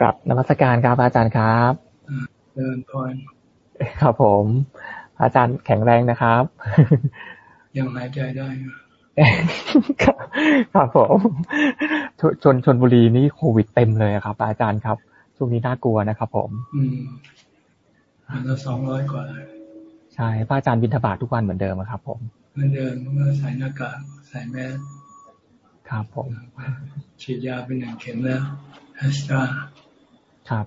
กลับนมัสการครับอาจารย์ครับเดินพรครับผม อาจารย์แข็งแรงนะครับ ยังหายใจได้ครับผมชนชนบุรีนี่โควิดเต็มเลยครับ อาจารย์ครับช่วงนี้น่ากลัวนะครับ ผม อืมอันละสองร้อยกว่าใช่พระอาจารย์บินทบาททุกวันเหมือนเดิมครับ ผมเหมือนเดิมเมื่อใส่หน้ากากใส่แมสครับผมฉีดยาเป็นหนึ่งเข็มแล้ว แอสตราครับ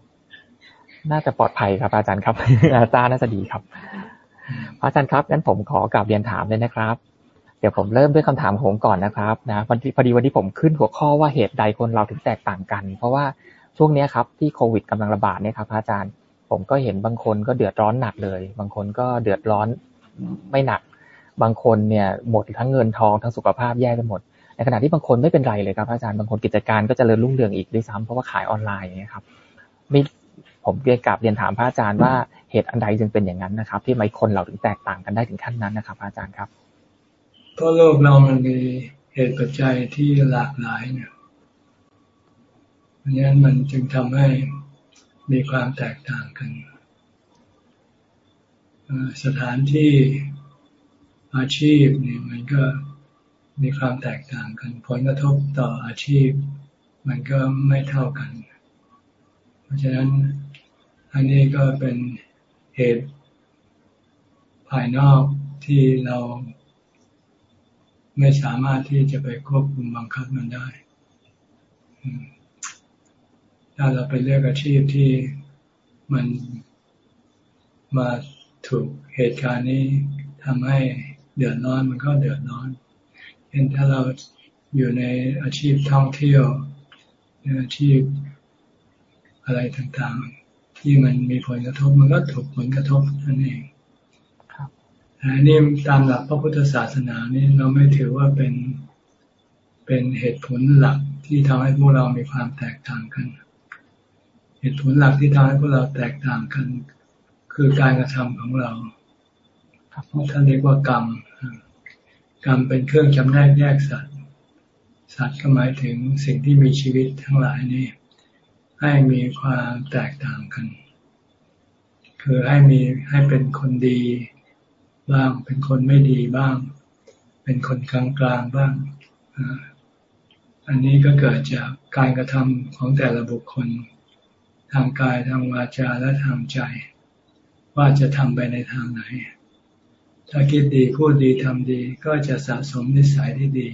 น่าจะปลอดภัยครับ อาจารย์ครับอาจารย์น่าจะดีครับ อาจารย์ครับงั้นผมขอกลับเรียนถามเลยนะครับ เดี๋ยวผมเริ่มด้วยคำถามผมก่อนนะครับนะวันที่พอดีวันที่ผมขึ้นหัวข้อว่าเหตุใดคนเราถึงแตกต่างกัน เพราะว่าช่วงนี้ครับที่โควิดกำลังระบาดเนี่ยครับอาจารย์ผมก็เห็นบางคนก็เดือดร้อนหนักเลย บางคนก็เดือดร้อนไม่หนัก บางคนเนี่ย หมดทั้งเงินทองทั้งสุขภาพแย่ไปหมด ในขณะที่บางคนไม่เป็นไรเลยครับอาจารย์บางคนกิจการก็จเจริญรุ่งเรืองอีกด้วยซ้ำเพราะว่าขายออนไลน์อย่างนี้ครับไม่ผมเรียนกลับเรียนถามพระอาจารย์ว่าเหตุอันใดจึงเป็นอย่างนั้นนะครับ ที่ไม่คนเราถึงแตกต่างกันได้ถึงขั้นนั้นนะครับอาจารย์ครับเพราะโลกเรามันมีเหตุปัจจัยที่หลากหลายเนี่ยเพราะฉะนั้นมันจึงทำให้มีความแตกต่างกันสถานที่อาชีพเนี่ยมันก็ มีความแตกต่างกัน ผลกระทบต่ออาชีพ มันก็ไม่เท่ากัน เพราะฉะนั้นอันนี้ก็เป็นเหตุภายนอกที่เราไม่สามารถที่จะไปควบคุมบังคับมันได้ ถ้าเราไปเลือกอาชีพที่มันมาถูกเหตุการณ์นี้ทำให้เดือดร้อนมันก็เดือดร้อน เห็นถ้าเราอยู่ในอาชีพท่องเที่ยวในอาชีพอะไรต่างๆ ที่มันมีผลกระทบมันก็ถูกผลกระทบนั่นเองแต่นี่ตามหลักพระพุทธศาสนานี่เราไม่ถือว่าเป็นเป็นเหตุผลหลักที่ทำให้พวกเรามีความแตกต่างกัน เหตุผลหลักที่ทำให้พวกเราแตกต่างกัน คือการกระทำของเราท่านเรียกว่ากรรม กรรมเป็นเครื่องจำแนกแยกสัตว์ สัตว์ก็หมายถึงสิ่งที่มีชีวิตทั้งหลายนี้ให้มีความแตกต่างกัน คือให้มีให้เป็นคนดีบ้าง เป็นคนไม่ดีบ้าง เป็นคนกลางกลางบ้าง อันนี้ก็เกิดจากการกระทำของแต่ละบุคคล ทางกายทางวาจาและทางใจ ว่าจะทำไปในทางไหน ถ้าคิดดีพูดดีทำดี ก็จะสะสมนิสัยที่ดี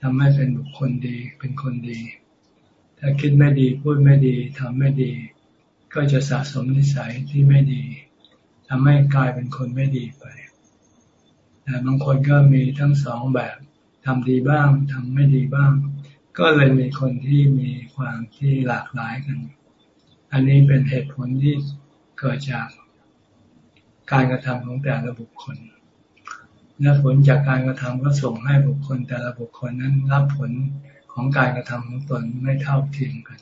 ทำให้เป็นบุคคลดี เป็นคนดี ถ้าคิดไม่ดีพูดไม่ดีทำไม่ดี ก็จะสะสมนิสัยที่ไม่ดีทำให้กลายเป็นคนไม่ดีไปแต่บางคนก็มีทั้งสองแบบทำดีบ้างทำไม่ดีบ้าง ก็เลยมีคนที่มีความที่หลากหลายกัน อันนี้เป็นเหตุผลที่เกิดจาก การกระทำของแต่ละบุคคล และผลจากการกระทำก็ส่งให้บุคคลแต่ละบุคคลนั้นรับผลของการกระทำของตนไม่เท่าเทียมกัน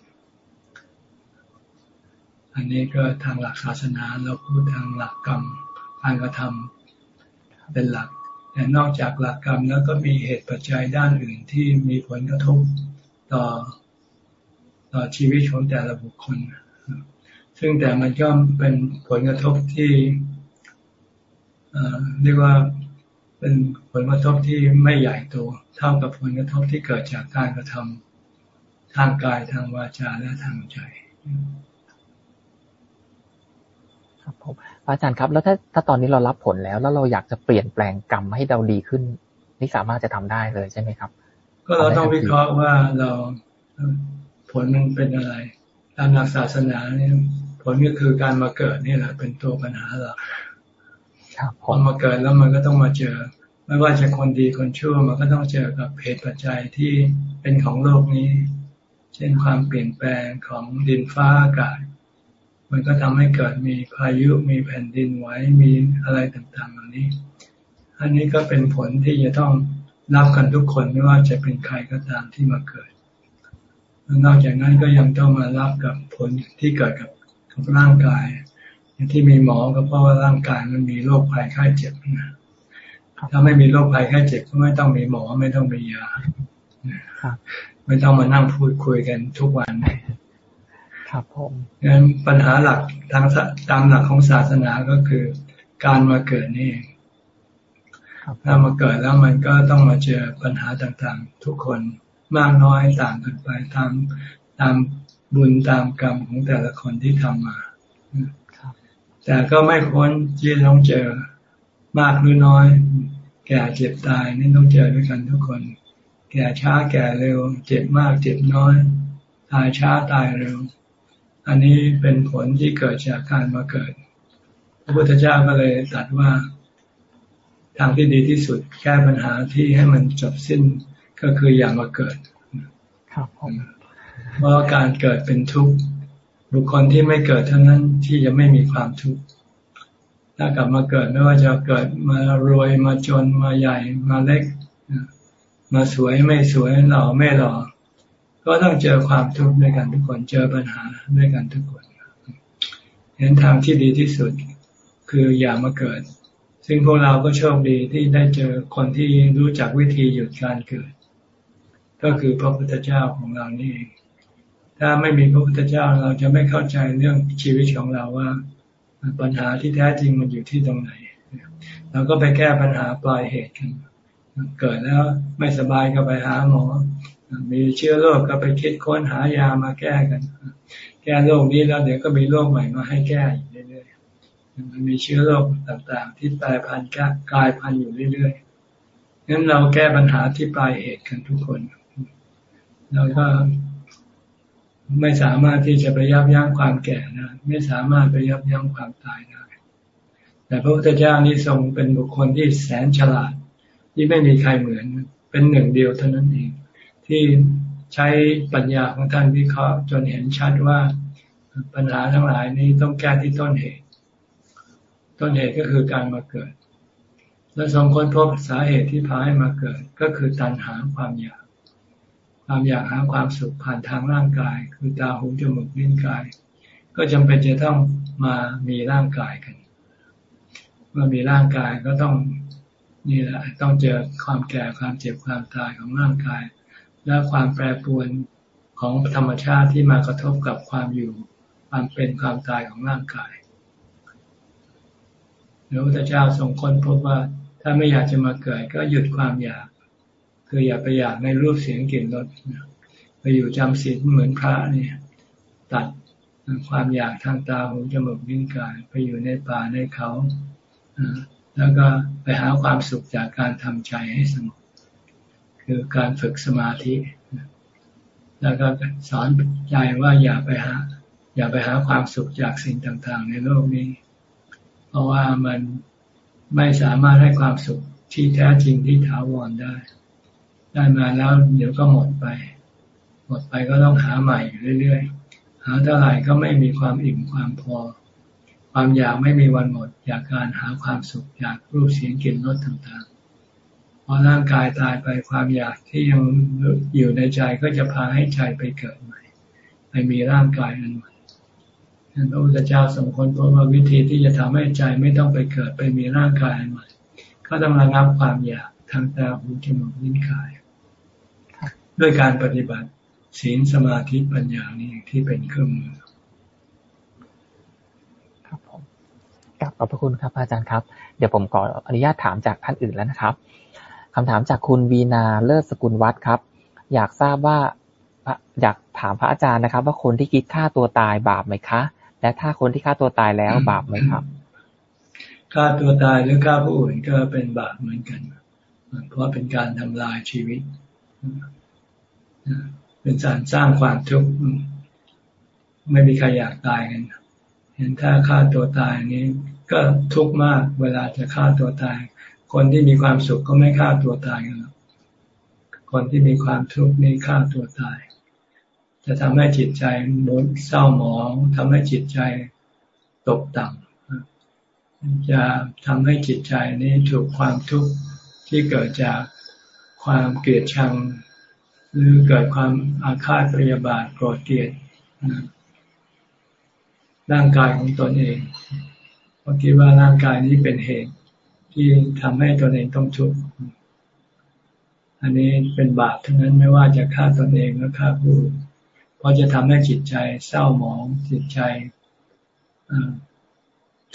อันนี้ก็ทางหลักศาสนาเราพูดทางหลักกรรมการกระทำเป็นหลัก แต่นอกจากหลักกรรมแล้วก็มีเหตุปัจจัยด้านอื่นที่มีผลกระทบต่อต่อชีวิตของแต่ละบุคคล ซึ่งแต่มันก็เป็นผลกระทบที่ เรียกว่าเป็นผลกระทบที่ไม่ใหญ่โตเท่ากับผลกระทบที่เกิดจากการกระทำทางกายทางวาจาและทางใจ ครับผมอาจารย์ครับ แล้วถ้าถ้าตอนนี้เรารับผลแล้ว แล้วเราอยากจะเปลี่ยนแปลงกรรมให้เราดีขึ้น นี่สามารถจะทำได้เลยใช่ไหมครับ ก็เราต้องวิเคราะห์ว่าเราผลมันเป็นอะไรตามหลักศาสนาเนี่ยผลก็คือการมาเกิดนี่แหละเป็นตัวปัญหาหลัก พอมาเกิดแล้วมันก็ต้องมาเจอ ไม่ว่าจะคนดีคนชั่วมันก็ต้องเจอกับเหตุปัจจัยที่เป็นของโลกนี้ เช่นความเปลี่ยนแปลงของดินฟ้าอากาศ มันก็ทำให้เกิดมีพายุมีแผ่นดินไหวมีอะไรต่างๆเหล่านี้ อันนี้ก็เป็นผลที่จะต้องรับกันทุกคนไม่ว่าจะเป็นใครก็ตามที่มาเกิดนอกจากนั้นก็ยังต้องมารับกับผลที่เกิดกับกับร่างกาย ที่มีหมอก็เพราะว่าร่างกายมันมีโรคภัยไข้เจ็บนะถ้าไม่มีโรคภัยไข้เจ็บก็ไม่ต้องมีหมอไม่ต้องมียาไม่ต้องมานั่งพูดคุยกันทุกวันครับผมงั้นปัญหาหลักทางตามหลักของศาสนาก็คือการมาเกิดนี่เองถ้ามาเกิดแล้วมันก็ต้องมาเจอปัญหาต่างๆ ทุกคนมากน้อยต่างกันไปตามตามบุญตามกรรมของแต่ละคนที่ทำมา แต่ก็ไม่พ้นที่ต้องเจอมากหรือน้อย แก่เจ็บตายนี่ต้องเจอด้วยกันทุกคน แก่ช้าแก่เร็ว เจ็บมากเจ็บน้อย ตายช้าตายเร็ว อันนี้เป็นผลที่เกิดจากการมาเกิด พระพุทธเจ้าก็เลยตัดว่าทางที่ดีที่สุดแก้ปัญหาที่ให้มันจบสิ้นก็คืออย่ามาเกิด ครับเพราะการเกิดเป็นทุกข์ บุคคลที่ไม่เกิดเท่านั้นที่จะไม่มีความทุกข์ถ้ากลับมาเกิดไม่ว่าจะเกิดมารวยมาจนมาใหญ่มาเล็ก มาสวยไม่สวยหล่อไม่หล่อก็ต้องเจอความทุกข์ด้วยกันทุกคนเจอปัญหาด้วยกันทุกคนเห็นทางที่ดีที่สุดคืออย่ามาเกิด ซึ่งพวกเราก็โชคดีที่ได้เจอคนที่รู้จักวิธีหยุดการเกิด ก็คือพระพุทธเจ้าของเรานี่เอง ถ้าไม่มีพระพุทธเจ้าเราจะไม่เข้าใจเรื่องชีวิตของเราว่า ปัญหาที่แท้จริงมันอยู่ที่ตรงไหนเราก็ไปแก้ปัญหาปลายเหตุกันเกิดแล้วไม่สบายก็ไปหาหมอ มีเชื้อโรคก็ไปคิดค้นหายามาแก้กัน แก้โรคนี้แล้วเดี๋ยวก็มีโรคใหม่มาให้แก้อยู่เรื่อยๆมันมีเชื้อโรคต่างๆ ที่แปรพันกลายพันอยู่เรื่อยๆงั้นเราแก้ปัญหาที่ปลายเหตุกันทุกคน แล้วก็ ไม่สามารถที่จะไปยับยั้งความแก่ได้ไม่สามารถไปยับยั้งความตายได้แต่พระพุทธเจ้านี่ทรงเป็นบุคคลที่แสนฉลาด ที่ไม่มีใครเหมือนเป็นหนึ่งเดียวเท่านั้นเอง ที่ใช้ปัญญาของท่านวิเคราะห์จนเห็นชัดว่าปัญหาทั้งหลายนี้ต้องแก้ที่ต้นเหตุ ต้นเหตุก็คือการมาเกิด และทรงค้นพบสาเหตุที่พาให้มาเกิด ก็คือตัณหาความอยาก ความอยากหาความสุขผ่านทางร่างกาย คือตาหูจมูกลิ้นกาย ก็จำเป็นจะต้องมามีร่างกายกัน เมื่อมีร่างกายก็ต้องนี่แหละต้องเจอความแก่ความเจ็บความตายของร่างกาย และความแปรปรวนของธรรมชาติที่มากระทบกับความอยู่ความเป็นความตายของร่างกายพระพุทธเจ้าทรงค้นพบว่าถ้าไม่อยากจะมาเกิดก็หยุดความอยาก คืออย่าไปอยากในรูปเสียงกลิ่นรสไปอยู่จำศีลเหมือนพระเนี่ยตัดความอยากทางตาหูจมูกลิ้นกาย ไปอยู่ในป่าในเขาแล้วก็ไปหาความสุขจากการทำใจให้สงบคือการฝึกสมาธิ แล้วก็สอนใจว่าอย่าไปหา อย่าไปหาความสุขจากสิ่งต่างๆ ในโลกนี้ เพราะว่ามันไม่สามารถให้ความสุขที่แท้จริงที่ถาวรได้ ได้มาแล้วเดี๋ยวก็หมดไป หมดไปก็ต้องหาใหม่เรื่อยๆ หาเท่าไหร่ก็ไม่มีความอิ่มความพอ ความอยากไม่มีวันหมด อยากการหาความสุขอยากรูปเสียงกลิ่นรสต่างๆ พอร่างกายตายไปความอยากที่ยังอยู่ในใจก็จะพาให้ใจไปเกิดใหม่ไปมีร่างกายอันใหม่พระพุทธเจ้าสมคนพบว่าวิธีที่จะทำให้ใจไม่ต้องไปเกิดไปมีร่างกายอันใหม่ ก็ต้องระงับความอยากทางตาหูจมูกลิ้นกาย ด้วยการปฏิบัติศีลสมาธิปัญญานี่ที่เป็นเครื่องมือครับผมกลับขอบพระคุณครับอาจารย์ครับ เดี๋ยวผมขออนุญาตถามจากท่านอื่นแล้วนะครับคำถามจากคุณวีนาเลิศสกุลวัดครับ อยากทราบว่าอยากถามพระอาจารย์นะครับ ว่าคนที่คิดฆ่าตัวตายบาปไหมคะ และถ้าคนที่ฆ่าตัวตายแล้วบาปไหมครับฆ่าตัวตายหรือฆ่าผู้อื่นก็เป็นบาปเหมือนกัน เพราะเป็นการทำลายชีวิต เป็นการสร้างความทุกข์ไม่มีใครอยากตายกัน เห็นถ้าฆ่าตัวตายนี้ ก็ทุกข์มากเวลาจะฆ่าตัวตาย คนที่มีความสุขก็ไม่ฆ่าตัวตายกันหรอกคนที่มีความทุกข์นี่ฆ่าตัวตาย จะทำให้จิตใจมุนเศร้าหมองทำให้จิตใจตกต่ำจะทำให้จิตใจนี้ถูกความทุกข์ที่เกิดจากความเกลียดชัง หรือเกิดความอาฆาตปริยาบาทโกรธเกลียดร่างกายของตนเองเพราะคิดว่าร่างกายนี้เป็นเหตุที่ทำให้ตนเองต้องทุกข์อันนี้เป็นบาปทั้งนั้นไม่ว่าจะฆ่าตนเองหรือฆ่าผู้เพราะจะทำให้จิตใจเศร้าหมองจิตใจ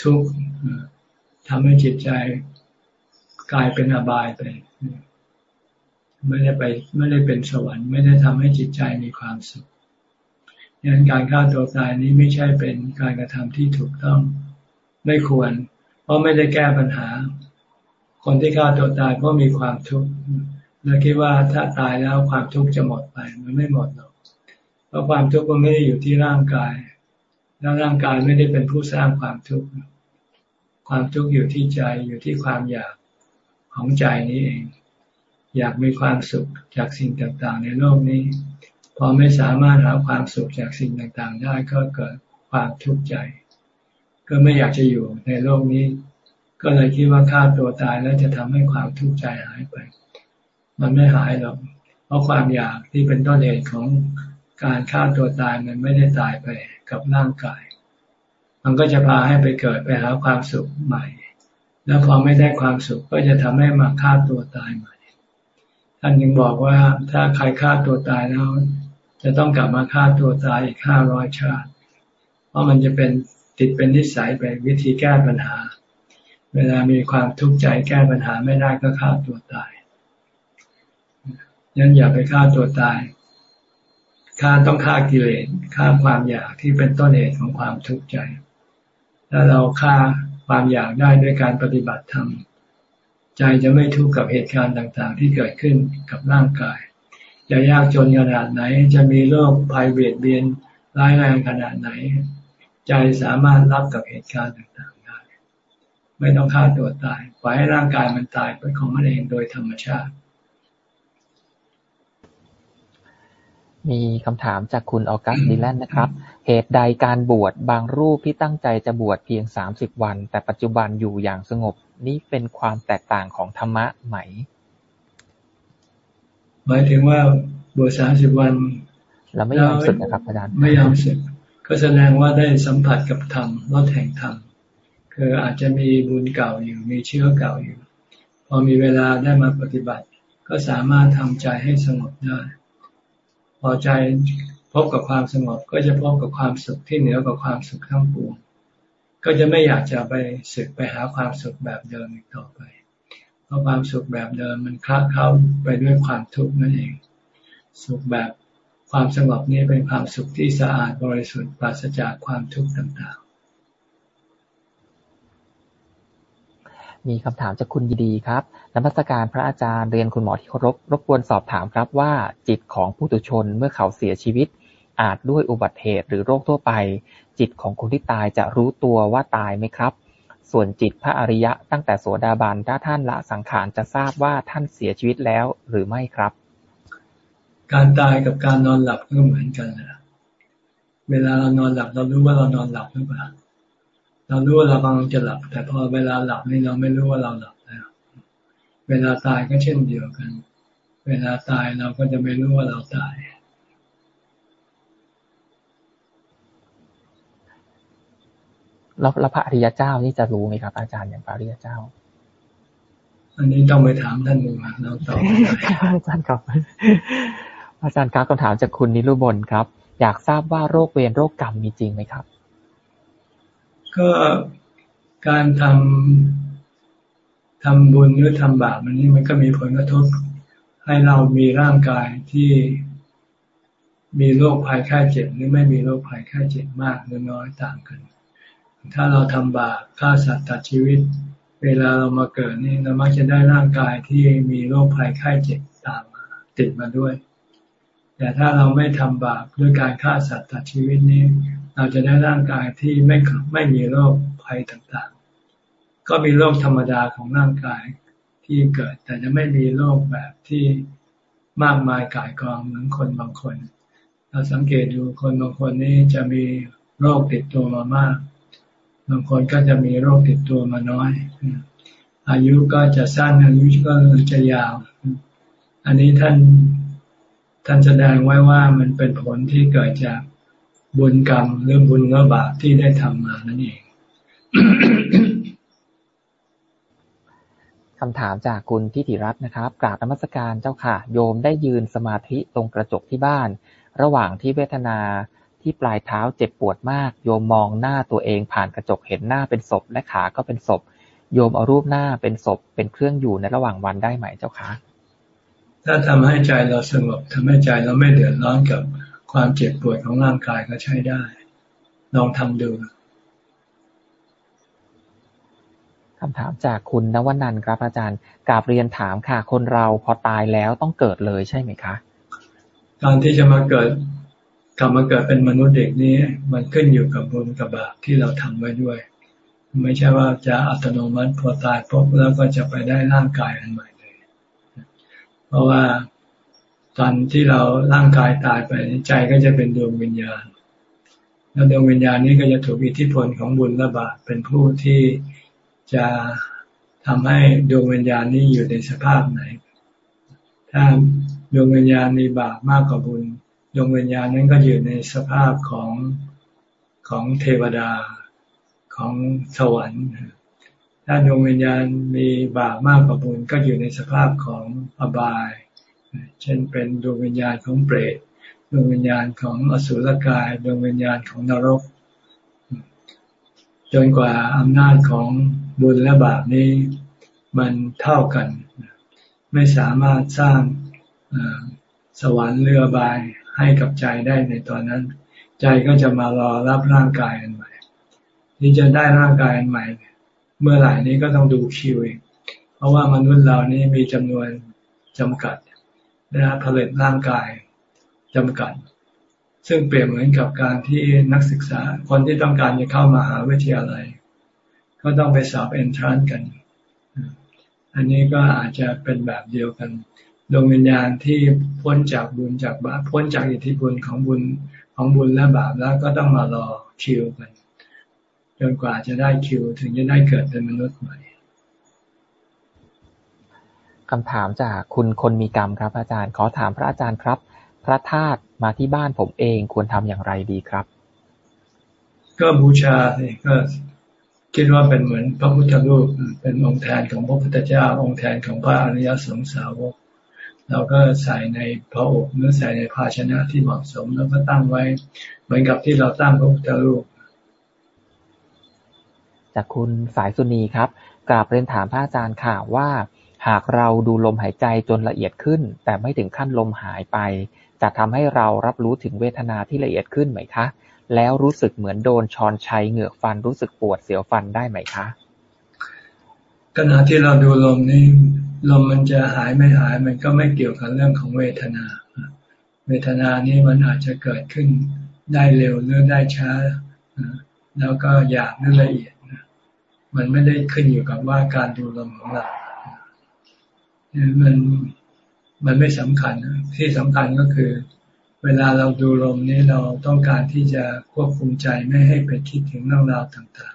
ทุกข์ทำให้จิตใจกลายเป็นอบายไป ไม่ได้ไปไม่ได้เป็นสวรรค์ ไม่ได้ทำให้จิตใจมีความสุขดังนั้นการฆ่าตัวตายนี้ไม่ใช่เป็นการกระทำที่ถูกต้องไม่ควร เพราะไม่ได้แก้ปัญหา คนที่ฆ่าตัวตายเพราะมีความทุกข์แล้วคิดว่าถ้าตายแล้วความทุกข์จะหมดไป มันไม่หมดหรอกเพราะความทุกข์มันไม่ได้อยู่ที่ร่างกายแล้วร่างกายไม่ได้เป็นผู้สร้างความทุกข์ความทุกข์อยู่ที่ใจอยู่ที่ความอยากของใจนี้เอง อยากมีความสุขจากสิ่งต่างๆ ในโลกนี้ พอไม่สามารถหาความสุขจากสิ่งต่างๆ ได้ก็เกิดความทุกข์ใจ ก็ไม่อยากจะอยู่ในโลกนี้ ก็เลยคิดว่าฆ่าตัวตายแล้วจะทำให้ความทุกข์ใจหายไป มันไม่หายหรอกเพราะความอยากที่เป็นต้นเหตุของการฆ่าตัวตายมันไม่ได้ตายไปกับร่างกาย มันก็จะพาให้ไปเกิดไปหาความสุขใหม่ แล้วพอไม่ได้ความสุขก็จะทำให้มาฆ่าตัวตายใหม่ ท่านยังบอกว่าถ้าใครฆ่าตัวตายแล้ว จะต้องกลับมาฆ่าตัวตายอีกห้าร้อยชาติ เพราะมันจะเป็นติดเป็นนิสัยไปวิธีแก้ปัญหา เวลามีความทุกข์ใจแก้ปัญหาไม่ได้ก็ฆ่าตัวตายยันอย่าไปฆ่าตัวตายฆ่าต้องฆ่ากิเลสฆ่าความอยากที่เป็นต้นเหตุของความทุกข์ใจ ถ้าเราฆ่าความอยากได้ด้วยการปฏิบัติธรรม ใจจะไม่ทุกข์กับเหตุการณ์ต่างๆ ที่เกิดขึ้นกับร่างกาย จะยากจนขนาดไหน จะมีโรคภัยเบียดเบียนร้ายแรงขนาดไหน ใจสามารถรับกับเหตุการณ์ต่างๆได้ ไม่ต้องฆ่าตัวตายปล่อยให้ร่างกายมันตายเป็นของมันเองโดยธรรมชาติ มีคำถามจากคุณออกัสดิแลนนะครับ เหตุใดการบวชบางรูปที่ตั้งใจจะบวชเพียงสามสิบวัน แต่ปัจจุบันอยู่อย่างสงบ นี่เป็นความแตกต่างของธรรมะไหม หมายถึงว่าบวชสามสิบวันแล้วไม่ยอมสึกนะครับอาจารย์ไม่ยอมสึก ก็แสดงว่าได้สัมผัสกับธรรมรสแห่งธรรมคืออาจจะมีบุญเก่าอยู่มีเชื้อเก่าอยู่ พอมีเวลาได้มาปฏิบัติ ก็สามารถทำใจให้สงบได้ พอใจพบกับความสงบก็จะพบกับความสุขที่เหนือกว่าความสุขทั้งปวง ก็จะไม่อยากจะไปสึกไปหาความสุขแบบเดิมอีกต่อไป เพราะความสุขแบบเดิมมันคล้าเข้าไปด้วยความทุกข์นั่นเอง สุขแบบความสงบนี้เป็นความสุขที่สะอาดบริสุทธิ์ปราศจากความทุกข์ต่างๆ มีคำถามจากคุณยีดีครับนักการพระอาจารย์เรียนคุณหมอที่เคารพรบกวนสอบถามครับว่าจิตของผู้ตุชนเมื่อเขาเสียชีวิต อาจด้วยอุบัติเหตุหรือโรคทั่วไป จิตของคนที่ตายจะรู้ตัวว่าตายไหมครับ ส่วนจิตพระอริยะตั้งแต่โสดาบันถ้าท่านละสังขารจะทราบว่าท่านเสียชีวิตแล้วหรือไม่ครับ การตายกับการนอนหลับก็เหมือนกันนะเวลาเรานอนหลับเรารู้ว่าเรานอนหลับหรือเปล่าเรารู้ว่าเรากำลังจะหลับ แต่พอเวลาหลับนี่เราไม่รู้ว่าเราหลับแล้ว เวลาตายก็เช่นเดียวกัน เวลาตายเราก็จะไม่รู้ว่าเราตาย แล้วพระอริยเจ้านี่จะรู้ไหมครับ อาจารย์อย่างพระอริยเจ้า อันนี้ต้องไปถามท่านดูนะเราตอบอาจารย์ครับ อาจารย์ครับคำถามจากคุณนิรุบลครับ อยากทราบว่าโรคเวรโรคกรรมมีจริงไหมครับ ก็การทำทำบุญหรือทำบาปมันนี่มันก็มีผลกระทบ ให้เรามีร่างกายที่มีโรคภัยไข้เจ็บหรือไม่มีโรคภัยไข้เจ็บมากหรือน้อยต่างกัน ถ้าเราทำบาปฆ่าสัตว์ตัดชีวิต เวลาเรามาเกิดนี่เรามักจะได้ร่างกายที่มีโรคภัยไข้เจ็บตามมาติดมาด้วย แต่ถ้าเราไม่ทำบาปด้วยการฆ่าสัตว์ตัดชีวิตนี้ เราจะได้ร่างกายที่ไม่ไม่มีโรคภัยต่างๆ ก็มีโรคธรรมดาของร่างกายที่เกิด แต่จะไม่มีโรคแบบที่มากมายกายกองเหมือนคนบางคน เราสังเกตดูคนบางคนนี่จะมีโรคติดตัวมามาก บางคนก็จะมีโรคติดตัวมาน้อย อายุก็จะสั้นอายุก็จะยาว อันนี้ท่านท่านแสดงไว้ว่ามันเป็นผลที่เกิดจากบุญกรรมหรือบุญและบาปที่ได้ทำมานั่นเองคำถามจากคุณทิติรัตน์นะครับ กราบนมัสการเจ้าค่ะ โยมได้ยืนสมาธิตรงกระจกที่บ้าน ระหว่างที่เวทนา ที่ปลายเท้าเจ็บปวดมาก โยมมองหน้าตัวเองผ่านกระจกเห็นหน้าเป็นศพ และขาก็เป็นศพ โยมเอารูปหน้าเป็นศพ เป็นเครื่องอยู่ในระหว่างวันได้ไหมเจ้าคะถ้าทำให้ใจเราสงบทำให้ใจเราไม่เดือดร้อนกับความเจ็บปวดของร่างกายก็ใช้ได้ ลองทำดูคำถามจากคุณนวนันครับอาจารย์กาบเรียนถามค่ะ คนเราพอตายแล้วต้องเกิดเลยใช่ไหมคะ การที่จะมาเกิด กลับมาเกิดเป็นมนุษย์เด็กนี้มันขึ้นอยู่กับบุญกับบาปที่เราทำไว้ด้วย ไม่ใช่ว่าจะอัตโนมัติพอตายปุ๊บแล้วก็จะไปได้ร่างกายอันใหม่เลย เพราะว่าตอนที่เราร่างกายตายไปใจก็จะเป็นดวงวิญญาณ แล้วดวงวิญญาณนี้ก็จะถูกอิทธิพลของบุญและบาปเป็นผู้ที่จะทำให้ดวงวิญญาณนี้อยู่ในสภาพไหน ถ้าดวงวิญญาณมีบาปมากกว่าบุญ ดวงวิญญาณนั้นก็อยู่ในสภาพของของเทวดาของสวรรค์ถ้าดวงวิญญาณมีบาปมากกว่าบุญก็อยู่ในสภาพของอบาย เช่นเป็นดวงวิญญาณของเปรตดวงวิญญาณของอสุรกายดวงวิญญาณของนรก จนกว่าอำนาจของบุญและบาปนี้มันเท่ากัน ไม่สามารถสร้างสวรรค์เรือบาย ให้กับใจได้ในตอนนั้น ใจก็จะมารอรับร่างกายอันใหม่ที่จะได้ร่างกายอันใหม่ เมื่อไหร่นี้ก็ต้องดูคิวเองเพราะว่ามนุษย์เรานี้มีจำนวนจำกัดและผลิตร่างกายจำกัด ซึ่งเปรียบเหมือนกับการที่นักศึกษา คนที่ต้องการจะเข้ามหาวิทยาลัย ก็ต้องไปสอบเอนทรานกัน อันนี้ก็อาจจะเป็นแบบเดียวกัน ดวงวิญญาณที่พ้นจากบุญจากบาปพ้นจากอิทธิพลของบุญของบุญและบาปแล้วก็ต้องมารอคิวกันจนกว่าจะได้คิวถึงจะได้เกิดเป็นมนุษย์ใหม่คำถามจากคุณคนมีกรรมครับ อาจารย์ขอถามพระอาจารย์ครับ พระธาตุมาที่บ้านผมเองควรทำอย่างไรดีครับ ก็บูชาสิก็คิดว่าเป็นเหมือนพระพุทธรูปเป็นองค์แทนของพระพุทธเจ้า องค์แทนของพระอริยสงสาวก เราก็ใส่ในพระอบหรือใส่ในภาชนะที่เหมาะสมแล้วก็ตั้งไว้ เหมือนกับที่เราตั้งพระพุทธรูปจากคุณสายสุนีครับกราบเรียนถามพระอาจารย์ค่ะว่า หากเราดูลมหายใจจนละเอียดขึ้น แต่ไม่ถึงขั้นลมหายไป จะทำให้เรารับรู้ถึงเวทนาที่ละเอียดขึ้นไหมคะ แล้วรู้สึกเหมือนโดนช้อนชัยเหงือกฟันรู้สึกปวดเสียวฟันได้ไหมคะ ขณะที่เราดูลมนี่ลมมันจะหายไม่หายมันก็ไม่เกี่ยวกับเรื่องของเวทนา เวทนานี้มันอาจจะเกิดขึ้นได้เร็วหรือได้ช้า แล้วก็หยาบหรือละเอียดมันไม่ได้ขึ้นอยู่กับว่าการดูลมของเรามันมันไม่สำคัญที่สำคัญก็คือ เวลาเราดูลมนี้เราต้องการที่จะควบคุมใจไม่ให้ไปคิดถึงเรื่องราวต่างๆ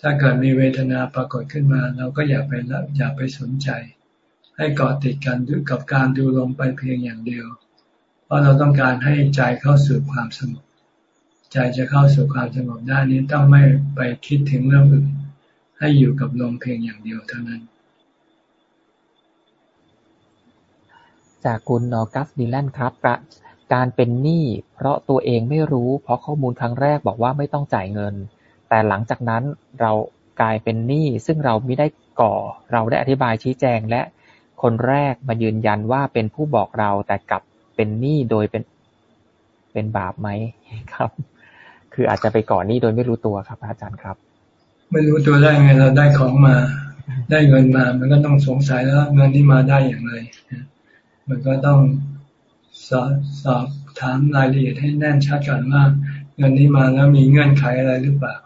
ถ้าเกิดมีเวทนาปรากฏขึ้นมา เราก็อย่าไปละอย่าไปสนใจ ให้เกาะติดกันกับการดูลมไปเพียงอย่างเดียว เพราะเราต้องการให้ใจเข้าสู่ความสงบใจจะเข้าสู่ความสงบได้นี้ต้องไม่ไปคิดถึงเรื่องอื่น ให้อยู่กับลมเพียงอย่างเดียวเท่านั้น จากคุณออกัสดิแลนครับการเป็นหนี้เพราะตัวเองไม่รู้ เพราะข้อมูลครั้งแรกบอกว่าไม่ต้องจ่ายเงิน แต่หลังจากนั้นเรากลายเป็นหนี้ซึ่งเราไม่ได้ก่อ เราได้อธิบายชี้แจงและคนแรกมายืนยันว่าเป็นผู้บอกเราแต่กลับเป็นหนี้โดยเป็นเป็นบาปไหมครับ คืออาจจะไปก่อหนี้โดยไม่รู้ตัวครับ อาจารย์ครับ ไม่รู้ตัวได้ไงเราได้ของมา ได้เงินมา มันก็ต้องสงสัยแล้วเงินนี้มาได้อย่างไรมันก็ต้องสอบสอบถามรายละเอียดให้แน่นชัดก่อนว่าเงินนี้มาแล้วมีเงื่อนไขอะไรหรือเปล่า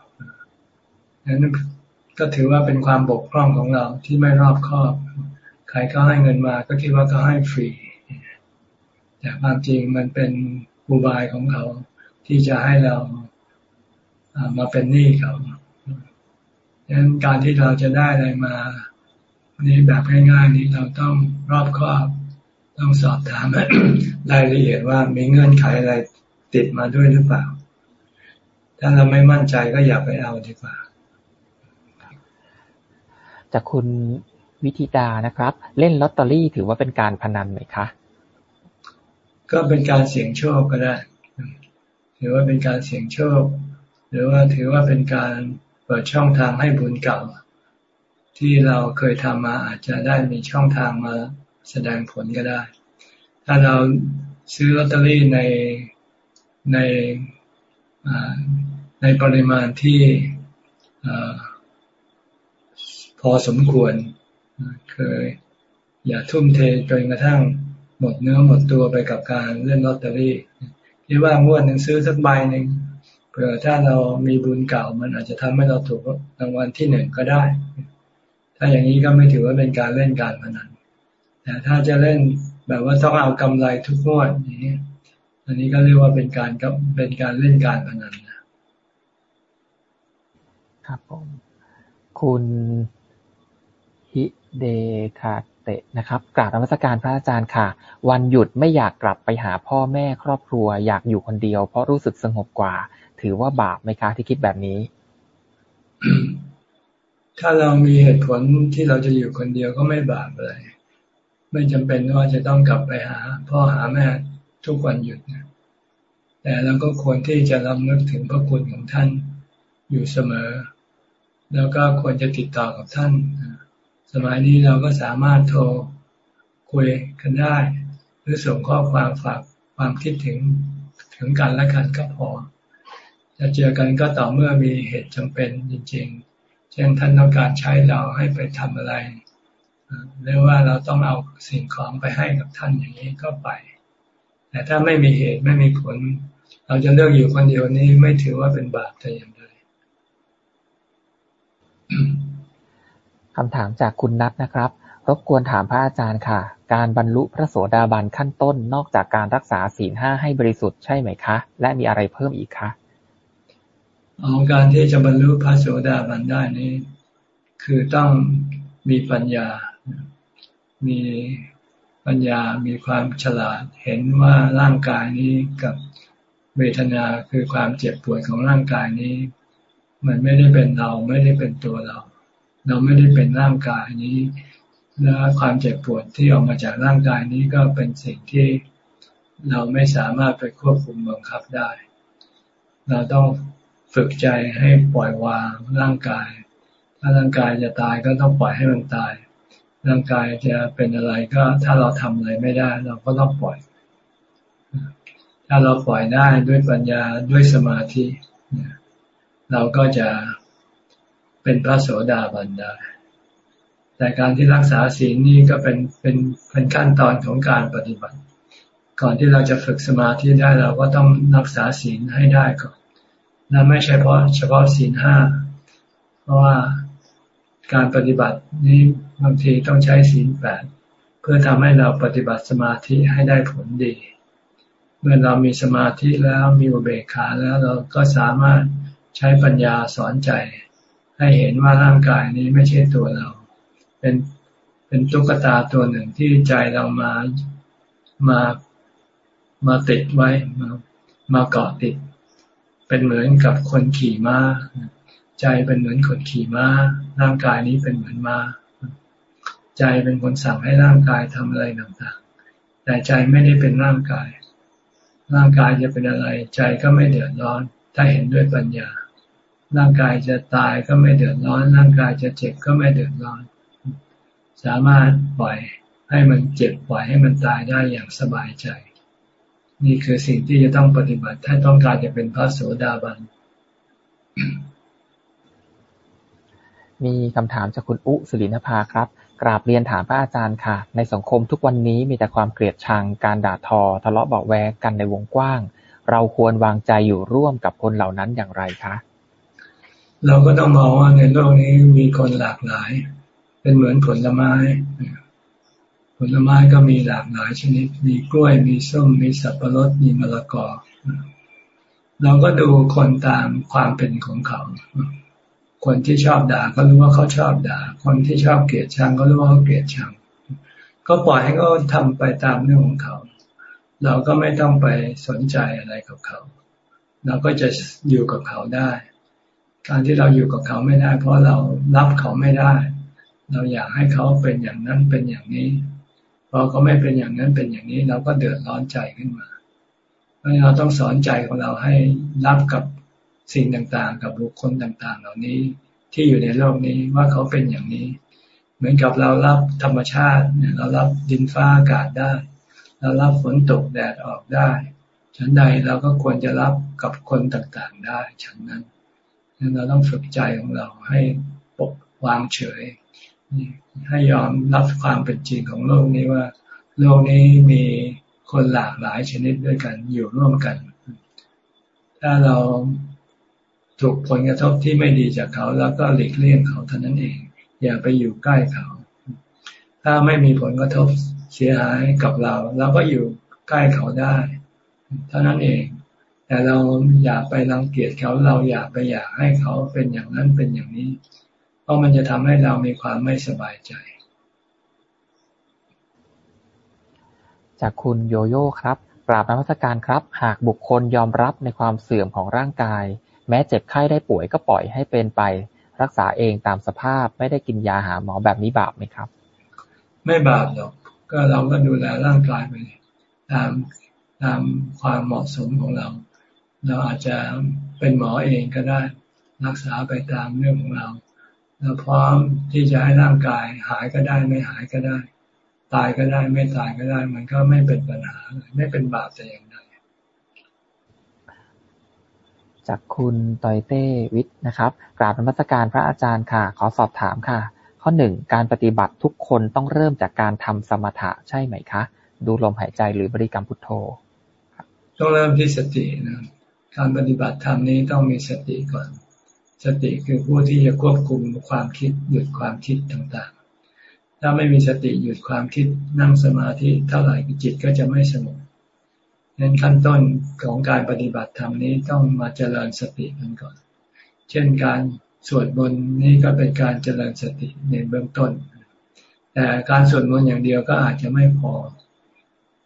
นั้นก็ถือว่าเป็นความบกพร่องของเราที่ไม่รอบคอบ ใครเขาให้เงินมาก็คิดว่าเขาให้ฟรี แต่ความจริงมันเป็นอุบายของเขาที่จะให้เรามาเป็นหนี้เขาดังนั้นการที่เราจะได้อะไรมานี้แบบง่ายๆนี้เราต้องรอบคอบต้องสอบถามรายละเอียดว่ามีเงื่อนไขอะไรติดมาด้วยหรือเปล่า ถ้าเราไม่มั่นใจก็อย่าไปเอาดีกว่า จากคุณวิธิดานะครับ เล่นลอตเตอรี่ถือว่าเป็นการพนันไหมคะ ก็เป็นการเสี่ยงโชคก็ได้ถือว่าเป็นการเสี่ยงโชค หรือว่าถือว่าเป็นการเปิดช่องทางให้บุญเก่า ที่เราเคยทำมาอาจจะได้มีช่องทางมาแสดงผลก็ได้ ถ้าเราซื้อลอตเตอรี่ในในในปริมาณที่ พอสมควรเคยอย่าทุ่มเทจนกระทั่งหมดเนื้อหมดตัวไปกับการเล่นลอตเตอรี่ที่ว่างวดหนึ่งซื้อสักใบหนึ่งเผื่อถ้าเรามีบุญเก่ามันอาจจะทำให้เราถูกรางวัลที่หนึ่งก็ได้ ถ้าอย่างนี้ก็ไม่ถือว่าเป็นการเล่นการพนันแต่ถ้าจะเล่นแบบว่าต้องเอากำไรทุกงวดอย่างนี้อันนี้ก็เรียกว่าเป็นการกับเป็นการเล่นการพนันนะครับผมคุณ ฮิเดคาเตะนะครับกราบนมัสการพระอาจารย์ค่ะ วันหยุดไม่อยากกลับไปหาพ่อแม่ครอบครัว อยากอยู่คนเดียว เพราะรู้สึกสงบกว่า ถือว่าบาปไหมคะที่คิดแบบนี้ ถ้าเรามีเหตุผลที่เราจะอยู่คนเดียวก็ไม่บาปเลย ไม่จำเป็นว่าจะต้องกลับไปหา พ่อหาแม่ทุกวันหยุดนะแต่เราก็ควรที่จะรำลึกถึงพระคุณของท่านอยู่เสมอ แล้วก็ควรจะติดต่อกับท่าน สมัยนี้เราก็สามารถโทรคุยกันได้ หรือส่งข้อความฝากความคิดถึงถึงกันและกันก็พอ จะเจอกันก็ต่อเมื่อมีเหตุจำเป็นจริง ๆ เช่นท่านต้องการใช้เราให้ไปทำอะไรหรือว่าเราต้องเอาสิ่งของไปให้กับท่านอย่างนี้ก็ไป แต่ถ้าไม่มีเหตุไม่มีผล เราจะเลือกอยู่คนเดียวนี้ไม่ถือว่าเป็นบาปแต่อย่างใด คำถามจากคุณนัทนะครับ รบกวนถามพระอาจารย์ค่ะ การบรรลุพระโสดาบันขั้นต้น นอกจากการรักษาศีลห้าให้บริสุทธิ์ใช่ไหมคะ และมีอะไรเพิ่มอีกคะเอาการที่จะบรรลุพระโสดาบันได้นี้ คือต้องมีปัญญา มีปัญญา มีความฉลาด เห็นว่าร่างกายนี้กับเวทนาคือความเจ็บปวดของร่างกายนี้ มันไม่ได้เป็นเราไม่ได้เป็นตัวเรา เราไม่ได้เป็นร่างกายนี้ และความเจ็บปวดที่ออกมาจากร่างกายนี้ก็เป็นสิ่งที่เราไม่สามารถไปควบคุมบังคับได้ เราต้องฝึกใจให้ปล่อยวางร่างกาย ถ้าร่างกายจะตายก็ต้องปล่อยให้มันตาย ร่างกายจะเป็นอะไรก็ถ้าเราทำอะไรไม่ได้ เราก็ต้องปล่อย ถ้าเราปล่อยได้ด้วยปัญญาด้วยสมาธิ เราก็จะ เป็นพระโสดาบันได้ แต่การที่รักษาศีลนี่ก็เป็นเป็นเป็นขั้นตอนของการปฏิบัติ ก่อนที่เราจะฝึกสมาธิได้เราก็ต้องรักษาศีลให้ได้ก่อนนั่นไม่ใช่เพราะเฉพาะศีลห้า เพราะว่าการปฏิบัตินี้บางทีต้องใช้ศีลแปดเพื่อทำให้เราปฏิบัติสมาธิให้ได้ผลดี เมื่อเรามีสมาธิแล้วมีอุเบกขาแล้วเราก็สามารถใช้ปัญญาสอนใจ ให้เห็นว่าร่างกายนี้ไม่ใช่ตัวเรา เป็นเป็นตุ๊กตาตัวหนึ่งที่ใจเรามามามาติดไว้มามาเกาะติด เป็นเหมือนกับคนขี่ม้า ใจเป็นเหมือนคนขี่ม้า ร่างกายนี้เป็นเหมือนม้า ใจเป็นคนสั่งให้ร่างกายทำอะไรต่างๆ แต่ใจไม่ได้เป็นร่างกาย ร่างกายจะเป็นอะไร ใจก็ไม่เดือดร้อน ถ้าเห็นด้วยปัญญา ร่างกายจะตายก็ไม่เดือดร้อน ร่างกายจะเจ็บก็ไม่เดือดร้อน สามารถปล่อยให้มันเจ็บปล่อยให้มันตายได้อย่างสบายใจ นี่คือสิ่งที่จะต้องปฏิบัติ ถ้าต้องการจะเป็นพระโสดาบัน มีคำถามจากคุณอุสุรินภาครับ กราบเรียนถามพระอาจารย์ค่ะ ในสังคมทุกวันนี้มีแต่ความเกลียดชัง การด่าทอ ทะเลาะเบาแวกกันในวงกว้าง เราควรวางใจอยู่ร่วมกับคนเหล่านั้นอย่างไรคะ เราก็ต้องมองว่าในโลกนี้มีคนหลากหลาย เป็นเหมือนผลไม้ ผลไม้ก็มีหลากหลายชนิด มีกล้วยมีส้มมีสับปะรดมีมะละกอ เราก็ดูคนตามความเป็นของเขา คนที่ชอบด่าก็รู้ว่าเขาชอบด่า คนที่ชอบเกลียดชังก็รู้ว่าเขาเกลียดชัง ก็ปล่อยให้เขาทำไปตามเรื่องของเขา เราก็ไม่ต้องไปสนใจอะไรกับเขา เราก็จะอยู่กับเขาได้ การที่เราอยู่กับเขาไม่ได้ เพราะเรารับเขาไม่ได้ เราอยากให้เขาเป็นอย่างนั้นเป็นอย่างนี้พอเขาไม่เป็นอย่างนั้นเป็นอย่างนี้เราก็เดือดร้อนใจขึ้นมาเพราะเราต้องสอนใจของเราให้รับกับสิ่งต่างๆ กับบุคคลต่างๆ เหล่านี้ที่อยู่ในโลกนี้ว่าเขาเป็นอย่างนี้ เหมือนกับเรารับธรรมชาติเนี่ยเรารับดินฟ้าอากาศได้ เรารับฝนตกแดดออกได้ ฉันใดเราก็ควรจะรับกับคนต่างๆได้ฉันนั้น นั้นเราต้องฝึกใจของเราให้ปกวางเฉย ให้ยอมรับความเป็นจริงของโลกนี้ว่า โลกนี้มีคนหลากหลายชนิดด้วยกันอยู่ร่วมกัน ถ้าเราถูกผลกระทบที่ไม่ดีจากเขา แล้วก็หลีกเลี่ยงเขาเท่านั้นเอง อย่าไปอยู่ใกล้เขา ถ้าไม่มีผลกระทบเสียหายกับเราเราก็อยู่ใกล้เขาได้ เท่านั้นเอง แต่เราอย่าไปรังเกียจเขาเราอย่าไปอยากให้เขาเป็นอย่างนั้นเป็นอย่างนี้ เพราะมันจะทำให้เรามีความไม่สบายใจ จากคุณโยโย่ครับกราบนมัสการครับ หากบุคคลยอมรับในความเสื่อมของร่างกาย แม้เจ็บไข้ได้ป่วยก็ปล่อยให้เป็นไป รักษาเองตามสภาพไม่ได้กินยาหาหมอแบบนี้บาปไหมครับ ไม่บาปหรอกก็เราก็ดูแลร่างกายไปตามตามความเหมาะสมของเรา เราอาจจะเป็นหมอเองก็ได้ รักษาไปตามเรื่องของเราเราพร้อมที่จะให้ร่างกายหายก็ได้ไม่หายก็ได้ ตายก็ได้ไม่ตายก็ได้ มันก็ไม่เป็นปัญหาไม่เป็นบาปแต่อย่างใดจากคุณตอยเต้วิทย์นะครับกราบนมัสการพระอาจารย์ค่ะ ขอสอบถามค่ะ ข้อหนึ่งการปฏิบัติทุกคนต้องเริ่มจากการทำสมถะใช่ไหมคะ ดูลมหายใจหรือบริกรรมพุทโธต้องเริ่มที่สตินะ การปฏิบัติธรรมนี้ต้องมีสติก่อน สติคือผู้ที่จะควบคุมความคิดหยุดความคิดต่างๆ ถ้าไม่มีสติหยุดความคิดนั่งสมาธิเท่าไหร่จิตก็จะไม่สงบนั้นขั้นต้นของการปฏิบัติธรรมนี้ต้องมาเจริญสติกันก่อน เช่นการสวดมนต์นี่ก็เป็นการเจริญสติในเบื้องต้น แต่การสวดมนต์อย่างเดียวก็อาจจะไม่พอ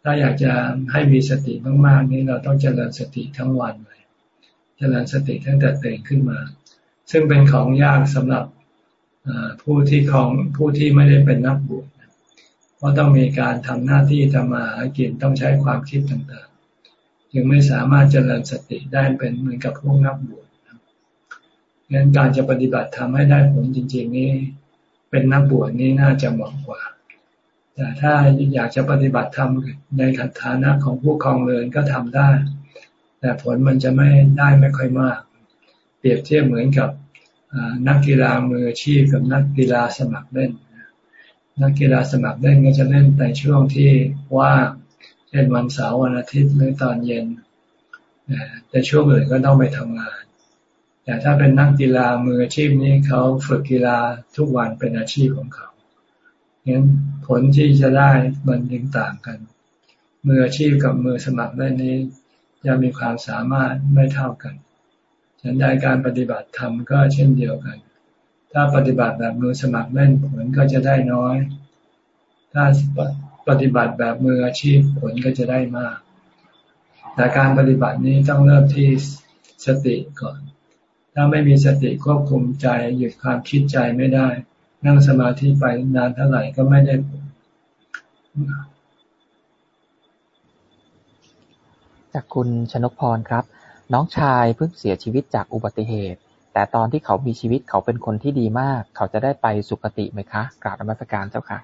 ถ้าอยากจะให้มีสติมากๆนี้เราต้องเจริญสติทั้งวันเลย เจริญสติตั้งแต่ตื่นขึ้นมา ซึ่งเป็นของยากสำหรับผู้ที่ของผู้ที่ไม่ได้เป็นนักบวชเพราะต้องมีการทำหน้าที่ทำมาหากินต้องใช้ความคิดต่างๆจึงไม่สามารถเจริญสติได้เป็นเหมือนกับพวกนักบวชงั้นการจะปฏิบัติทำให้ได้ผลจริง ๆ นี้ เป็นนักบวชนี้น่าจะเหมาะกว่า แต่ถ้าอยากจะปฏิบัติธรรมในฐานะของผู้ครองเรือนก็ทำได้ แต่ผลมันจะไม่ได้ไม่ค่อยมาก เปรียบเทียบเหมือนกับนักกีฬามืออาชีพกับนักกีฬาสมัครเล่น นักกีฬาสมัครเล่นก็จะเล่นในช่วงที่ว่างเช่นวันเสาร์วันอาทิตย์หรือตอนเย็นแต่ช่วงอื่นก็ต้องไปทำงาน แต่ถ้าเป็นนักกีฬามืออาชีพนี้เขาฝึกกีฬาทุกวันเป็นอาชีพของเขางั้นผลที่จะได้มันยิ่งต่างกัน มืออาชีพกับมือสมัครได้นี้ จะมีความสามารถไม่เท่ากันฉันได้การปฏิบัติธรรมก็เช่นเดียวกัน ถ้าปฏิบัติแบบมือสมัครเล่นผลก็จะได้น้อย ถ้าปฏิบัติแบบมืออาชีพผลก็จะได้มาก แต่การปฏิบัตินี้ต้องเริ่มที่สติก่อน ถ้าไม่มีสติควบคุมใจหยุดความคิดใจไม่ได้ นั่งสมาธิไปนานเท่าไหร่ก็ไม่ได้ผล จากคุณชนกพรครับ น้องชายเพิ่งเสียชีวิตจากอุบัติเหตุ แต่ตอนที่เขามีชีวิตเขาเป็นคนที่ดีมาก เขาจะได้ไปสุคติไหมคะกราบนมัสการเจ้าค่ะ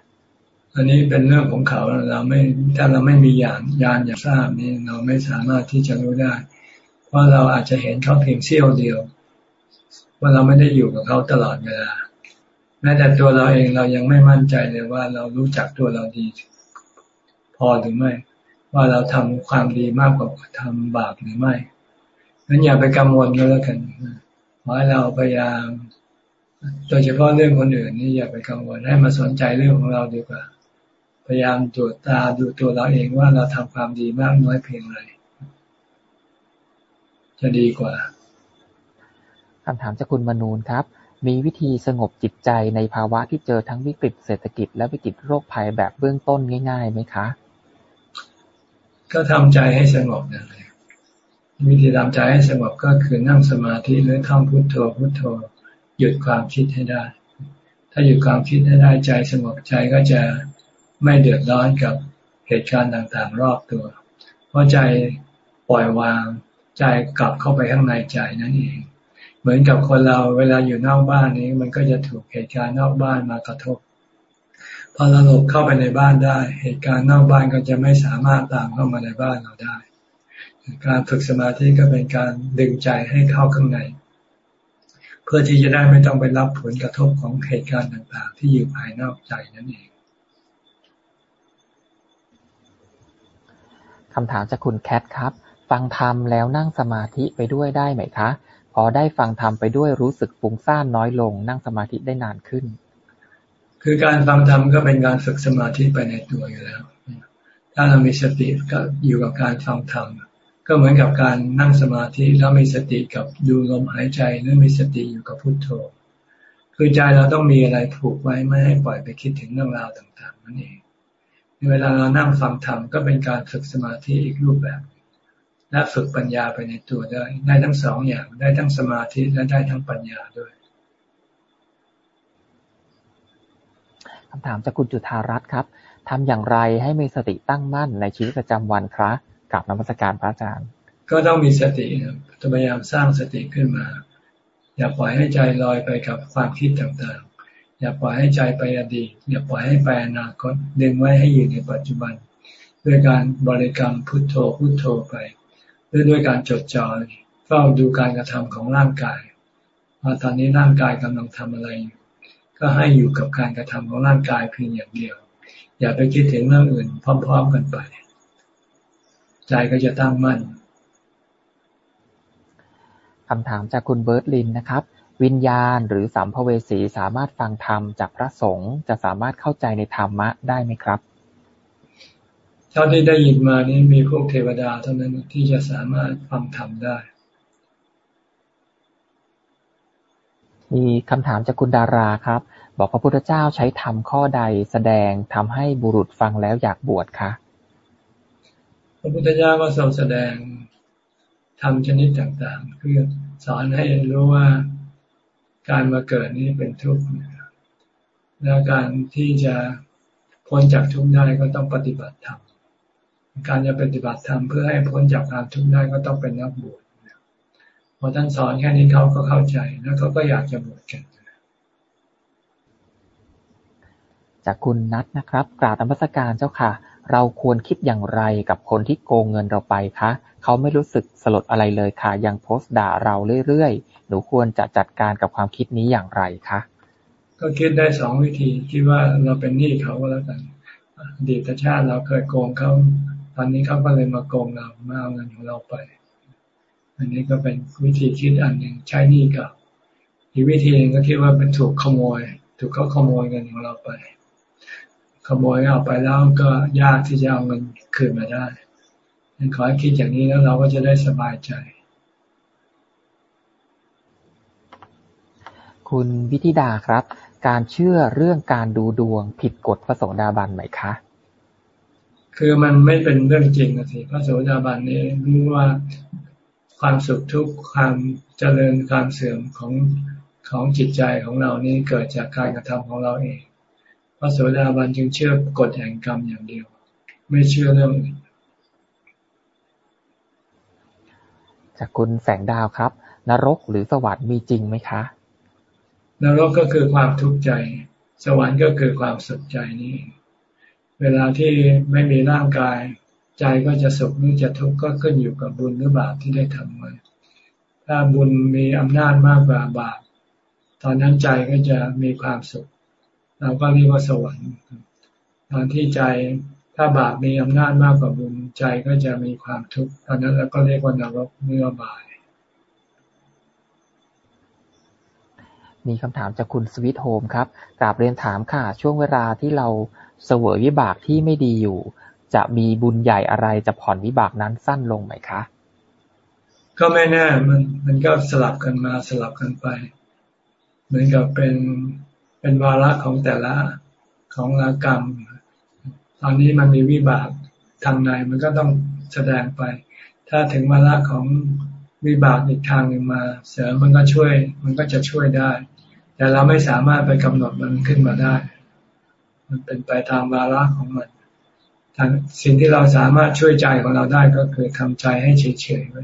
อันนี้เป็นเรื่องของเขาเราไม่ถ้าเราไม่มียานยานอย่ากทราบนี่เราไม่สามารถที่จะรู้ได้เพราเราอาจจะเห็นเขาเพียงเสี้ยวเดียว ว่าเราไม่ได้อยู่กับเขาตลอดเวลาแม้แต่ตัวเราเองเรายังไม่มั่นใจเลยว่าเรารู้จักตัวเราดี พอหรือไม่ ว่าเราทำความดีมากกว่าทำบาปหรือไม่งั้นอย่าไปกังวลก็แล้วกันขอให้เราพยายาม โดยเฉพาะเรื่องคนอื่นนี่อย่าไปกังวลให้มาสนใจเรื่องของเราดีกว่า พยายามตรวจตาดูตัวเราเองว่าเราทำความดีมากน้อยเพียงไรจะดีกว่าคำถามจากคุณมนูนครับ มีวิธีสงบจิตใจในภาวะที่เจอทั้งวิกฤตเศรษฐกิจและวิกฤตโรคภัยแบบเบื้องต้นง่ายๆไหมคะ ก็ทำใจให้สงบนั่นแหละวิธีทำใจให้สงบก็คือนั่งสมาธิหรือท่องพุทโธพุทโธ หยุดความคิดให้ได้ ถ้าหยุดความคิดให้ได้ใจสงบใจก็จะไม่เดือดร้อนกับเหตุการณ์ต่างๆ รอบตัว เพราะใจปล่อยวางใจกลับเข้าไปข้างในใจนั่นเอง เหมือนกับคนเราเวลาอยู่นอกบ้านนี้ มันก็จะถูกเหตุการณ์นอกบ้านมากระทบ พอเราหลบเข้าไปในบ้านได้ เหตุการณ์นอกบ้านก็จะไม่สามารถตามเข้ามาในบ้านเราได้ การฝึกสมาธิก็เป็นการดึงใจให้เข้าข้างใน เพื่อที่จะได้ไม่ต้องไปรับผลกระทบของเหตุการณ์ต่างๆ ที่อยู่ภายนอกใจนั่นเองคำถามจากคุณแคทครับ ฟังธรรมแล้วนั่งสมาธิไปด้วยได้ไหมคะ พอได้ฟังธรรมไปด้วยรู้สึกฟุ้งซ่านน้อยลง นั่งสมาธิได้นานขึ้น คือการฟังธรรมก็เป็นการฝึกสมาธิไปในตัวอยู่แล้ว ถ้าเรามีสติก็อยู่กับการฟังธรรมก็เหมือนกับการนั่งสมาธิแล้วมีสติกับดูลมหายใจหรือมีสติอยู่กับพุทโธ คือใจเราต้องมีอะไรผูกไว้ไม่ให้ปล่อยไปคิดถึงเรื่องราวต่างๆนั่นเองเวลาเรานั่งฟังธรรมก็เป็นการฝึกสมาธิอีกรูปแบบ และฝึกปัญญาไปในตัวได้ได้ทั้งสองอย่างได้ทั้งสมาธิและได้ทั้งปัญญาด้วย คำถามจากคุณจุธารัตน์ครับ ทำอย่างไรให้มีสติตั้งมั่นในชีวิตประจำวันครับกับนมัสการพระอาจารย์ ก็ต้องมีสติพยายามสร้างสติขึ้นมา อย่าปล่อยให้ใจลอยไปกับความคิดต่างๆ อย่าปล่อยให้ใจไปอดีต อย่าปล่อยให้ไปอนาคตดึงไว้ให้อยู่ในปัจจุบัน ด้วยการบริกรรมพุทโธพุทโธไปหรือด้วยการจดจ่อเฝ้าดูการกระทำของร่างกายว่าตอนนี้ร่างกายกำลังทำอะไรอยู่ ก็ให้อยู่กับการกระทำของร่างกายเพียงอย่างเดียว อย่าไปคิดถึงเรื่องอื่น พร้อม ๆ กันไป ใจก็จะตั้งมั่นคำถามจากคุณเบิร์ตลินนะครับ วิญญาณหรือสัมภเวสีสามารถฟังธรรมจากพระสงฆ์จะสามารถเข้าใจในธรรมะได้ไหมครับเท่าที่ได้ยินมานี้มีพวกเทวดาเท่านั้นที่จะสามารถฟังธรรมได้ มีคำถามจากคุณดาราครับ บอกพระพุทธเจ้าใช้ธรรมข้อใดแสดงทำให้บุรุษฟังแล้วอยากบวชคะ พระพุทธเจ้าก็ทรงแสดงธรรมชนิดต่างๆเพื่อสอนให้รู้ว่าการมาเกิดนี้เป็นทุกข์แล้วการที่จะพ้นจากทุกข์ได้ก็ต้องปฏิบัติธรรม การจะปฏิบัติธรรมเพื่อให้พ้นจากความทุกข์ได้ก็ต้องเป็นนักบวช พอท่านสอนแค่นี้เขาก็เข้าใจแล้วเขาก็อยากจะบวชกันจากคุณนัทนะครับ กราบธรรมสการเจ้าค่ะ เราควรคิดอย่างไรกับคนที่โกงเงินเราไปคะเขาไม่รู้สึกสลดอะไรเลยค่ะ ยังโพสต์ด่าเราเรื่อยๆ หนูควรจะจัดการกับความคิดนี้อย่างไรคะก็คิดได้สองวิธีคิดว่าเราเป็นหนี้เขาก็แล้วกันดีตชาติเราเคยโกงเขาตอนนี้เขาก็เลยมาโกงเรามาเอาเงินของเราไป อันนี้ก็เป็นวิธีคิดอันหนึ่งใช้นี่กับอีกวิธีนึงก็คิดว่าเป็นถูกขโมย ถูกเขาขโมยเงินของเราไป ขโมยเอาไปแล้วก็ยากที่จะเอาเงินคืนมาได้ัขอให้คิดอย่างนี้แล้วเราก็จะได้สบายใจ คุณวิธิดาครับ การเชื่อเรื่องการดูดวงผิดกฎพระโสดาบันไหมคะ คือมันไม่เป็นเรื่องจริงสิพระโสดาบันนี่รู้ว่า ความสุขทุกข์ความเจริญความเสื่อมของของจิตใจของเรานี้เกิดจากการกระทำของเราเองพระโสดาบันจึงเชื่อกฎแห่งกรรมอย่างเดียว ไม่เชื่อเรื่องอื่นจากคุณแสงดาวครับ นรกหรือสวรรค์มีจริงไหมคะ นรกก็คือความทุกข์ใจ สวรรค์ก็คือความสุขใจนี้เวลาที่ไม่มีร่างกาย ใจก็จะสุขหรือจะทุกข์ก็ขึ้นอยู่กับบุญหรือบาปที่ได้ทำไว้ถ้าบุญมีอำนาจมากกว่าบาปตอนนั้นใจก็จะมีความสุข เราก็เรียกว่าสวรรค์ ตอนที่ใจถ้าบาปมีอำนาจมากกว่าบุญใจก็จะมีความทุกข์ตอนนั้นเราก็เรียกว่านรกเมื่อบาย มีคำถามจากคุณสวิตโฮมครับกราบเรียนถามค่ะ ช่วงเวลาที่เราเสวยวิบากที่ไม่ดีอยู่ จะมีบุญใหญ่อะไรจะผ่อนวิบากนั้นสั้นลงไหมคะ ก็ไม่แน่มันมันก็สลับกันมาสลับกันไป เหมือนกับเป็นเป็นวาระของแต่ละของลากรรม ตอนนี้มันมีวิบากทางในมันก็ต้องแสดงไป ถ้าถึงวาระของวิบากอีกทางหนึ่งมาเสริมมันก็ช่วย มันก็จะช่วยได้ แต่เราไม่สามารถไปกำหนดมันขึ้นมาได้ มันเป็นไปตามวาระของมัน สิ่งที่เราสามารถช่วยใจของเราได้ก็คือทำใจให้เฉยๆไว้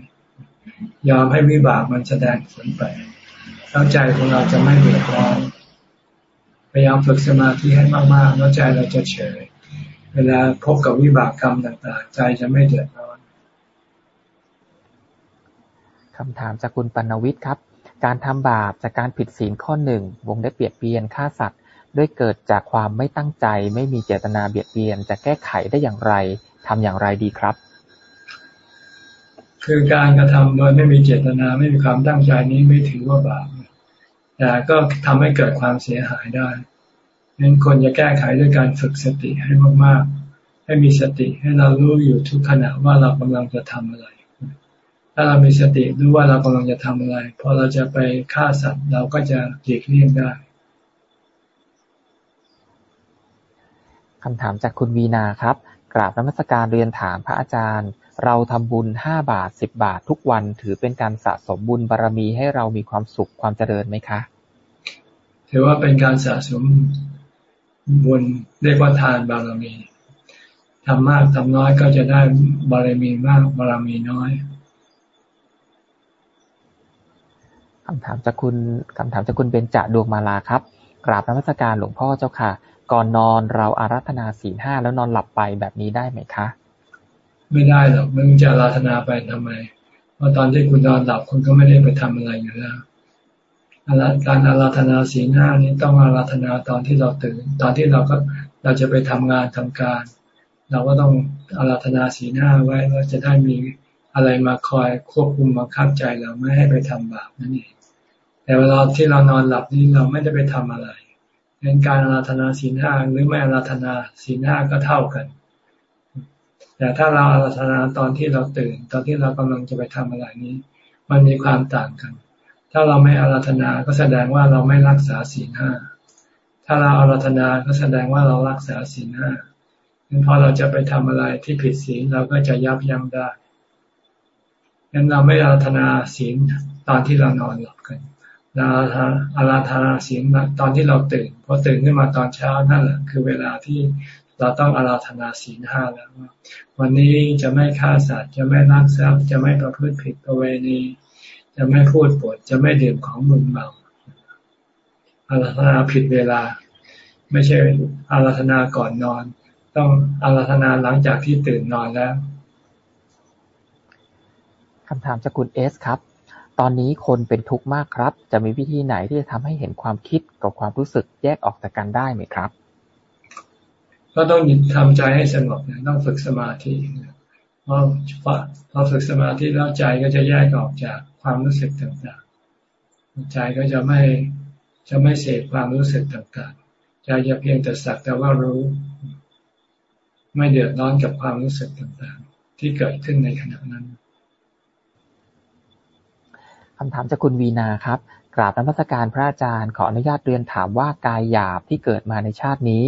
ยอมให้วิบากมันแสดงผลไปแล้วใจของเราจะไม่เดือดร้อนพยายามฝึกสมาธิให้มากๆแล้วใจเราจะเฉย เวลาพบกับวิบากกรรมต่างๆ ใจจะไม่เดือดร้อนคำถามจากคุณปนวิทย์ครับ การทำบาปจากการผิดศีลข้อหนึ่งวงได้เปรียดเบียนฆ่าสัตว์ ด้วยเกิดจากความไม่ตั้งใจ ไม่มีเจตนาเบียดเบียน จะแก้ไขได้อย่างไร ทำอย่างไรดีครับ คือการกระทำโดยไม่มีเจตนาไม่มีความตั้งใจนี้ไม่ถือว่าบาปแต่ก็ทำให้เกิดความเสียหายได้นั้นคนจะแก้ไขด้วยการฝึกสติให้มากๆ ให้มีสติให้เรารู้อยู่ทุกขณะว่าเรากำลังจะทำอะไร ถ้าเรามีสติรู้ว่าเรากำลังจะทำอะไรพอเราจะไปฆ่าสัตว์เราก็จะหลีกเลี่ยงได้ำถามจากคุณวีนาครับ กราบนมัสการเรียนถามพระอาจารย์ เราทำบุญห้าบาทสิบบาททุกวันถือเป็นการสะสมบุญบารรมีให้เรามีความสุขความเจริญไหมคะ ถือว่าเป็นการสะสมบุญเรียกว่าทานบารมีทำมากทำน้อยก็จะได้บารมีมากบารมีน้อยคำถามจากคุณคำถามจากคุณเบญจดวงมาลาครับ กราบนมัสการหลวงพ่อเจ้าค่ะ ก่อนนอนเราอารัธนาศีลห้าแล้วนอนหลับไปแบบนี้ได้ไหมคะ ไม่ได้หรอกมึงจะอาราธนาไปทำไม เพราะตอนที่คุณนอนหลับคุณก็ไม่ได้ไปทำอะไรอยู่แล้วการอาราธนาศีลห้านี้ต้องอาราธนาตอนที่เราตื่น ตอนที่เราก็เราจะไปทำงานทำการ เราก็ต้องอาราธนาศีลห้าไว้เราจะได้มีอะไรมาคอยควบคุมบังคับใจเราไม่ให้ไปทำบาปนั่นเองแต่เวลาที่เรานอนหลับนี่เราไม่ได้ไปทำอะไร เป็นการอาราธนาศีลห้าหรือไม่อาราธนาศีลห้าก็เท่ากัน แต่ถ้าเราอาราธนาตอนที่เราตื่น ตอนที่เรากำลังจะไปทำอะไรนี้ มันมีความต่างกัน ถ้าเราไม่อาราธนาก็แสดงว่าเราไม่รักษาศีลห้าถ้าเราอาราธนาก็แสดงว่าเรารักษาศีลห้างั้นพอเราจะไปทำอะไรที่ผิดศีลเราก็จะยับยั้งได้งั้นเราไม่อาราธนาศีลตอนที่เรานอนหลับกัน เราอาราธนาศีลตอนที่เราตื่นพอตื่นขึ้นมาตอนเช้านั่นแหละคือเวลาที่เราต้องอาราธนาศีลห้าแล้ววันนี้จะไม่ฆ่าสัตว์ จะไม่ลักทรัพย์ จะไม่ประพฤติผิดประเวณี จะไม่พูดปด จะไม่ดื่มของมึนเมาอาราธนาผิดเวลา ไม่ใช่อาราธนาก่อนนอน ต้องอาราธนาหลังจากที่ตื่นนอนแล้วคำถามจากคุณเอสครับ ตอนนี้คนเป็นทุกข์มากครับ จะมีวิธีไหนที่จะทำให้เห็นความคิดกับความรู้สึกแยกออกจากกันได้ไหมครับ ก็ต้องทำใจให้สงบนะต้องฝึกสมาธิเพราะพอฝึกสมาธิแล้วใจก็จะแยกออกจากความรู้สึกต่างๆ ใจก็จะไม่จะไม่เสพความรู้สึกต่างๆ ใจจะเพียงแต่สักแต่ว่ารู้ ไม่เดือดร้อนกับความรู้สึกต่างๆ ที่เกิดขึ้นในขณะนั้น คำถามจากคุณวีนาครับ กราบนมัสการพระอาจารย์ขออนุญาตเรียนถามว่ากายหยาบที่เกิดมาในชาตินี้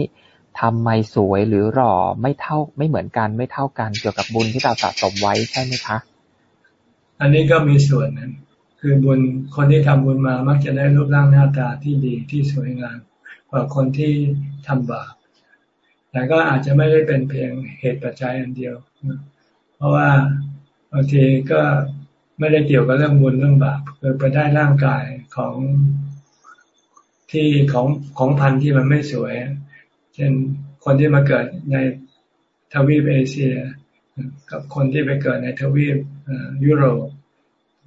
ทำไมสวยหรือหล่อไม่เท่าไม่เหมือนกันไม่เท่ากันเกี่ยวกับบุญที่เราสะสมไว้ใช่ไหมคะ อันนี้ก็มีส่วนนั้นคือบุญคนที่ทำบุญมามักจะได้รูปร่างหน้าตาที่ดีที่สวยงามกว่าคนที่ทำบาปแต่ก็อาจจะไม่ได้เป็นเพียงเหตุปัจจัยอันเดียว เพราะว่าบางทีก็ ไม่ได้เกี่ยวกับเรื่องบุญเรื่องบาปคือไปได้ร่างกายของที่ของของพันธุ์ที่มันไม่สวย เช่นคนที่มาเกิดในทวีปเอเชีย กับคนที่ไปเกิดในทวีปยุโรป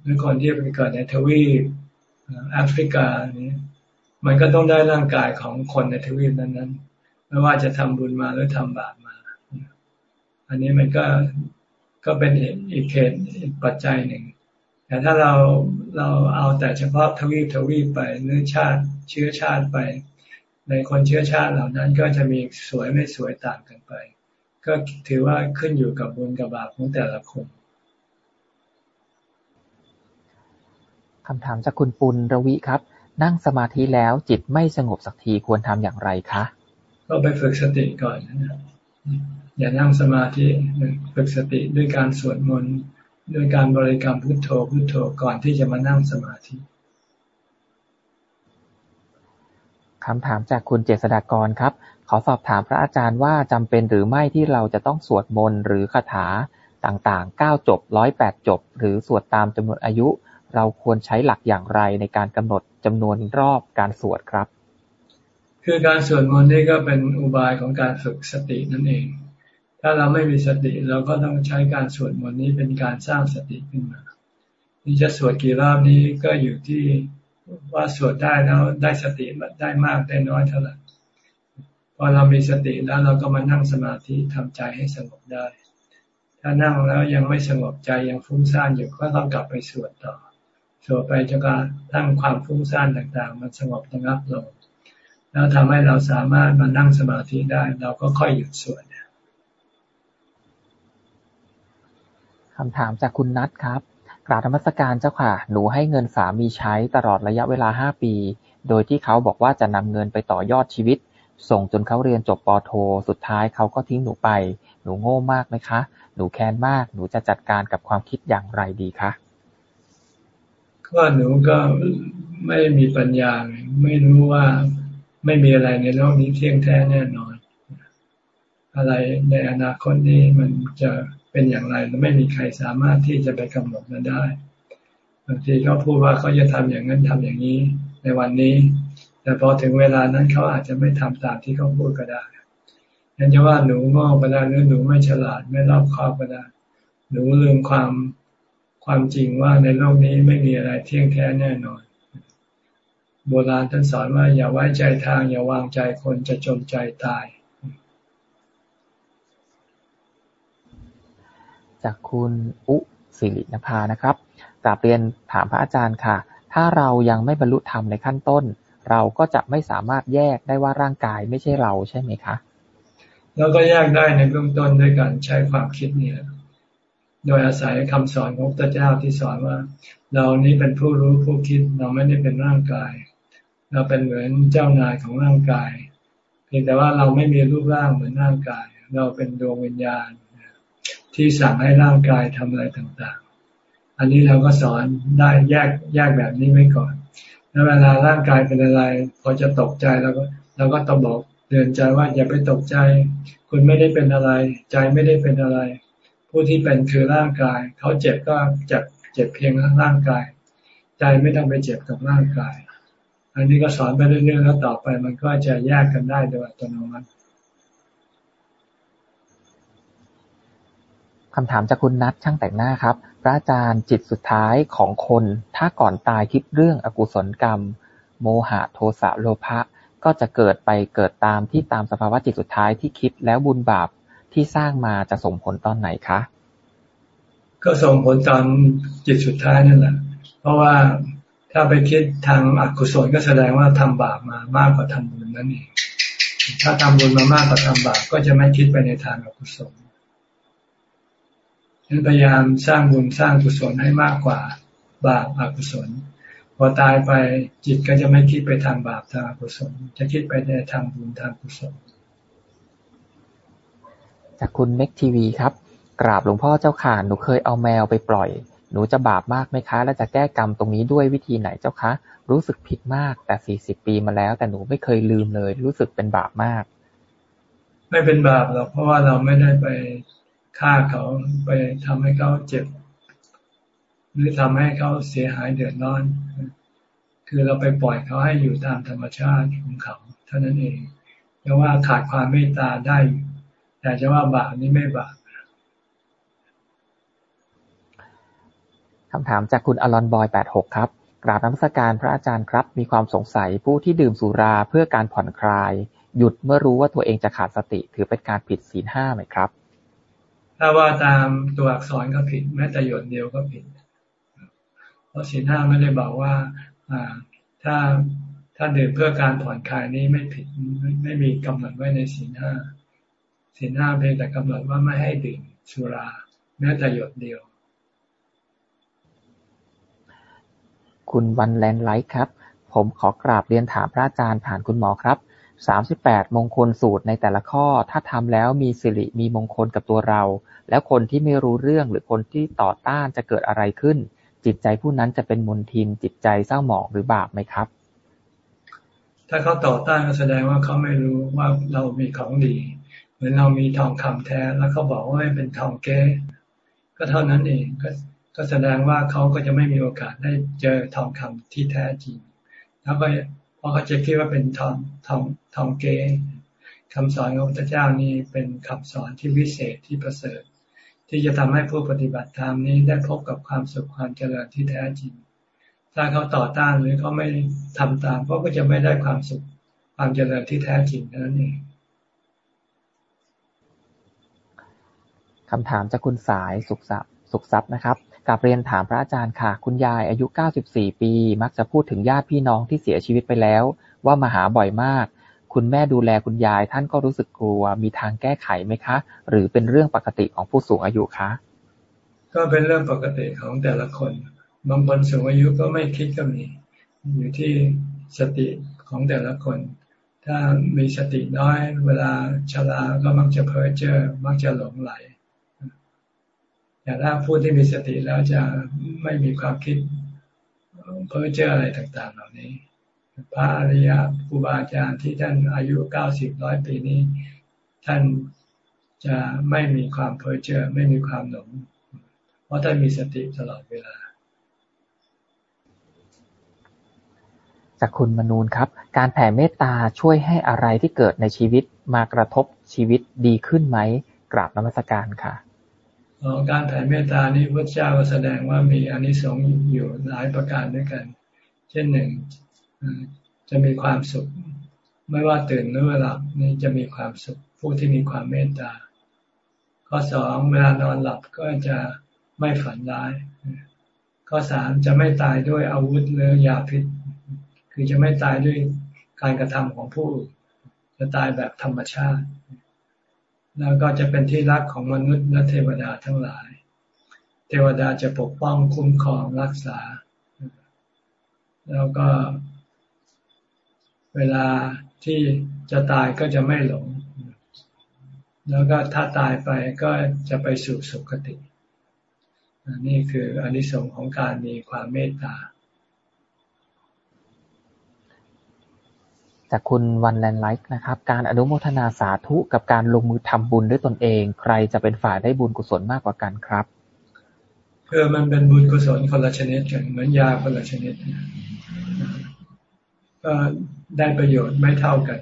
หรือคนที่ไปเกิดในทวีปแอฟริกานี้มันก็ต้องได้ร่างกายของคนในทวีปนั้นๆ ไม่ว่าจะทำบุญมาหรือทำบาปมา อันนี้มันก็ก็เป็นอีกเหตุอีกปัจจัยหนึ่ง แต่ถ้าเราเราเอาแต่เฉพาะทวีปทวีปไปเนื้อชาติเชื้อชาติไป ในคนเชื้อชาติเหล่านั้นก็จะมีสวยไม่สวยต่างกันไป ก็ถือว่าขึ้นอยู่กับบุญกับบาปของแต่ละคนคำถามจากคุณปุณรวิครับ นั่งสมาธิแล้วจิตไม่สงบสักทีควรทำอย่างไรคะ ก็ไปฝึกสติก่อนนะอย่านั่งสมาธิฝึกสติด้วยการสวดมนต์ โดยการบริกรรมพุทโธพุทโธก่อนที่จะมานั่งสมาธิคำถามจากคุณเจษฎากรครับ ขอสอบถามพระอาจารย์ว่าจำเป็นหรือไม่ที่เราจะต้องสวดมนต์หรือคาถาต่างๆเก้าจบร้อยแปดจบ หรือสวดตามจำนวนอายุ เราควรใช้หลักอย่างไรในการกำหนดจำนวนรอบการสวดครับ คือการสวดมนต์นี่ก็เป็นอุบายของการฝึกสตินั่นเอง ถ้าเราไม่มีสติเราก็ต้องใช้การสวดมนต์นี้เป็นการสร้างสติขึ้นมา นี่จะสวดกี่รอบนี้ก็อยู่ที่ว่าสวดได้แล้วได้สติได้มากได้น้อยเท่าไหร่พอเรามีสติแล้วเราก็มานั่งสมาธิทำใจให้สงบได้ ถ้านั่งแล้วยังไม่สงบใจยังฟุ้งซ่านอยู่ก็ต้องกลับไปสวดต่อ สวดไปจนกระทั่งความฟุ้งซ่านต่างๆ มันสงบระงับลง แล้วทำให้เราสามารถมานั่งสมาธิได้ เราก็ค่อยหยุดสวด คำถามจากคุณนัทครับ กราบธรรมสการเจ้าค่ะ หนูให้เงินสามีใช้ตลอดระยะเวลาห้าปี โดยที่เขาบอกว่าจะนำเงินไปต่อยอดชีวิต ส่งจนเขาเรียนจบปโท สุดท้ายเขาก็ทิ้งหนูไป หนูโง่มากไหมคะ หนูแค้นมาก หนูจะจัดการกับความคิดอย่างไรดีคะก็หนูก็ไม่มีปัญญา ไม่รู้ว่าไม่มีอะไรในโลกนี้เที่ยงแท้แน่นอน อะไรในอนาคตนี้มันจะ เป็นอย่างไรไม่มีใครสามารถที่จะไปกำหนดมันได้บางทีเขาพูดว่าเขาจะทำอย่างนั้นทำอย่างนี้ในวันนี้ แต่พอถึงเวลานั้นเขาอาจจะไม่ทำตามที่เขาพูดก็ได้ยันจะว่าหนูงอกก็ได้หรือหนูไม่ฉลาดไม่รอบคอบก็ได้หนูลืมความความจริงว่าในโลกนี้ไม่มีอะไรเที่ยงแท้แน่นอน โบราณท่านสอนว่าอย่าไว้ใจทางอย่าวางใจคนจะจมใจตาย จากคุณอุสิรินภานะครับกราบเรียนถามพระอาจารย์ค่ะ ถ้าเรายังไม่บรรลุธรรมในขั้นต้น เราก็จะไม่สามารถแยกได้ว่าร่างกายไม่ใช่เราใช่ไหมคะ เราก็แยกได้ในเบื้องต้นด้วยการใช้ความคิดนี่แหละโดยอาศัยคำสอนของพระเจ้าที่สอนว่า เรานี้เป็นผู้รู้ผู้คิดเราไม่ได้เป็นร่างกาย เราเป็นเหมือนเจ้านายของร่างกาย เพียงแต่ว่าเราไม่มีรูปร่างเหมือนร่างกาย เราเป็นดวงวิญญาณ ที่สั่งให้ร่างกายทำอะไรต่างๆ อันนี้เราก็สอนได้แยกแยกแบบนี้ไว้ก่อน แล้วเวลาร่างกายเป็นอะไร พอจะตกใจเราก็เราก็ต้องบอกเตือนใจว่าอย่าไปตกใจ คุณไม่ได้เป็นอะไร ใจไม่ได้เป็นอะไร ผู้ที่เป็นคือร่างกาย เขาเจ็บก็เจ็บเจ็บเพียงร่างกาย ใจไม่ต้องไปเจ็บกับร่างกาย อันนี้ก็สอนไปเรื่อยๆแล้วต่อไปมันก็จะแยกกันได้โดยอัตโนมัติ คำถามจากคุณนัทช่างแต่งหน้าครับ พระอาจารย์จิตสุดท้ายของคน ถ้าก่อนตายคิดเรื่องอกุศลกรรม โมหะโทสะโลภะก็จะเกิดไปเกิดตามที่ตามสภาวะจิตสุดท้ายที่คิดแล้วบุญบาปที่สร้างมาจะส่งผลตอนไหนคะ ก็ส่งผลตอนจิตสุดท้ายนั่นแหละ เพราะว่าถ้าไปคิดทางอกุศลก็แสดงว่าทำบาปมามากกว่าทำบุญนั่นเองถ้าทำบุญมามากกว่าทำบาปก็จะไม่คิดไปในทางอกุศล พยายามสร้างบุญสร้างกุศลให้มากกว่าบาปอกุศล พอตายไปจิตก็จะไม่คิดไปทางบาปทางอกุศล จะคิดไปในทางบุญทางกุศล จากคุณเม็กทีวีครับ กราบหลวงพ่อเจ้าข่าหนูเคยเอาแมวไปปล่อย หนูจะบาปมากไหมคะ และจะแก้กรรมตรงนี้ด้วยวิธีไหนเจ้าคะ รู้สึกผิดมากแต่สี่สิบปีมาแล้ว แต่หนูไม่เคยลืมเลย รู้สึกเป็นบาปมาก ไม่เป็นบาปหรอกเพราะว่าเราไม่ได้ไป ฆ่าเขาไปทำให้เขาเจ็บ หรือทำให้เขาเสียหายเดือดร้อน คือเราไปปล่อยเขาให้อยู่ตามธรรมชาติของเขาเท่านั้นเองจะว่าขาดความเมตตาได้ แต่จะว่าบาปนี้ไม่บาปคำถามจากคุณอลอนบอย86ครับ กราบน้ำสการพระอาจารย์ครับ มีความสงสัยผู้ที่ดื่มสุราเพื่อการผ่อนคลาย หยุดเมื่อรู้ว่าตัวเองจะขาดสติถือเป็นการผิดศีลห้าไหมครับ ถ้าว่าตามตัวอักษรก็ผิด แม้แต่หยดเดียวก็ผิด เพราะศีลห้าไม่ได้บอกว่าถ้าถ้าดื่มเพื่อการผ่อนคลายนี้ไม่ผิดไม่ไม่มีกำหนดไว้ในศีลห้าศีลห้าเพียงแต่กำหนดว่าไม่ให้ดื่มสุรา แม้แต่หยดเดียว คุณวันแลนไลท์ครับ ผมขอกราบเรียนถามพระอาจารย์ผ่านคุณหมอครับ สามสิบแปด มงคลสูตรในแต่ละข้อ ถ้าทำแล้วมีสิริมีมงคลกับตัวเรา แล้วคนที่ไม่รู้เรื่องหรือคนที่ต่อต้านจะเกิดอะไรขึ้น จิตใจผู้นั้นจะเป็นมนทิน จิตใจเศร้าหมองหรือบาปไหมครับ ถ้าเขาต่อต้านก็แสดงว่าเขาไม่รู้ว่าเรามีของดี เหมือนเรามีทองคำแท้แล้วเขาบอกว่าเป็นทองแก้ก็เท่านั้นเองก็ก็แสดงว่าเขาก็จะไม่มีโอกาสได้เจอทองคำที่แท้จริงแล้วก็ ราะเขาจะคิดว่าเป็นทองทองทองเกคำสอนของพระเจ้านี่เป็นคำสอนที่วิเศษที่ประเสริฐ ที่จะทำให้ผู้ปฏิบัติธรรมนี้ได้พบกับความสุขความเจริญที่แท้จริง ถ้าเขาต่อต้านหรือเขาไม่ทำตามเขาก็จะไม่ได้ความสุขความเจริญที่แท้จริงนั่นเองคำถามจากคุณสายสุขสัพสุขทรัพย์นะครับ กับเรียนถามพระอาจารย์ค่ะ คุณยายอายุ 94 ปี มักจะพูดถึงญาติพี่น้องที่เสียชีวิตไปแล้ว ว่ามาหาบ่อยมาก คุณแม่ดูแลคุณยายท่านก็รู้สึกกลัว มีทางแก้ไขไหมคะ หรือเป็นเรื่องปกติของผู้สูงอายุคะ ก็เป็นเรื่องปกติของแต่ละคน บางคนสูงอายุก็ไม่คิดก็มี อยู่ที่สติของแต่ละคน ถ้ามีสติน้อย เวลาชราก็มักจะเพ้อเจ้อ มักจะหลงไหล อย่างถ้าผู้ที่มีสติแล้วจะไม่มีความคิดเพ้อเจ้ออะไรต่าง ๆ เหล่านี้ พระอริยครูบาอาจารย์ที่ท่านอายุเก้าสิบร้อยปีนี้ ท่านจะไม่มีความเพ้อเจ้อไม่มีความหลงเพราะท่านมีสติตลอดเวลาจากคุณมนูนครับ การแผ่เมตตาช่วยให้อะไรที่เกิดในชีวิตมากระทบชีวิตดีขึ้นไหมกราบนมัสการค่ะ การแผ่เมตตานี้พระเจ้าก็แสดงว่ามีอนิสงส์อยู่หลายประการด้วยกัน เช่นหนึ่งจะมีความสุข ไม่ว่าตื่นหรือหลับนี่จะมีความสุขผู้ที่มีความเมตตา ข้อสองเวลานอนหลับก็จะไม่ฝันร้าย ข้อสามจะไม่ตายด้วยอาวุธหรือยาพิษ คือจะไม่ตายด้วยการกระทำของผู้จะตายแบบธรรมชาติ แล้วก็จะเป็นที่รักของมนุษย์และเทวดาทั้งหลาย เทวดาจะปกป้องคุ้มครองรักษา แล้วก็ เวลาที่จะตายก็จะไม่หลง แล้วก็ถ้าตายไปก็จะไปสู่สุคติ นี่คืออนิสงส์ของการมีความเมตตา จากคุณวันแลนไลท์นะครับ การอนุโมทนาสาธุกับการลงมือทำบุญด้วยตนเอง ใครจะเป็นฝ่ายได้บุญกุศลมากกว่ากันครับเพื่อมันเป็นบุญกุศลคนละชนิดกันเหมือนยาคนละชนิดก็ได้ประโยชน์ไม่เท่ากัน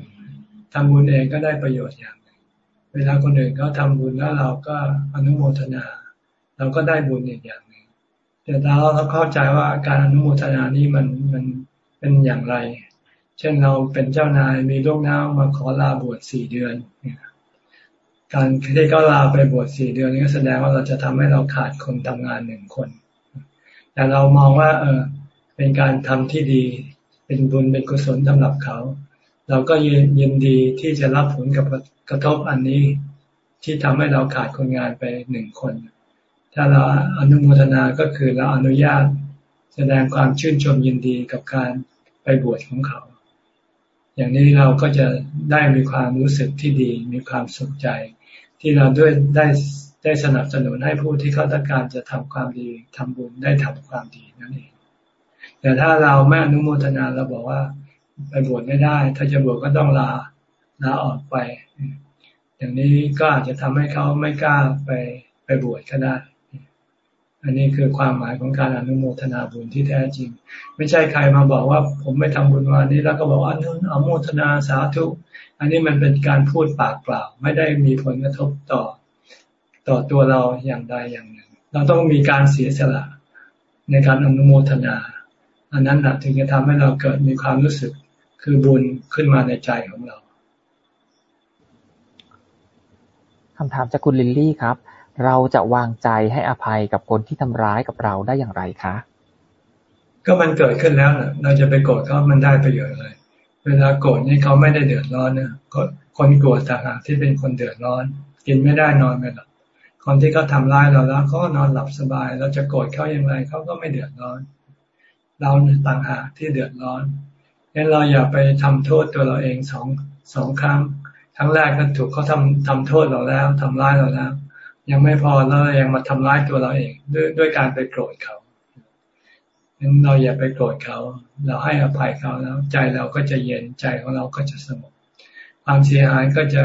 ทำบุญเองก็ได้ประโยชน์อย่างหนึ่งเวลาคนอื่นเขาทาบุญแล้วเราก็อนุโมทนา เราก็ได้บุญอีกอย่างหนึ่งแต่เราเราเข้าใจว่าการอนุโมทนานี้มันมันเป็นอย่างไร เช่นเราเป็นเจ้านายมีลูกน้องมาขอลาบวชสี่เดือน การที่เขาลาไปบวชสี่เดือนนี้ก็แสดงว่าเราจะทำให้เราขาดคนทำงานหนึ่งคน แต่เรามองว่า เออเป็นการทำที่ดี เป็นบุญเป็นกุศลสำหรับเขา เราก็ยินยินดีที่จะรับผลกับกระทบอันนี้ที่ทำให้เราขาดคนงานไปหนึ่งคน ถ้าเราอนุโมทนาก็คือเราอนุญาตแสดงความชื่นชมยินดีกับการไปบวชของเขา อย่างนี้เราก็จะได้มีความรู้สึกที่ดี มีความสุขใจ ที่เราด้วยได้ได้สนับสนุนให้ผู้ที่เขาต้องการจะทำความดีทำบุญได้ทำความดีนั่นเองแต่ถ้าเราไม่อนุโมทนาเราบอกว่าไปบวชไม่ได้ ถ้าจะบวชก็ต้องลาลาออกไป อย่างนี้ก็อาจจะทำให้เขาไม่กล้าไปไปบวชก็ได้ อันนี้คือความหมายของการอนุโมทนาบุญที่แท้จริง ไม่ใช่ใครมาบอกว่าผมไม่ทำบุญวันนี้แล้วก็บอกว่าอนุโมทนาสาธุอันนี้มันเป็นการพูดปากเปล่า ไม่ได้มีผลกระทบต่อ ต่อตัวเราอย่างใดอย่างหนึ่ง เราต้องมีการเสียสละในการอนุโมทนา อันนั้นนะถึงจะทำให้เราเกิดมีความรู้สึกคือบุญขึ้นมาในใจของเราคำถามจากคุณลิลลี่ครับ เราจะวางใจให้อภัยกับคนที่ทำร้ายกับเราได้อย่างไรคะ ก็มันเกิดขึ้นแล้วนะเราจะไปโกรธเขามันได้ประโยชน์เลย เวลาโกรธนี่เขาไม่ได้เดือดร้อนนะคนโกรธต่างหากที่เป็นคนเดือดร้อน กินไม่ได้นอนไม่หลับคนที่เขาทาร้ายเราแล้วเขานอนหลับสบาย เราจะโกรธเขาอย่างไรเขาก็ไม่เดือดร้อน เราต่างหากที่เดือดร้อนงั้นเราอย่าไปทำโทษตัวเราเองสองสองครั้งครั้งแรกก็ถูกเขาทำทำโทษเราแล้วทำร้ายเราแล้ว ยังไม่พอแล้วยังมาทำร้ายตัวเราเองด้วยด้วยการไปโกรธเขางั้นเราอย่าไปโกรธเขา เราให้อภัยเขาแล้ว ใจเราก็จะเย็นใจของเราก็จะสงบความเสียหายก็จะ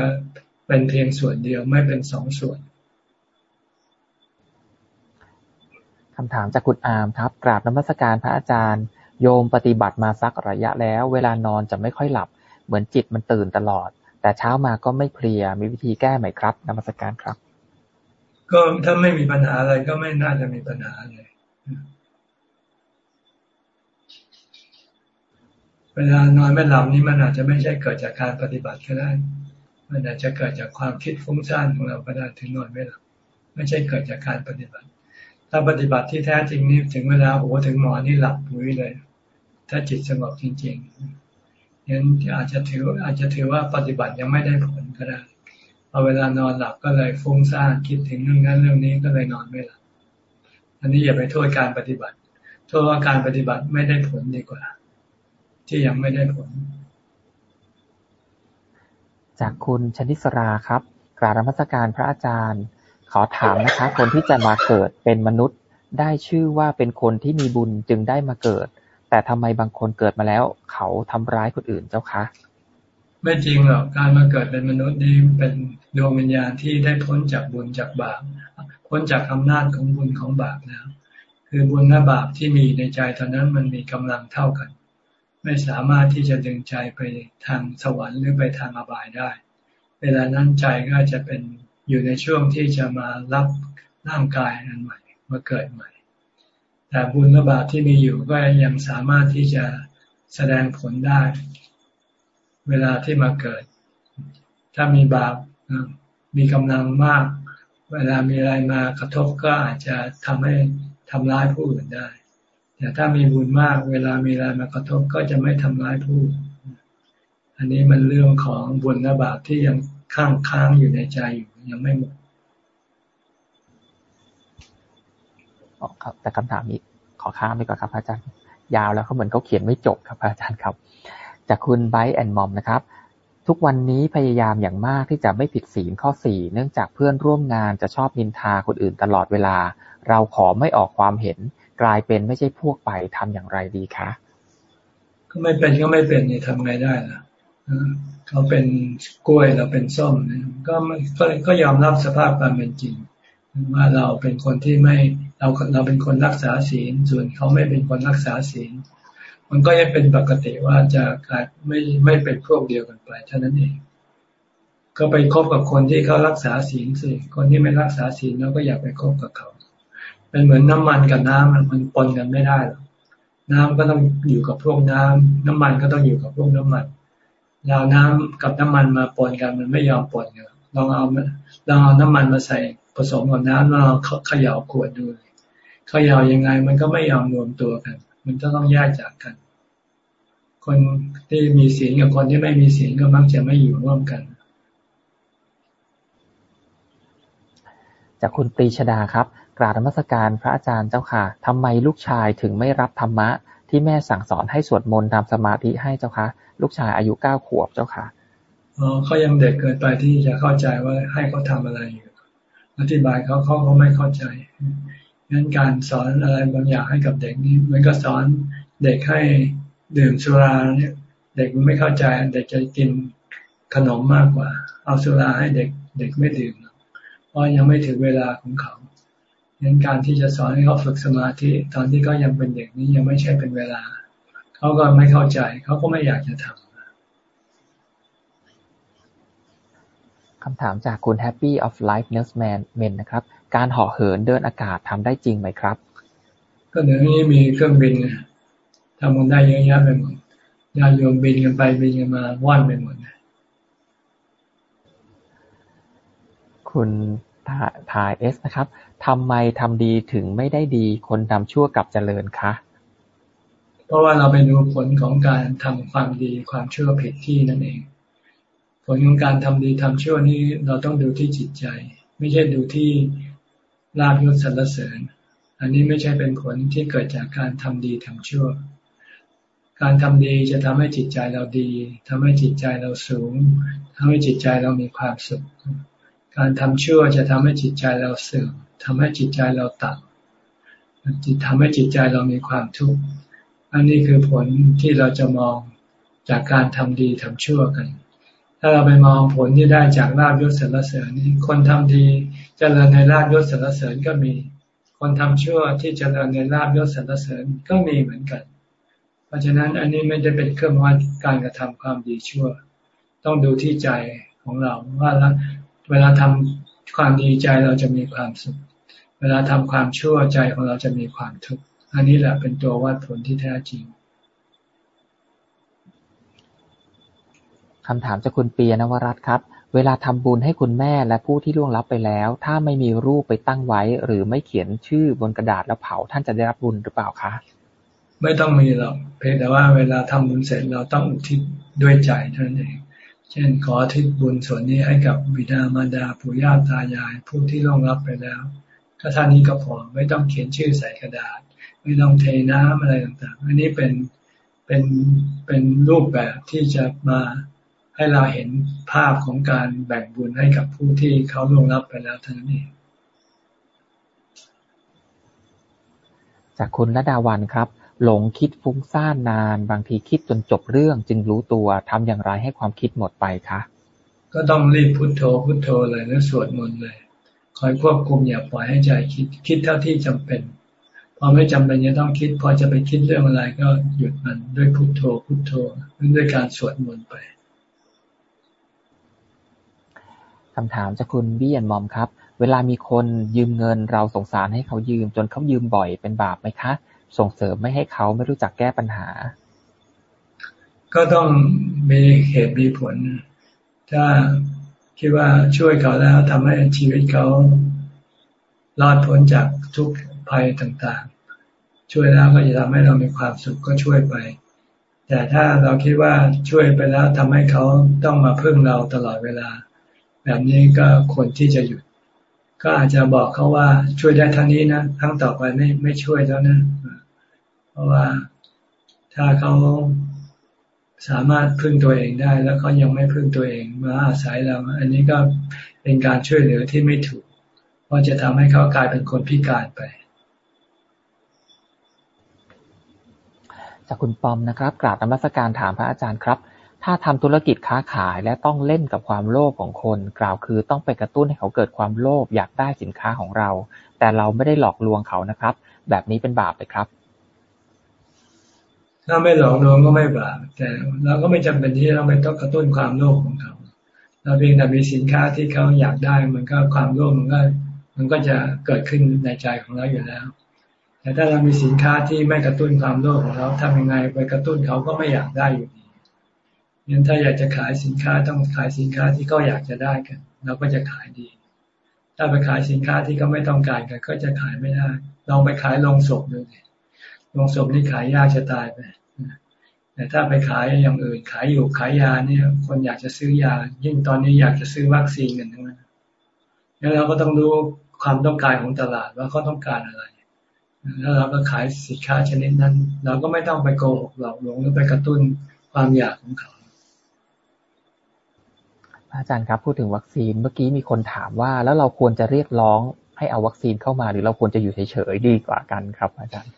เป็นเพียงส่วนเดียวไม่เป็นสองส่วนคำถามจากคุณอามครับ กราบนมัสการพระอาจารย์ โยมปฏิบัติมาสักระยะแล้ว เวลานอนจะไม่ค่อยหลับ เหมือนจิตมันตื่นตลอด แต่เช้ามาก็ไม่เพลียมีวิธีแก้ไหมครับนมัสการครับ ก็ถ้าไม่มีปัญหาอะไรก็ไม่น่าจะมีปัญหาเลยเวลานอนไม่หลับนี้มันอาจจะไม่ใช่เกิดจากการปฏิบัติก็ได้ มันอาจจะเกิดจากความคิดฟุ้งซ่านของเราก็ได้ถึงนอนไม่หลับ ไม่ใช่เกิดจากการปฏิบัติ ถ้าปฏิบัติที่แท้จริงนี่ถึงเวลาโอ้ถึงหมอนี่หลับปุ้ยเลย ถ้าจิตสงบจริงๆงั้นอาจจะถืออาจจะถือว่าปฏิบัติยังไม่ได้ผลก็ได้ อเวลานอนหลับก็เลยฟุ้งซ่านคิดถึงเรื่องนั้นเรื่องนี้ก็เลยนอนไม่หลับ อันนี้อย่าไปโทษการปฏิบัติ โทษว่าการปฏิบัติไม่ได้ผลดีกว่า ที่ยังไม่ได้ผล จากคุณชนิสราครับ กราบรมสการพระอาจารย์ ขอถามนะคะ คนที่จะมาเกิดเป็นมนุษย์ได้ชื่อว่าเป็นคนที่มีบุญจึงได้มาเกิด แต่ทำไมบางคนเกิดมาแล้ว เขาทำร้ายคนอื่นเจ้าคะ ไม่จริงหรอกการมาเกิดเป็นมนุษย์นี่เป็นดวงวิญญาณที่ได้พ้นจากบุญจากบาปพ้นจากอำนาจของบุญของบาปแล้ว คือบุญและบาปที่มีในใจตอนนั้นมันมีกำลังเท่ากัน ไม่สามารถที่จะดึงใจไปทางสวรรค์หรือไปทางอบายได้ เวลานั้นใจก็จะเป็นอยู่ในช่วงที่จะมารับร่างกายอันใหม่มาเกิดใหม่ แต่บุญและบาปที่มีอยู่ก็ยังสามารถที่จะแสดงผลได้ เวลาที่มาเกิด ถ้ามีบาปมีกำลังมาก เวลามีอะไรมากระทบก็อาจจะทำให้ทำร้ายผู้อื่นได้ แต่ถ้ามีบุญมาก เวลามีอะไรมากระทบก็จะไม่ทำร้ายผู้ อันนี้มันเรื่องของบุญและบาปที่ยังค้างค้างอยู่ในใจอยู่ยังไม่หมดครับ แต่คำถามนี้ขอข้ามไปก่อนครับอาจารย์ ยาวแล้วเขาเหมือนเขาเขียนไม่จบครับอาจารย์ครับ จากคุณไบแอนมอมนะครับ ทุกวันนี้พยายามอย่างมากที่จะไม่ผิดศีลข้อสี่เนื่องจากเพื่อนร่วมงานจะชอบนินทาคนอื่นตลอดเวลา เราขอไม่ออกความเห็น กลายเป็นไม่ใช่พวกไปทำอย่างไรดีคะก็ไม่เป็นก็ไม่เป็นเนี่ยทำไงได้ล่ะเขาเป็นกล้วยเราเป็นส้มก็ก็ก็ยอมรับสภาพความเป็นจริงว่าเราเป็นคนที่ไม่เราเราเป็นคนรักษาศีลส่วนเขาไม่เป็นคนรักษาศีล มันก็ยังเป็นปกติว่าจะการไม่ไม่เป็นพวกเดียวกันไปเท่านั้นเอง ก็ไปคบกับคนที่เขารักษาศีลสิคนที่ไม่รักษาศีลเราก็อยากไปคบกับเขา เป็นเหมือนน้ำมันกับน้ำมันมันปนกันไม่ได้หรอกน้ำก็ต้องอยู่กับพวกน้ำน้ำมันก็ต้องอยู่กับพวกน้ำมันเราน้ำกับน้ำมันมาปนกันมันไม่ยอมปนกันลองเอาลองเอาน้ำมันมาใส่ผสมกับน้ำเราเขย่าขวดดูเขย่ายังไงมันก็ไม่ยอมรวมตัวกัน มันจะต้องแยกจากกัน คนที่มีศีลกับคนที่ไม่มีศีลก็มักจะไม่อยู่ร่วมกัน จากคุณตรีชดาครับกราบธรรมสการพระอาจารย์เจ้าค่ะทำไมลูกชายถึงไม่รับธรรมะ ที่แม่สั่งสอนให้สวดมนต์ทำสมาธิให้เจ้าคะลูกชายอายุเก้าขวบเจ้าค่ะอ๋อเขายังเด็กเกินไปที่จะเข้าใจว่าให้เขาทำอะไรอยู่ อธิบายเขาเขาเขาไม่เข้าใจ งั้นการสอนอะไรบางอย่างให้กับเด็กนี่มันก็สอนเด็กให้ดื่มสุราเนี่ย เด็กมันไม่เข้าใจ เด็กจะกินขนมมากกว่า เอาสุราให้เด็กเด็กไม่ดื่มเพราะยังไม่ถึงเวลาของเขางั้นการที่จะสอนให้เขาฝึกสมาธิตอนที่เขายังเป็นเด็กนี้ยังไม่ใช่เป็นเวลา เขาก็ไม่เข้าใจ เขาก็ไม่อยากจะทำคำถามจากคุณ Happy of Life n u r s e Man นะครับ การเหาะเหินเดินอากาศทำได้จริงไหมครับ ก็เดี๋ยวนี้มีเครื่องบินทำมันได้เยอะแยะไปหมดยานโยมบินกันไปบินกันมาว่อนไปหมดคุณทายเอสนะครับทำไมทำดีถึงไม่ได้ดีคนทำชั่วกับเจริญคะ เพราะว่าเราไปดูผลของการทำความดีความชั่วผิดที่นั่นเอง ผลของการทำดีทำชั่วนี้เราต้องดูที่จิตใจ ไม่ใช่ดูที่ ลาภยศสรรเสริญ อันนี้ไม่ใช่เป็นผลที่เกิดจากการทำดีทำชั่ว การทำดีจะทำให้จิตใจเราดีทำให้จิตใจเราสูงทำให้จิตใจเรามีความสุข การทำชั่วจะทำให้จิตใจเราเสื่อมทำให้จิตใจเราต่ำจิตทำให้จิตใจเรามีความทุกข์ อันนี้คือผลที่เราจะมองจากการทำดีทำชั่วกัน ถ้าเราไปมองผลที่ได้จากลาบยศสรรเสริญนี่คนทำดีจเจริญในลาบยศสรรเสริญก็มี คนทำชั่วที่จเจริญในลาบยศสรรเสริญก็มีเหมือนกัน เพราะฉะนั้นอันนี้ไม่ได้เป็นเครื่องวัดการกระทำความดีชั่ว ต้องดูที่ใจของเราว่าเวลาทำความดีใจเราจะมีความสุข เวลาทำความชั่วใจของเราจะมีความทุกข์ อันนี้แหละเป็นตัววัดผลที่แท้จริง คำถามจากคุณเปีย นวรัตน์ ครับ เวลาทำบุญให้คุณแม่และผู้ที่ล่วงลับไปแล้ว ถ้าไม่มีรูปไปตั้งไว้ หรือไม่เขียนชื่อบนกระดาษแล้วเผา ท่านจะได้รับบุญหรือเปล่าคะ ไม่ต้องมีหรอก เพียงแต่ว่าเวลาทำบุญเสร็จเราต้องอุทิศด้วยใจเท่านั้นเอง เช่นขอทิศบุญส่วนนี้ให้กับบิดามารดาปู่ย่าตายาย ผู้ที่ล่วงลับไปแล้วถ้าท่านนี้ก็พอไม่ต้องเขียนชื่อใส่กระดาษ ไม่ต้องเทน้ำอะไรต่างๆ อันนี้เป็นเป็นเป็นรูปแบบที่จะมา ให้เราเห็นภาพของการแบ่งบุญให้กับผู้ที่เขาลงรับไปแล้วทั้งนี้จากคุณระดาวันครับ หลงคิดฟุ้งซ่านนาน บางทีคิดจนจบเรื่องจึงรู้ตัวทำอย่างไรให้ความคิดหมดไปคะก็ต้องรีบพุโทโธพุโทโธเลยแล้วสวดมนต์เลย คอยควบคุมอย่าปล่อยให้ใจคิดคิดเท่าที่จำเป็น พอไม่จำเป็นจะต้องคิด พอจะไปคิดเรื่องอะไรก็หยุดมันด้วยพุโทโธพุโทโธด้วยการสวดมนต์ไป คำถามจากคุณบี้ยนมอมครับ เวลามีคนยืมเงินเราสงสารให้เขายืม จนเขายืมบ่อยเป็นบาปไหมคะ ส่งเสริมไม่ให้เขาไม่รู้จักแก้ปัญหา ก็ต้องมีเหตุมีผล ถ้าคิดว่าช่วยเขาแล้วทำให้ชีวิตเขารอดพ้นจากทุกภัยต่างๆ ช่วยแล้วก็จะทำให้เรามีความสุขก็ช่วยไป แต่ถ้าเราคิดว่าช่วยไปแล้วทำให้เขาต้องมาพึ่งเราตลอดเวลา แบบนี้ก็ควรที่จะหยุด ก็อาจจะบอกเขาว่าช่วยได้เท่านี้นะครั้งต่อไปไม่ไม่ช่วยแล้วนะ เพราะว่าถ้าเขาสามารถพึ่งตัวเองได้ แล้วเขายังไม่พึ่งตัวเองมาอาศัยเรา อันนี้ก็เป็นการช่วยเหลือที่ไม่ถูก เพราะจะทำให้เขากลายเป็นคนพิการไป จากคุณปอมนะครับ กราบนมัสการถามพระอาจารย์ครับ ถ้าทำธุรกิจค้าขายและต้องเล่นกับความโลภของคน กล่าวคือต้องไปกระตุ้นให้เขาเกิดความโลภอยากได้สินค้าของเรา แต่เราไม่ได้หลอกลวงเขานะครับ แบบนี้เป็นบาปไหมครับ ถ้าไม่หลอกลวงก็ไม่บาป แต่เราก็ไม่จำเป็นที่เราไม่ต้องกระตุ้นความโลภของเขา เราเพียงแต่มีสินค้าที่เขาอยากได้ มันก็ความโลภมันก็มันก็จะเกิดขึ้นในใจของเราอยู่แล้ว แต่ถ้าเรามีสินค้าที่ไม่กระตุ้นความโลภของเราทำยังไงไปกระตุ้นเขาก็ไม่อยากได้อยู่ด งั้นถ้าอยากจะขายสินค้าต้องขายสินค้าที่ก็อยากจะได้กันเราก็จะขายดี ถ้าไปขายสินค้าที่เขาไม่ต้องการกัน ก็จะขายไม่ได้ลองไปขายลงศพดูสิลงศพนี่ขายยากจะตายไปแต่ถ้าไปขายอย่างอื่นขายอยู่ขายยาเนี่ย คนอยากจะซื้อยา ยิ่งตอนนี้อยากจะซื้อวัคซีนกันทั้งนั้นแล้วเราก็ต้องรู้ความต้องการของตลาดว่าเขาต้องการอะไร แล้วเราก็ขายสินค้าชนิดนั้น เราก็ไม่ต้องไปโกหกหลอกลวงหรือไปกระตุ้นความอยากของเขา อาจารย์ครับพูดถึงวัคซีนเมื่อกี้มีคนถามว่า แล้วเราควรจะเรียกร้องให้เอาวัคซีนเข้ามา หรือเราควรจะอยู่เฉยๆดีกว่ากันครับ อาจารย์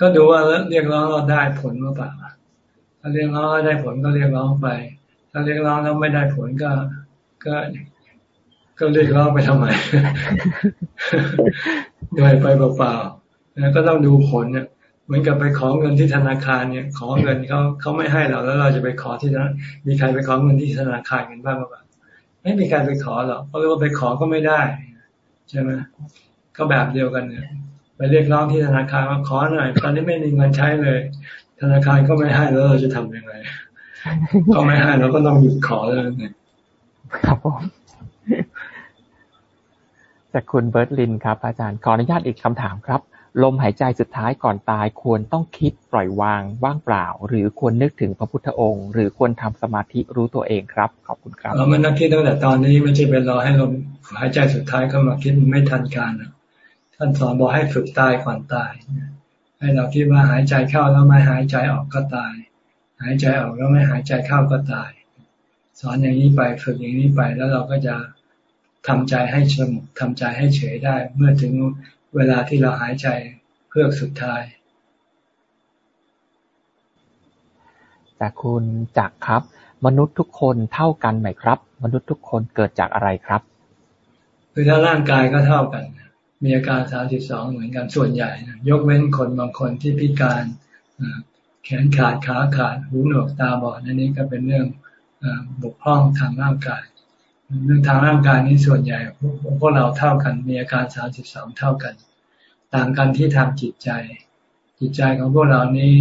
ก็ดูว่าเรียกร้องเราได้ผลหรือเปล่าถ้าเรียกร้องได้ผลก็เรียกร้องไป ถ้าเรียกร้องแล้วไม่ได้ผลก็ก็ก็เรียกร้องไปทำไมโดยไปเปล่าๆแล้วก็ต้องดูผลเนี่ยเหมือนกับไปขอเงินที่ธนาคารเนี่ย ขอเงินเขาเขาไม่ให้เราแล้วเราจะไปขอที่นั้นมีใครไปขอเงินที่ธนาคารกันบ้างหรือเปล่า ไม่มีการไปขอหรอกเพราะว่าไปขอก็ไม่ได้ใช่ไหมก็แบบเดียวกันเนี่ย ไปเรียกร้องที่ธนาคารว่าขอหน่อย ตอนนี้ไม่มีเงินใช้เลย ธนาคารก็ไม่ให้แล้วเราจะทํำยังไงก็ไม่ให้เราก็ต้องหยุดขอแล้วเนี่ยครับผมจากคุณเบิร์ตลินครับ อาจารย์ขออนุญาตอีกคำถามครับ ลมหายใจสุดท้ายก่อนตายควรต้องคิดปล่อยวางว่างเปล่า หรือควรนึกถึงพระพุทธองค์ หรือควรทำสมาธิรู้ตัวเองครับ ขอบคุณครับเราไม่นักคิดตั้งแต่ตอนนี้ไม่ใช่เป็นรอให้ลมหายใจสุดท้ายเข้ามาคิดไม่ทันการท่านสอนบอกให้ฝึกตายก่อนตาย ให้เราคิดว่าหายใจเข้าแล้วไม่หายใจออกก็ตาย หายใจออกแล้วไม่หายใจเข้าก็ตาย สอนอย่างนี้ไปฝึกอย่างนี้ไปแล้วเราก็จะทำใจให้สงบทำใจให้เฉยได้ เมื่อถึง เวลาที่เราหายใจเพื่อสุดท้าย จากคุณจักครับ มนุษย์ทุกคนเท่ากันไหมครับ มนุษย์ทุกคนเกิดจากอะไรครับ คือถ้าร่างกายก็เท่ากัน มีอาการสามสิบสองเหมือนกันส่วนใหญ่นะยกเว้นคนบางคนที่พิการแขนขาดขาขาดหูหนวกตาบอดนั่นนี้ก็เป็นเรื่องบกพร่องทางร่างกาย เรื่องทางร่างกายนี้ส่วนใหญ่พวกเราเท่ากัน มีอาการสามสิบสองเท่ากัน ต่างกันที่ทางจิตใจ จิตใจของพวกเรานี้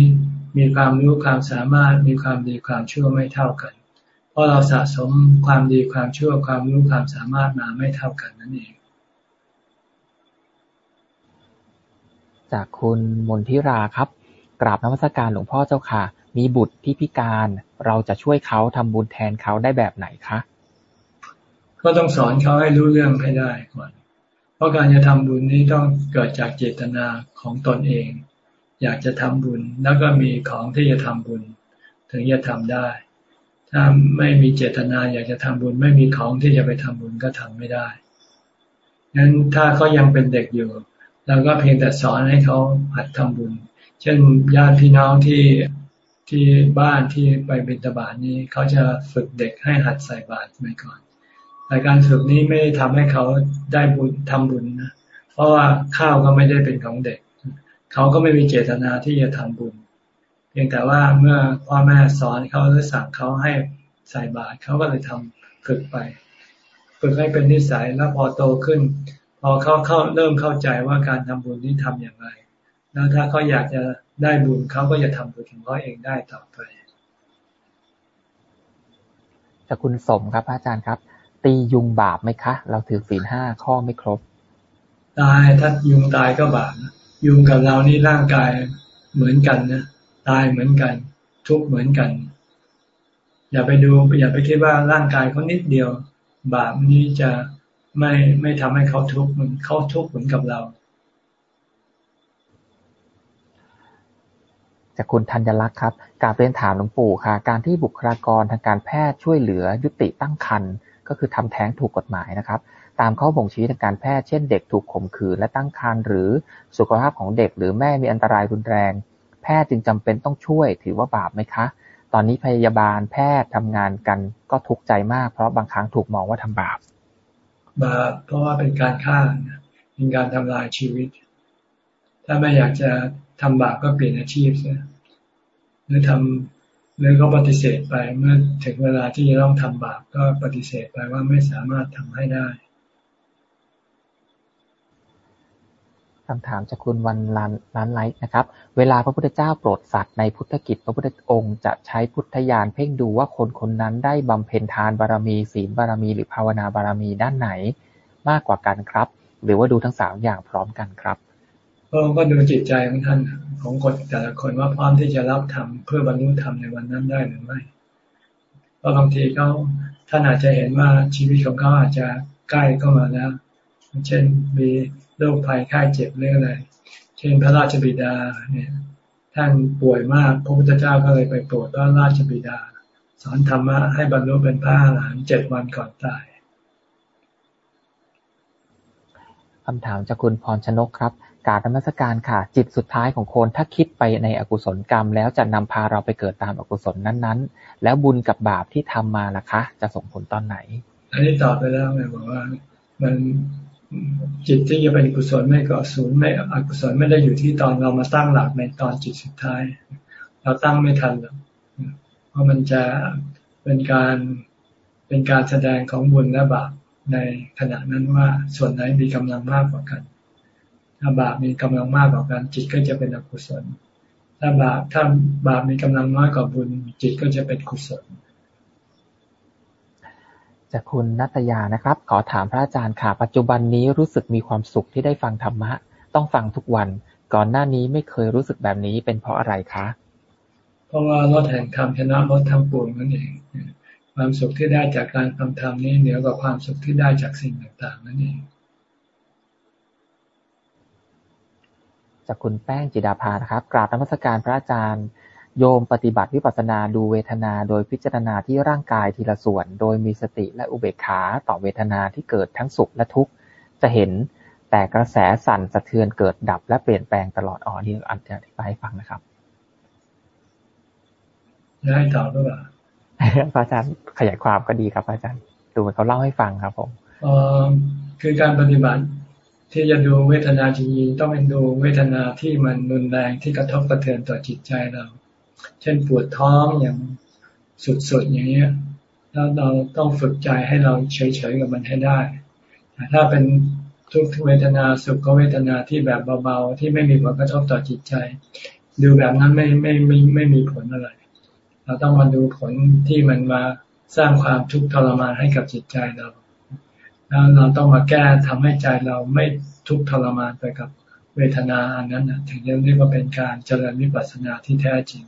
มีความรู้ความสามารถมีความดีความชั่วไม่เท่ากัน เพราะเราสะสมความดีความชั่วความรู้ความสามารถมาไม่เท่ากันนั่นเอง จากคุณมนทิราครับ กราบนมัสการหลวงพ่อเจ้าค่ะ มีบุตรที่พิการ เราจะช่วยเขาทำบุญแทนเขาได้แบบไหนคะ ก็ต้องสอนเขาให้รู้เรื่องให้ได้ก่อน เพราะการจะทำบุญนี้ต้องเกิดจากเจตนาของตนเอง อยากจะทำบุญแล้วก็มีของที่จะทำบุญ ถึงจะทำได้ ถ้าไม่มีเจตนาอยากจะทำบุญ ไม่มีของที่จะไปทำบุญก็ทำไม่ได้งั้นถ้าเขายังเป็นเด็กอยู่เราก็เพียงแต่สอนให้เขาหัดทำบุญ เช่นญาติพี่น้องที่ที่บ้านที่ไปบิณฑบาตนี้เขาจะฝึกเด็กให้หัดใส่บาตรไปก่อน แต่การฝึกนี้ไม่ได้ทำให้เขาได้บุญทำบุญนะเพราะว่าข้าวก็ไม่ได้เป็นของเด็ก เขาก็ไม่มีเจตนาที่จะทำบุญ เพียงแต่ว่าเมื่อพ่อแม่สอนเขาหรือสั่งเขาให้ใส่บาตรเขาก็เลยทำฝึกไป ฝึกให้เป็นนิสัยแล้วพอโตขึ้น พอเขาเข้าเริ่มเข้าใจว่าการทำบุญนี้ทำอย่างไร แล้วถ้าเขาอยากจะได้บุญเขาก็จะทำบุญของเขาเองได้ต่อไปจากคุณสมครับอาจารย์ครับ ตียุงบาปไหมคะ เราถือศีลห้าข้อไม่ครบ ตายถ้ายุงตายก็บาปยุงกับเรานี่ร่างกายเหมือนกันนะตายเหมือนกัน ทุกเหมือนกัน อย่าไปดูอย่าไปคิดว่าร่างกายเขานิดเดียว บาปนี้จะไม่ไม่ทำให้เขาทุกข์มันเขาทุกข์เหมือนกับเรา จากคุณธัญลักษณ์ครับ การเรียนถามหลวงปู่ค่ะ การที่บุคลากรทางการแพทย์ช่วยเหลือยุติตั้งครรภ์ ก็คือทำแท้งถูกกฎหมายนะครับ ตามข้อบ่งชี้ทางการแพทย์ เช่น เด็กถูกข่มขืนและตั้งครรภ์หรือสุขภาพของเด็กหรือแม่มีอันตรายรุนแรง แพทย์จึงจำเป็นต้องช่วย ถือว่าบาปไหมคะ ตอนนี้พยาบาลแพทย์ทำงานกันก็ทุกข์ใจมาก เพราะบางครั้งถูกมองว่าทำบาป บาปเพราะว่าเป็นการฆ่าเป็นการทำลายชีวิต ถ้าไม่อยากจะทำบาปก็เปลี่ยนอาชีพเสียหรือทำ เลยก็ปฏิเสธไปเมื่อถึงเวลาที่จะต้องทำบาปก็ปฏิเสธไปว่าไม่สามารถทำให้ได้คำถามจากคุณวันลานล้านไลท์นะครับ เวลาพระพุทธเจ้าโปรดสัตว์ในพุทธกิจพระพุทธองค์จะใช้พุทธญาณเพ่งดูว่าคนคนนั้นได้บำเพ็ญทานบารมี ศีลบารมี หรือภาวนาบารมีด้านไหน มากกว่ากันครับ หรือว่าดูทั้งสามอย่างพร้อมกันครับ ระองค์ก็ดูจิตใจของท่านของคนแต่ละคนว่าพร้อมที่จะรับธรรมเพื่อบรรลุธรรมในวันนั้นได้หรือไม่เพราะบางทีเขาท่านอาจจะเห็นว่าชีวิตของเขาอาจจะใกล้เข้ามาแล้ว เช่นมีโรคภัยไข้เจ็บเรื่องอะไร เช่นพระราชบิดาเนี่ยท่านป่วยมากพระพุทธเจ้าก็เลยไปโปรดว่าราชบิดา สอนธรรมะให้บรรลุเป็นพระอรหันต์เจ็ดวันก่อนตายคำถามจากคุณพรชนกครับ การธรรมสการค่ะ จิตสุดท้ายของคนถ้าคิดไปในอกุศลกรรม แล้วจะนำพาเราไปเกิดตามอกุศลนั้นๆ แล้วบุญกับบาปที่ทำมาล่ะคะ จะส่งผลตอนไหน อันนี้ตอบไปแล้วไงบอกว่า มันจิตที่จะเป็นกุศลไม่ก็ศูนย์ไม่อกุศลไม่ได้อยู่ที่ตอนเรามาตั้งหลักในตอนจิตสุดท้าย เราตั้งไม่ทันหรอกเพราะมันจะเป็นการเป็นการแสดงของบุญและบาปในขณะนั้นว่าส่วนไหนมีกำลังมากกว่ากัน ถ้าบาปมีกำลังมากกว่ากันจิตก็จะเป็นอกุศล ถ้าบาปถ้าบาปมีกำลังน้อยกว่าบุญ จิตก็จะเป็นกุศลจากคุณนัตยานะครับ ขอถามพระอาจารย์ค่ะ ปัจจุบันนี้รู้สึกมีความสุขที่ได้ฟังธรรมะ ต้องฟังทุกวัน ก่อนหน้านี้ไม่เคยรู้สึกแบบนี้เป็นเพราะอะไรคะ เพราะว่ารถแห่งธรรมชนะรถทั้งปวงนั่นเอง ความสุขที่ได้จากการทำธรรมนี้เหนือกว่าความสุขที่ได้จากสิ่งต่างๆ นั่นเอง จากคุณแป้งจิดาภานะครับ กราบนมัสการพระอาจารย์ โยมปฏิบัติวิปัสสนาดูเวทนาโดยพิจารณาที่ร่างกายทีละส่วน โดยมีสติและอุเบกขาต่อเวทนาที่เกิดทั้งสุขและทุกข์จะเห็นแต่กระแสสั่นสะเทือนเกิดดับและเปลี่ยนแปลงตลอดอ๋อนี่อาจจะอธิบายให้ฟังนะครับได้ตอบหรือเปล่าพระอาจารย์ขยายความก็ดีครับพระอาจารย์ดูเหมือนเขาเล่าให้ฟังครับผมเอ่อคือการปฏิบัติ ที่จะดูเวทนาจริงๆต้องเป็นดูเวทนาที่มันรุนแรงที่กระทบกระเทือนต่อจิตใจเรา เช่นปวดท้องอย่างสุดๆอย่างเงี้ย แล้วเราต้องฝึกใจให้เราเฉยๆกับมันให้ได้ ถ้าเป็นทุกเวทนาสุขเวทนาที่แบบเบาๆที่ไม่มีผลกระทบต่อจิตใจ ดูแบบนั้นไม่ไม่ไม่ไม่มีผลอะไร เราต้องมาดูผลที่มันมาสร้างความทุกข์ทรมานให้กับจิตใจเรา แล้วเราต้องมาแก้ทำให้ใจเราไม่ทุกข์ทรมานไปกับเวทนาอันนั้นนะถึงจะเรียกว่าเป็นการเจริญวิปัสสนาที่แท้จริง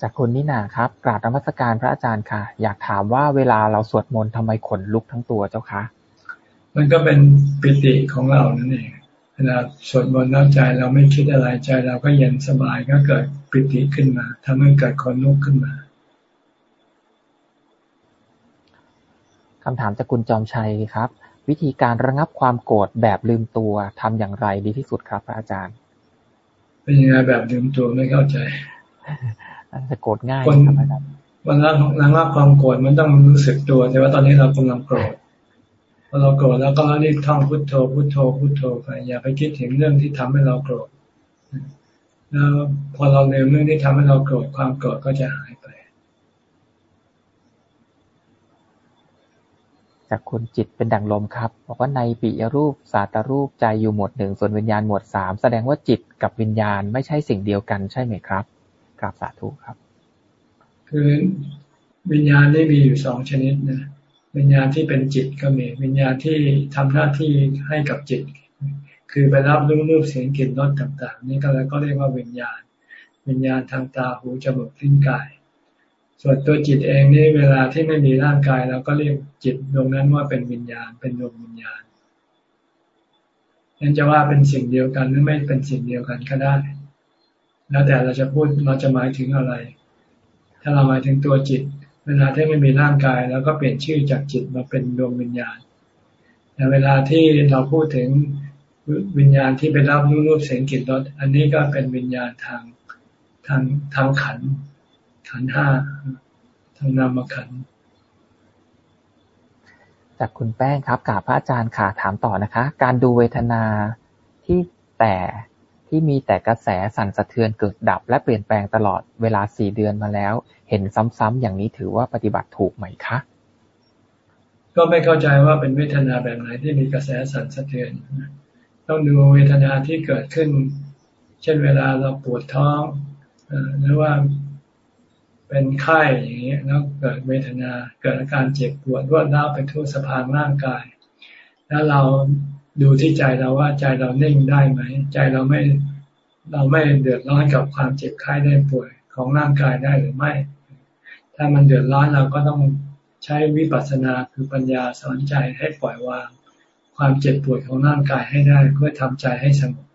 จากคุณนินาครับ กราบนมัสการพระอาจารย์ค่ะ อยากถามว่าเวลาเราสวดมนต์ทำไมขนลุกทั้งตัวเจ้าคะมันก็เป็นปิติของเรานั่นเองเวลาสวดมนต์แล้วใจเราไม่คิดอะไรใจเราก็เย็นสบายก็เกิดปิติขึ้นมาทำให้เกิดขนลุกขึ้นมา คำถามจากคุณจอมชัยครับ วิธีการระงับความโกรธแบบลืมตัวทำอย่างไรดีที่สุดครับพระอาจารย์ เป็นยังไงแบบลืมตัวไม่เข้าใจน่าจะโกรธง่ายคนครับอาจารย์วันละระงับความโกรธมันต้องรู้สึกตัวแต่ว่าตอนนี้เรากำลังโกรธพอเราโกรธแล้วก็รีบท่องพุทโธพุทโธพุทโธไปอย่าไปคิดถึงเรื่องที่ทำให้เราโกรธแล้วพอเราลืมเรื่องที่ทำให้เราโกรธความโกรธก็จะหายไป จากคุณจิตเป็นดังลมครับ บอกว่าในปิยรูปสาตรูปใจอยู่หมวดหนึ่งส่วนวิญญาณหมวดสามแสดงว่าจิตกับวิญญาณไม่ใช่สิ่งเดียวกันใช่ไหมครับกราบสาธุครับ คือวิญญาณนี่มีอยู่สองชนิดนะวิญญาณที่เป็นจิตก็มี วิญญาณที่ทำหน้าที่ให้กับจิต คือไปรับรู้รูปเสียงกลิ่นรสต่าง ๆ นี่ก็แล้วก็เรียกว่าวิญญาณ วิญญาณทางตาหูจมูกลิ้นกาย ส่วนตัวจิตเองนี่เวลาที่ไม่มีร่างกายเราก็เรียกจิตดวงนั้นว่าเป็นวิญญาณ เป็นดวงวิญญาณนั่นจะว่าเป็นสิ่งเดียวกันหรือไม่เป็นสิ่งเดียวกันก็ได้ แล้วแต่เราจะพูดเราจะหมายถึงอะไร ถ้าเราหมายถึงตัวจิต เวลาที่ไม่มีร่างกายเราก็เปลี่ยนชื่อจากจิตมาเป็นดวงวิญญาณ แต่เวลาที่เราพูดถึงวิญญาณที่ไปรับรู้รูปเสียงกลิ่นรสอันนี้ก็เป็นวิญญาณทางทางทางขัน ขันธ์ห้าทางนามขันธ์จากคุณแป้งครับกราบพระอาจารย์ค่ะถามต่อนะคะ การดูเวทนาที่แต่ที่มีแต่กระแสสั่นสะเทือนเกิดดับ และเปลี่ยนแปลงตลอดเวลาสี่เดือนมาแล้ว เห็นซ้ำๆอย่างนี้ถือว่าปฏิบัติถูกไหมคะ ก็ไม่เข้าใจว่าเป็นเวทนาแบบไหนที่มีกระแสสั่นสะเทือนต้องดูเวทนาที่เกิดขึ้น เช่นเวลาเราปวดท้องเอ่อหรือว่า เป็นไข้อย่างนี้แล้วเกิดเวทนาเกิดอาการเจ็บปวดรวดร้าวไปทั่วสะพานร่างกาย แล้วเราดูที่ใจเราว่าใจเราเน่งได้ไหม ใจเราไม่เราไม่เดือดร้อนกับความเจ็บไข้ได้ป่วยของร่างกายได้หรือไม่ ถ้ามันเดือดร้อนเราก็ต้องใช้วิปัสสนาคือปัญญาสอนใจให้ปล่อยวาง ความเจ็บปวดของร่างกายให้ได้เพื่อทำใจให้สงบ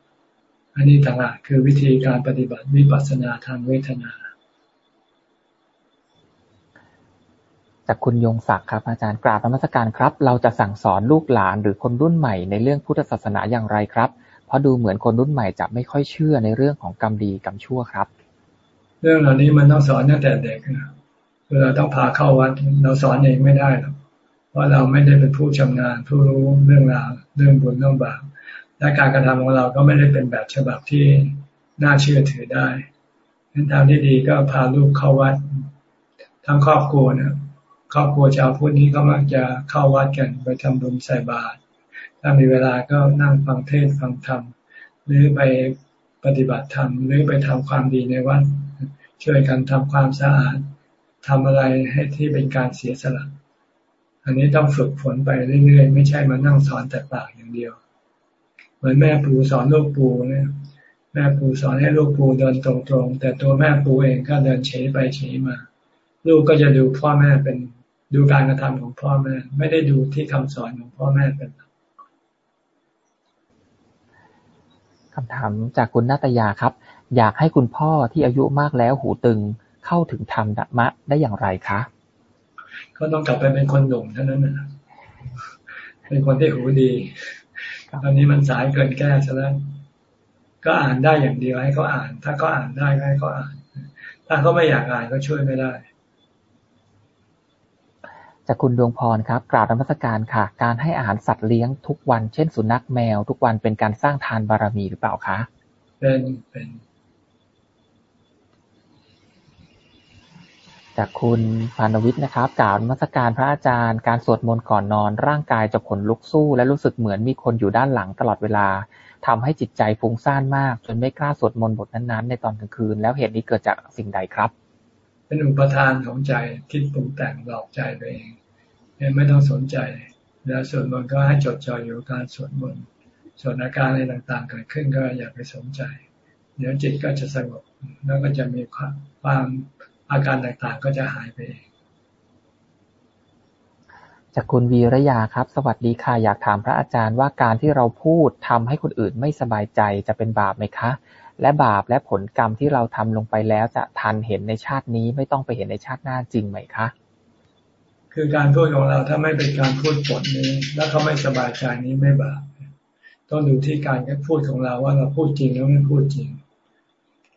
อันนี้ต่างหากคือวิธีการปฏิบัติวิปัสสนาทางเวทนา จากคุณยงศักดิ์ครับ อาจารย์กราบนมัสการครับ เราจะสั่งสอนลูกหลานหรือคนรุ่นใหม่ในเรื่องพุทธศาสนาอย่างไรครับ เพราะดูเหมือนคนรุ่นใหม่จะไม่ค่อยเชื่อในเรื่องของกรรมดีกรรมชั่วครับ เรื่องเหล่านี้มันต้องสอนตั้งแต่เด็กนะคือเราต้องพาเข้าวัดเราสอนเองไม่ได้หรอกเพราะเราไม่ได้เป็นผู้ชำนาญผู้รู้เรื่องราวเรื่องบุญเรื่องบาปและการกระทำของเราก็ไม่ได้เป็นแบบฉบับที่น่าเชื่อถือได้งั้นทางที่ดีก็พาลูกเข้าวัดทั้งครอบครัวนะ ครอบครัวชาวพุทธนี้ก็มักจะเข้าวัดกันไปทำบุญใส่บาตรถ้ามีเวลาก็นั่งฟังเทศน์ฟังธรรมหรือไปปฏิบัติธรรมหรือไปทำความดีในวัดช่วยกันทำความสะอาดทำอะไรให้ที่เป็นการเสียสละ อันนี้ต้องฝึกฝนไปเรื่อยๆ ไม่ใช่มานั่งสอนแต่ปากอย่างเดียว เหมือนแม่ปูสอนลูกปูเนี่ยแม่ปูสอนให้ลูกปูเดินตรงๆ แต่ตัวแม่ปูเองก็เดินเฉยไปเฉยมา ลูกก็จะดูพ่อแม่เป็น ดูการกระทำของพ่อแม่ ไม่ได้ดูที่คำสอนของพ่อแม่เป็นหลักคำถามจากคุณนาตยาครับ อยากให้คุณพ่อที่อายุมากแล้วหูตึงเข้าถึงธรรมธรรมะได้อย่างไรคะก็ต้องกลับไปเป็นคนหนุ่มเท่านั้นนะเป็นคนที่หูดีตอนนี้มันสายเกินแก้ซะแล้วก็อ่านได้อย่างเดียวให้เขาอ่าน ถ้าเขาอ่านได้ก็ให้เขาอ่าน ถ้าเขาไม่อยากอ่านก็ช่วยไม่ได้ จากคุณดวงพรครับ กราบนมัสการค่ะ การให้อาหารสัตว์เลี้ยงทุกวันเช่นสุนัขแมว ทุกวันเป็นการสร้างทานบารมีหรือเปล่าคะเป็นเป็นจากคุณพานวิทย์นะครับกล่าวมัสการพระอาจารย์ การสวดมนต์ก่อนนอน ร่างกายจะขนลุกสู้ และรู้สึกเหมือนมีคนอยู่ด้านหลังตลอดเวลาทำให้จิตใจฟุ้งซ่านมาก จนไม่กล้าสวดมนต์บทนั้นๆ ในตอนกลางคืน แล้วเหตุนี้เกิดจากสิ่งใดครับ เป็นอุปทานของใจคิดปรุงแต่งหลอกใจตัวเองไม่ต้องสนใจ แล้วสวดมนต์ก็ให้จดจ่ออยู่การสวดมนต์ส่วนอาการอะไรต่างๆเกิดขึ้นก็อย่าไปสนใจ เดี๋ยวจิตก็จะสงบแล้วก็จะมีความอาการต่างๆก็จะหายไปเองจากคุณวีระยาครับ สวัสดีค่ะอยากถามพระอาจารย์ว่าการที่เราพูดทำให้คนอื่นไม่สบายใจจะเป็นบาปไหมคะ และบาปและผลกรรมที่เราทำลงไปแล้วจะทันเห็นในชาตินี้ไม่ต้องไปเห็นในชาติหน้าจริงไหมคะ คือการพูดของเราถ้าไม่เป็นการพูดปดนี้ แล้วเขาไม่สบายใจนี้ไม่บาปต้องดูที่การพูดของเราว่าเราพูดจริงหรือไม่พูดจริง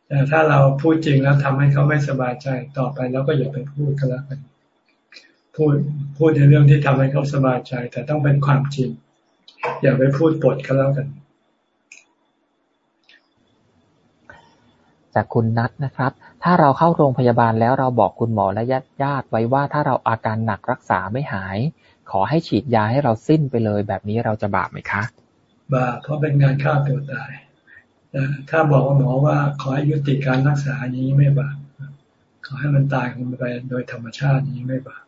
แต่ถ้าเราพูดจริงแล้วทำให้เขาไม่สบายใจต่อไปเราก็อย่าไปพูดก็แล้วกันพูดพูดในเรื่องที่ทำให้เขาสบายใจ แต่ต้องเป็นความจริง อย่าไปพูดปดก็แล้วกัน จากคุณนัทนะครับ ถ้าเราเข้าโรงพยาบาลแล้วเราบอกคุณหมอและญาติญาติไว้ว่าถ้าเราอาการหนักรักษาไม่หาย ขอให้ฉีดยาให้เราสิ้นไปเลย แบบนี้เราจะบาปไหมคะ บาปเพราะเป็นงานฆ่าตัวตายถ้าบอกหมอว่าขอให้ยุติการรักษานี้ไม่บาปขอให้มันตายลงไปโดยธรรมชาตินี้ไม่บาป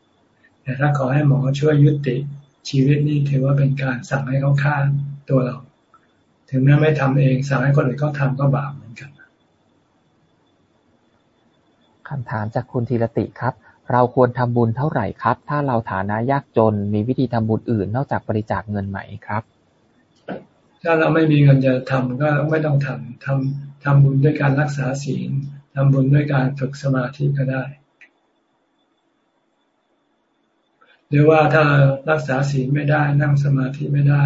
แต่ถ้าขอให้หมอช่วยยุติชีวิตนี้ถือว่าเป็นการสั่งให้เขาฆ่าตัวเรา ถึงแม้ไม่ทำเองสั่งให้คนอื่นเขาทาก็บาปเหมือนกัน คำถามจากคุณธีรติครับ เราควรทำบุญเท่าไหร่ครับ ถ้าเราฐานะยากจน มีวิธีทำบุญอื่น นอกจากบริจาคเงินไหมครับ ถ้าเราไม่มีเงินจะทำก็ไม่ต้องทำทำทำบุญด้วยการรักษาศีลทำบุญด้วยการฝึกสมาธิก็ได้หรือว่าถ้ารักษาศีลไม่ได้นั่งสมาธิไม่ได้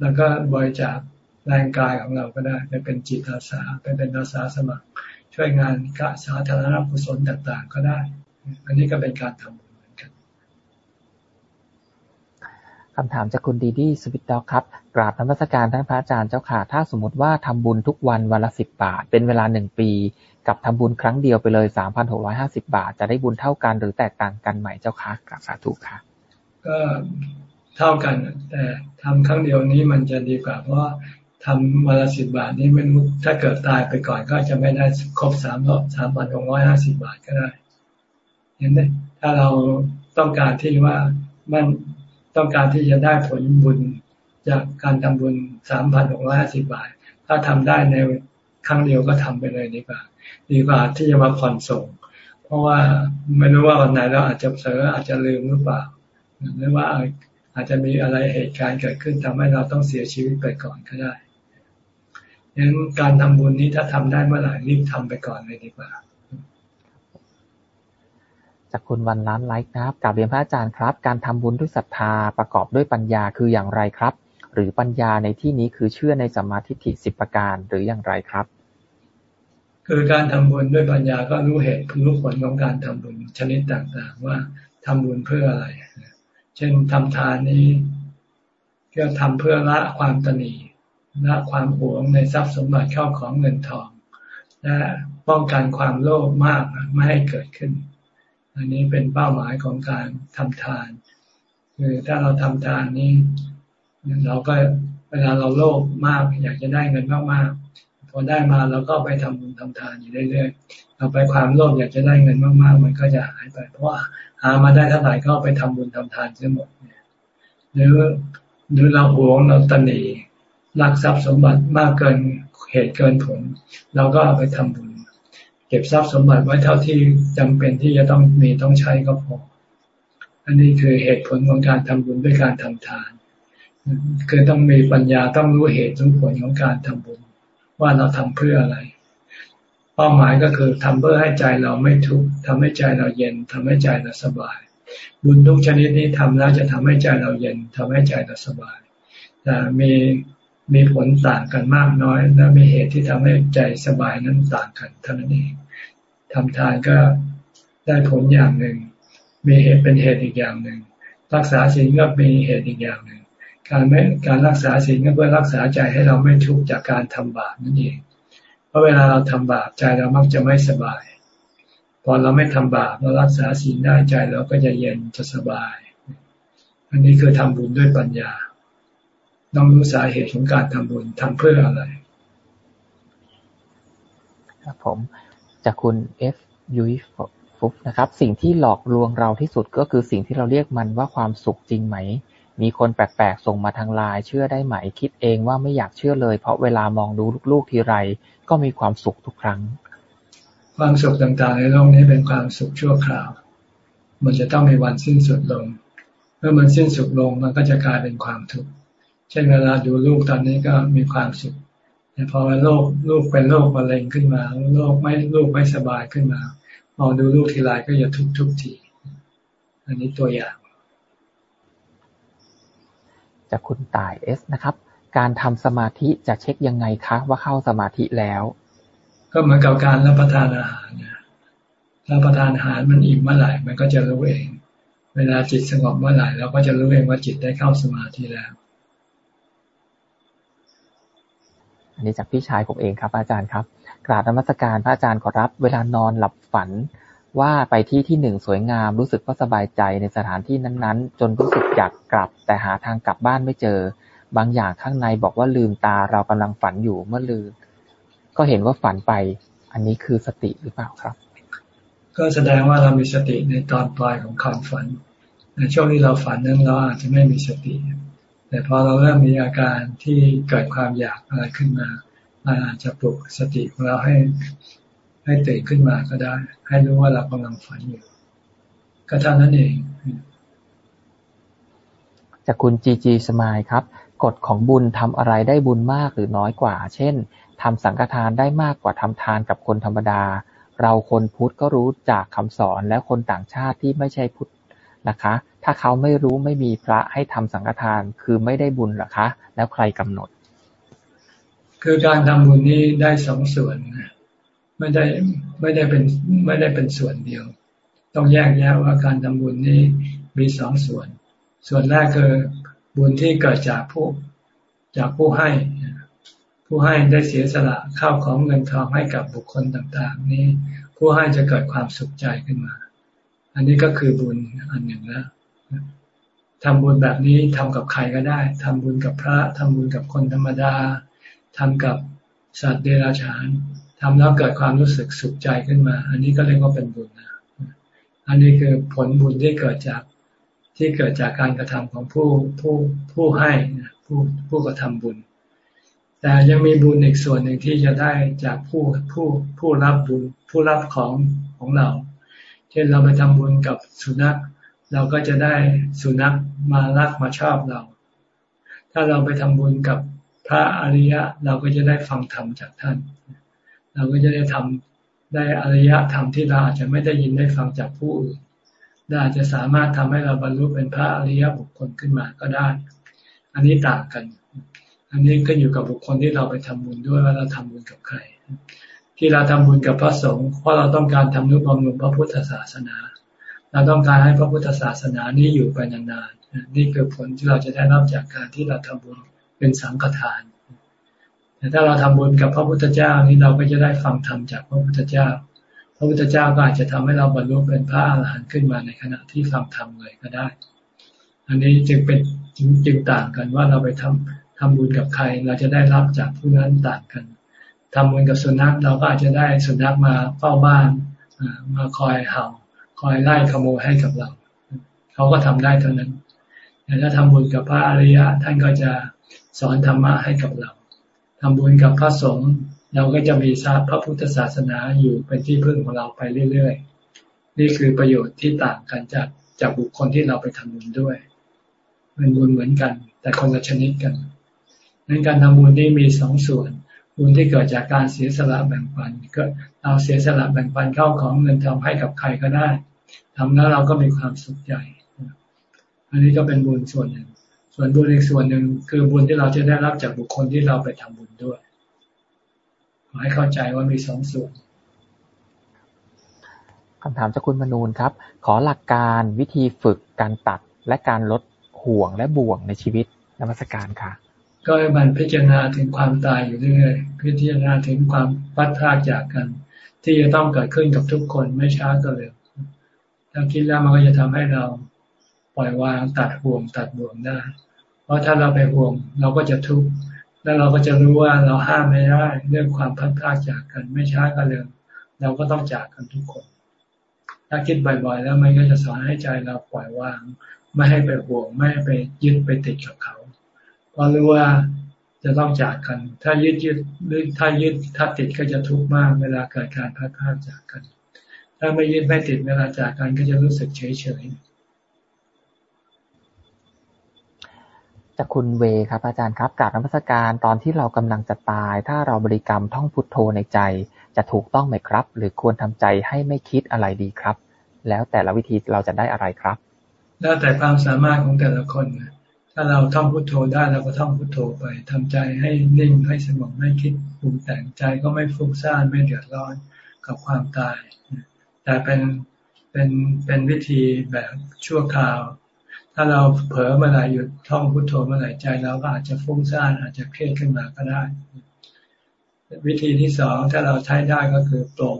แล้วก็บริจาคแรงกายของเราก็ได้ไปเป็นจิตอาสาไปเป็นอาสาสมัคร ช่วยงานกะสาธารณกุศลต่างๆ ก็ได้ อันนี้ก็เป็นการทำคำถามจากคุณดีดี้สวิตด็อกครับกราบธรรมสการท่านพระอาจารย์เจ้าค่ะ ถ้าสมมติว่าทำบุญทุกวันวันละสิบบาท เป็นเวลาหนึ่งปี กับทำบุญครั้งเดียวไปเลยสามพันหกร้อยห้าสิบาท จะได้บุญเท่ากันหรือแตกต่างกันไหมเจ้าค่ะกราบสาธุค่ะ ก็เท่ากันแต่ทำครั้งเดียวนี้มันจะดีกว่าเพราะ ทำวันละสิบบาทนี้ไม่รู้ถ้าเกิดตายไปก่อนก็จะไม่ได้ครบสามรอบสามพันหกร้อยห้าสิบาทก็ได้เห็นไหมถ้าเราต้องการที่ว่ามันต้องการที่จะได้ผลบุญจากการทำบุญสามพันหกร้อยห้าสิบบาท ถ้าทำได้ในครั้งเดียวก็ทำไปเลยดีกว่า ดีกว่าที่จะมาผ่อนส่ง เพราะว่าไม่รู้ว่าวันไหนเราอาจจะเสออาจจะลืมหรือเปล่าหรือว่าอาจจะมีอะไรเหตุการณ์เกิดขึ้นทำให้เราต้องเสียชีวิตไปก่อนก็ได้ งนั้นการทำบุญนี้ถ้าทำได้เมื่อไหร่รีบทำไปก่อนเลยดีกว่า จากคุณวันล้านไลค์ครับกลับเรียนพระอาจารย์ครับ การทำบุญด้วยศรัทธาประกอบด้วยปัญญาคืออย่างไรครับ หรือปัญญาในที่นี้คือเชื่อในสัมมาทิฏฐิสิบประการหรืออย่างไรครับ คือการทำบุญด้วยปัญญาก็รู้เหตุรู้ผลของการทำบุญชนิดต่างๆ ว่าทำบุญเพื่ออะไร เช่นทำทานนี้ก็ทำเพื่อละความตนี ละความหวงในทรัพย์สมบัติเข้าของเงินทอง และป้องกันความโลภมากไม่ให้เกิดขึ้น อันนี้เป็นเป้าหมายของการทำทาน คือถ้าเราทำทานนี้เราก็เวลาเราโลภมาก อยากจะได้เงินมากๆพอได้มาเราก็ไปทำบุญทำทานอยู่เรื่อยๆเราไปความโลภอยากจะได้เงินมากๆ มันก็จะหายไป เพราะว่าหามาได้เท่าไหร่ก็ไปทำบุญทำทานเสียหมดหรือหรือเราหวงเราตนี รักทรัพย์สมบัติมากเกินเหตุเกินผล เราก็เอาไปทำบุญ เก็บทรัพย์สมบัติไว้เท่าที่จำเป็นที่จะต้องมีต้องใช้ก็พอ อันนี้คือเหตุผลของการทำบุญด้วยการทำทาน คือต้องมีปัญญาต้องรู้เหตุรู้ผลของการทำบุญ ว่าเราทำเพื่ออะไร เป้าหมายก็คือทำเพื่อให้ใจเราไม่ทุกข์ทำให้ใจเราเย็นทำให้ใจเราสบาย บุญทุกชนิดนี้ทำแล้วจะทำให้ใจเราเย็นทำให้ใจเราสบายแต่มี มีผลต่างกันมากน้อย และมีเหตุที่ทำให้ใจสบายนั้นต่างกันเท่านั้นเองทำทานก็ได้ผลอย่างหนึ่ง มีเหตุเป็นเหตุอีกอย่างหนึ่ง รักษาศีลก็มีเหตุอีกอย่างหนึ่ง การไม่การรักษาศีลก็เพื่อรักษาใจให้เราไม่ทุกข์จากการทำบาปนั่นเอง เพราะเวลาเราทำบาปใจเรามักจะไม่สบาย พอเราไม่ทำบาปเรารักษาศีลได้ใจเราก็จะเย็นจะสบาย อันนี้คือทำบุญด้วยปัญญา ต้องรู้สาเหตุของการทำบุญทำเพื่ออะไร ครับผม จากคุณเอฟยุยฟุบนะครับ สิ่งที่หลอกลวงเราที่สุดก็คือสิ่งที่เราเรียกมันว่าความสุขจริงไหม มีคนแปลกๆส่งมาทางไลน์เชื่อได้ไหมคิดเองว่าไม่อยากเชื่อเลย เพราะเวลามองดูลูกๆทีไร ก็มีความสุขทุกครั้ง ความสุขต่างๆในโลกนี้เป็นความสุขชั่วคราว มันจะต้องมีวันสิ้นสุดลง เมื่อมันสิ้นสุดลงมันก็จะกลายเป็นความทุกข์ เช่นเวลาดูลูกตอนนี้ก็มีความสุขแต่พอโรคลูกเป็นโรคมะเร็งขึ้นมาโรคไม่ลูกไม่สบายขึ้นมามองดูลูกทีไรก็จะทุกทุกที อันนี้ตัวอย่าง จากคุณตายเอสนะครับ การทำสมาธิจะเช็คยังไงคะ ว่าเข้าสมาธิแล้ว ก็เหมือนกับการรับประทานอาหารเนี่ยรับประทานอาหารมันอิ่มเมื่อไหร่มันก็จะรู้เอง เวลาจิตสงบเมื่อไหร่เราก็จะรู้เองว่าจิตได้เข้าสมาธิแล้ว อันนี้จากพี่ชายผมเองครับ อาจารย์ครับกราบนมัสการพระอาจารย์ขอรับ เวลานอนหลับฝันว่าไปที่ที่หนึ่งสวยงามรู้สึกว่าสบายใจในสถานที่นั้นๆ จนรู้สึกอยากกลับ แต่หาทางกลับบ้านไม่เจอ บางอย่างข้างในบอกว่าลืมตาเรากำลังฝันอยู่เมื่อลืม ก็เห็นว่าฝันไป อันนี้คือสติหรือเปล่าครับ ก็แสดงว่าเรามีสติในตอนปลายของความฝัน ในช่วงที่เราฝันนั้นเราอาจจะไม่มีสติ แต่พอเราเริ่มมีอาการที่เกิดความอยากอะไรขึ้นมามันอาจจะปลุกสติของเราให้ให้ตื่นขึ้นมาก็ได้ ให้รู้ว่าเรากำลังฝันอยู่ ก็เท่านั้นเอง จากคุณจีจีสมายครับ กฎของบุญทำอะไรได้บุญมากหรือน้อยกว่า เช่นทำสังฆทานได้มากกว่าทำทานกับคนธรรมดา เราคนพุทธก็รู้จากคำสอนและคนต่างชาติที่ไม่ใช่พุทธนะคะ ถ้าเขาไม่รู้ไม่มีพระให้ทำสังฆทาน คือไม่ได้บุญหรอคะ แล้วใครกำหนด คือการทำบุญนี้ได้สองส่วนนะไม่ได้ไม่ได้เป็นไม่ได้เป็นส่วนเดียว ต้องแยกแยะว่าการทำบุญนี้มีสองส่วน ส่วนแรกคือบุญที่เกิดจากผู้จากผู้ให้ ผู้ให้ได้เสียสละข้าวของเงินทองให้กับบุคคลต่างๆ นี้ ผู้ให้จะเกิดความสุขใจขึ้นมา อันนี้ก็คือบุญอันหนึ่งแล้ว ทำบุญแบบนี้ทำกับใครก็ได้ทำบุญกับพระทำบุญกับคนธรรมดาทำกับสัตว์เดรัจฉานทำแล้วเกิดความรู้สึกสุขใจขึ้นมา อันนี้ก็เรียกว่าเป็นบุญนะอันนี้คือผลบุญที่เกิดจากที่เกิดจากการกระทำของผู้ผู้ผู้ให้ผู้ผู้กระทำบุญ แต่ยังมีบุญอีกส่วนหนึ่งที่จะได้จากผู้ผู้ผู้รับบุญผู้รับของของเรา เช่นเราไปทำบุญกับสุนัข เราก็จะได้สุนัขมารักมาชอบเรา ถ้าเราไปทำบุญกับพระอริยะ เราก็จะได้ฟังธรรมจากท่าน เราก็จะได้ทำได้อริยะธรรมที่เราอาจจะไม่ได้ยินได้ฟังจากผู้อื่นเราอาจจะสามารถทำให้เราบรรลุเป็นพระอริยบุคคลขึ้นมาก็ได้ อันนี้ต่างกัน อันนี้ก็อยู่กับบุคคลที่เราไปทำบุญด้วยว่าเราทำบุญกับใคร ที่เราทำบุญกับพระสงฆ์เพราะเราต้องการทำนุบำรุงพระพุทธศาสนา เราต้องการให้พระพุทธศาสนานี้อยู่ไปนานๆนี่คือผลที่เราจะได้รับจากการที่เราทำบุญเป็นสังฆทาน แต่ถ้าเราทำบุญกับพระพุทธเจ้านี่เราก็จะได้ฟังธรรมจากพระพุทธเจ้า พระพุทธเจ้าก็อาจจะทำให้เราบรรลุเป็นพระอรหันต์ขึ้นมาในขณะที่ฟังธรรมเลยก็ได้ อันนี้จึงเป็นจึงต่างกันว่าเราไปทำทำบุญกับใครเราจะได้รับจากผู้นั้นต่างกันทำบุญกับสุนัขเราก็อาจจะได้สุนัขมาเฝ้าบ้านมาคอยเห่า คอยไล่ขโมยให้กับเรา เขาก็ทำได้เท่านั้นแต่ถ้าทำบุญกับพระอริยะ ท่านก็จะสอนธรรมะให้กับเราทำบุญกับพระสงฆ์เราก็จะมีทราบพระพุทธศาสนาอยู่เป็นที่พึ่งของเราไปเรื่อยๆ นี่คือประโยชน์ที่ต่างกันจากจากบุคคลที่เราไปทำบุญด้วยเป็นบุญเหมือนกัน แต่คนละชนิดกันนั้นการทำบุญนี่มีสองส่วน บุญที่เกิดจากการเสียสละแบ่งปันก็ เราเสียสละแบ่งปันเข้าของเงินทองให้กับใครก็ได้ทำแล้วเราก็มีความสุขใจ อันนี้ก็เป็นบุญส่วนหนึ่ง ส่วนบุญอีกส่วนหนึ่งคือบุญที่เราจะได้รับจากบุคคลที่เราไปทำบุญด้วย ขอให้เข้าใจว่ามีสองส่วนคำถามจากคุณมนูนครับ ขอหลักการวิธีฝึกการตัดและการลดห่วงและบ่วงในชีวิตนมัสการค่ะ ก็ให้มันพิจารณาถึงความตายอยู่เรื่อยๆพิจารณาถึงความพัดพลาดจากกัน ที่จะต้องเกิดขึ้นกับทุกคนไม่ช้าก็เร็วถ้าคิดแล้วมันก็จะทำให้เราปล่อยวางตัดห่วงตัดบ่วงได้ เพราะถ้าเราไปห่วงเราก็จะทุกข์แล้วเราก็จะรู้ว่าเราห้ามไม่ได้เรื่องความพัดพลาดจากกันไม่ช้าก็เร็วเราก็ต้องจากกันทุกคน ถ้าคิดบ่อยๆ แล้วมันก็จะสอนให้ใจเราปล่อยวาง ไม่ให้ไปห่วงไม่ให้ไปยึดไปติดกับเขาเพราะรู้ว่า จะต้องจากกัน ถ้ายึดยึดหรือถ้ายึดถ้าติดก็จะทุกข์มาก เวลาเกิดการพัดพลาดจากกัน ถ้าไม่ยึดไม่ติดเวลาจากกันก็จะรู้สึกเฉยเฉยจากคุณเวครับอาจารย์ครับกาบนมัสการตอนที่เรากำลังจะตาย ถ้าเราบริกรรมท่องพุทโธในใจ จะถูกต้องไหมครับ หรือควรทำใจให้ไม่คิดอะไรดีครับ แล้วแต่ละวิธีเราจะได้อะไรครับ แล้วแต่ความสามารถของแต่ละคน ถ้าเราท่องพุทโธได้เราก็ท่องพุทโธไปทำใจให้นิ่งให้สงบไม่คิดปรุงแต่งใจก็ไม่ฟุ้งซ่านไม่เดือดร้อนกับความตาย แต่เป็นเป็นเป็นวิธีแบบชั่วคราว ถ้าเราเผลอเมื่อไหร่หยุดท่องพุทโธเมื่อไหร่ใจเราก็อาจจะฟุ้งซ่านอาจจะเครียดขึ้นมาก็ได้ วิธีที่สองถ้าเราใช้ได้ก็คือตรง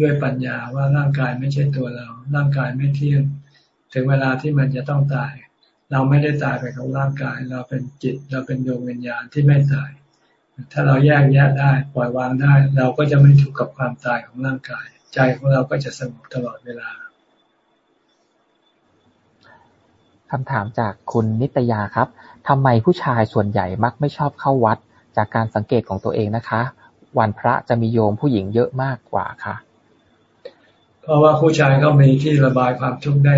ด้วยปัญญาว่าร่างกายไม่ใช่ตัวเรา ร่างกายไม่เที่ยงถึงเวลาที่มันจะต้องตาย เราไม่ได้ตายไปกับร่างกาย เราเป็นจิต เราเป็นดวงวิญญาณที่ไม่ตาย ถ้าเราแยกแยะได้ปล่อยวางได้ เราก็จะไม่ถูกกับความตายของร่างกาย ใจของเราก็จะสงบตลอดเวลาคำถามจากคุณนิตยาครับทำไมผู้ชายส่วนใหญ่มักไม่ชอบเข้าวัด จากการสังเกตของตัวเองนะคะ วันพระจะมีโยมผู้หญิงเยอะมากกว่าค่ะ เพราะว่าผู้ชายก็มีที่ระบายความทุกข์ได้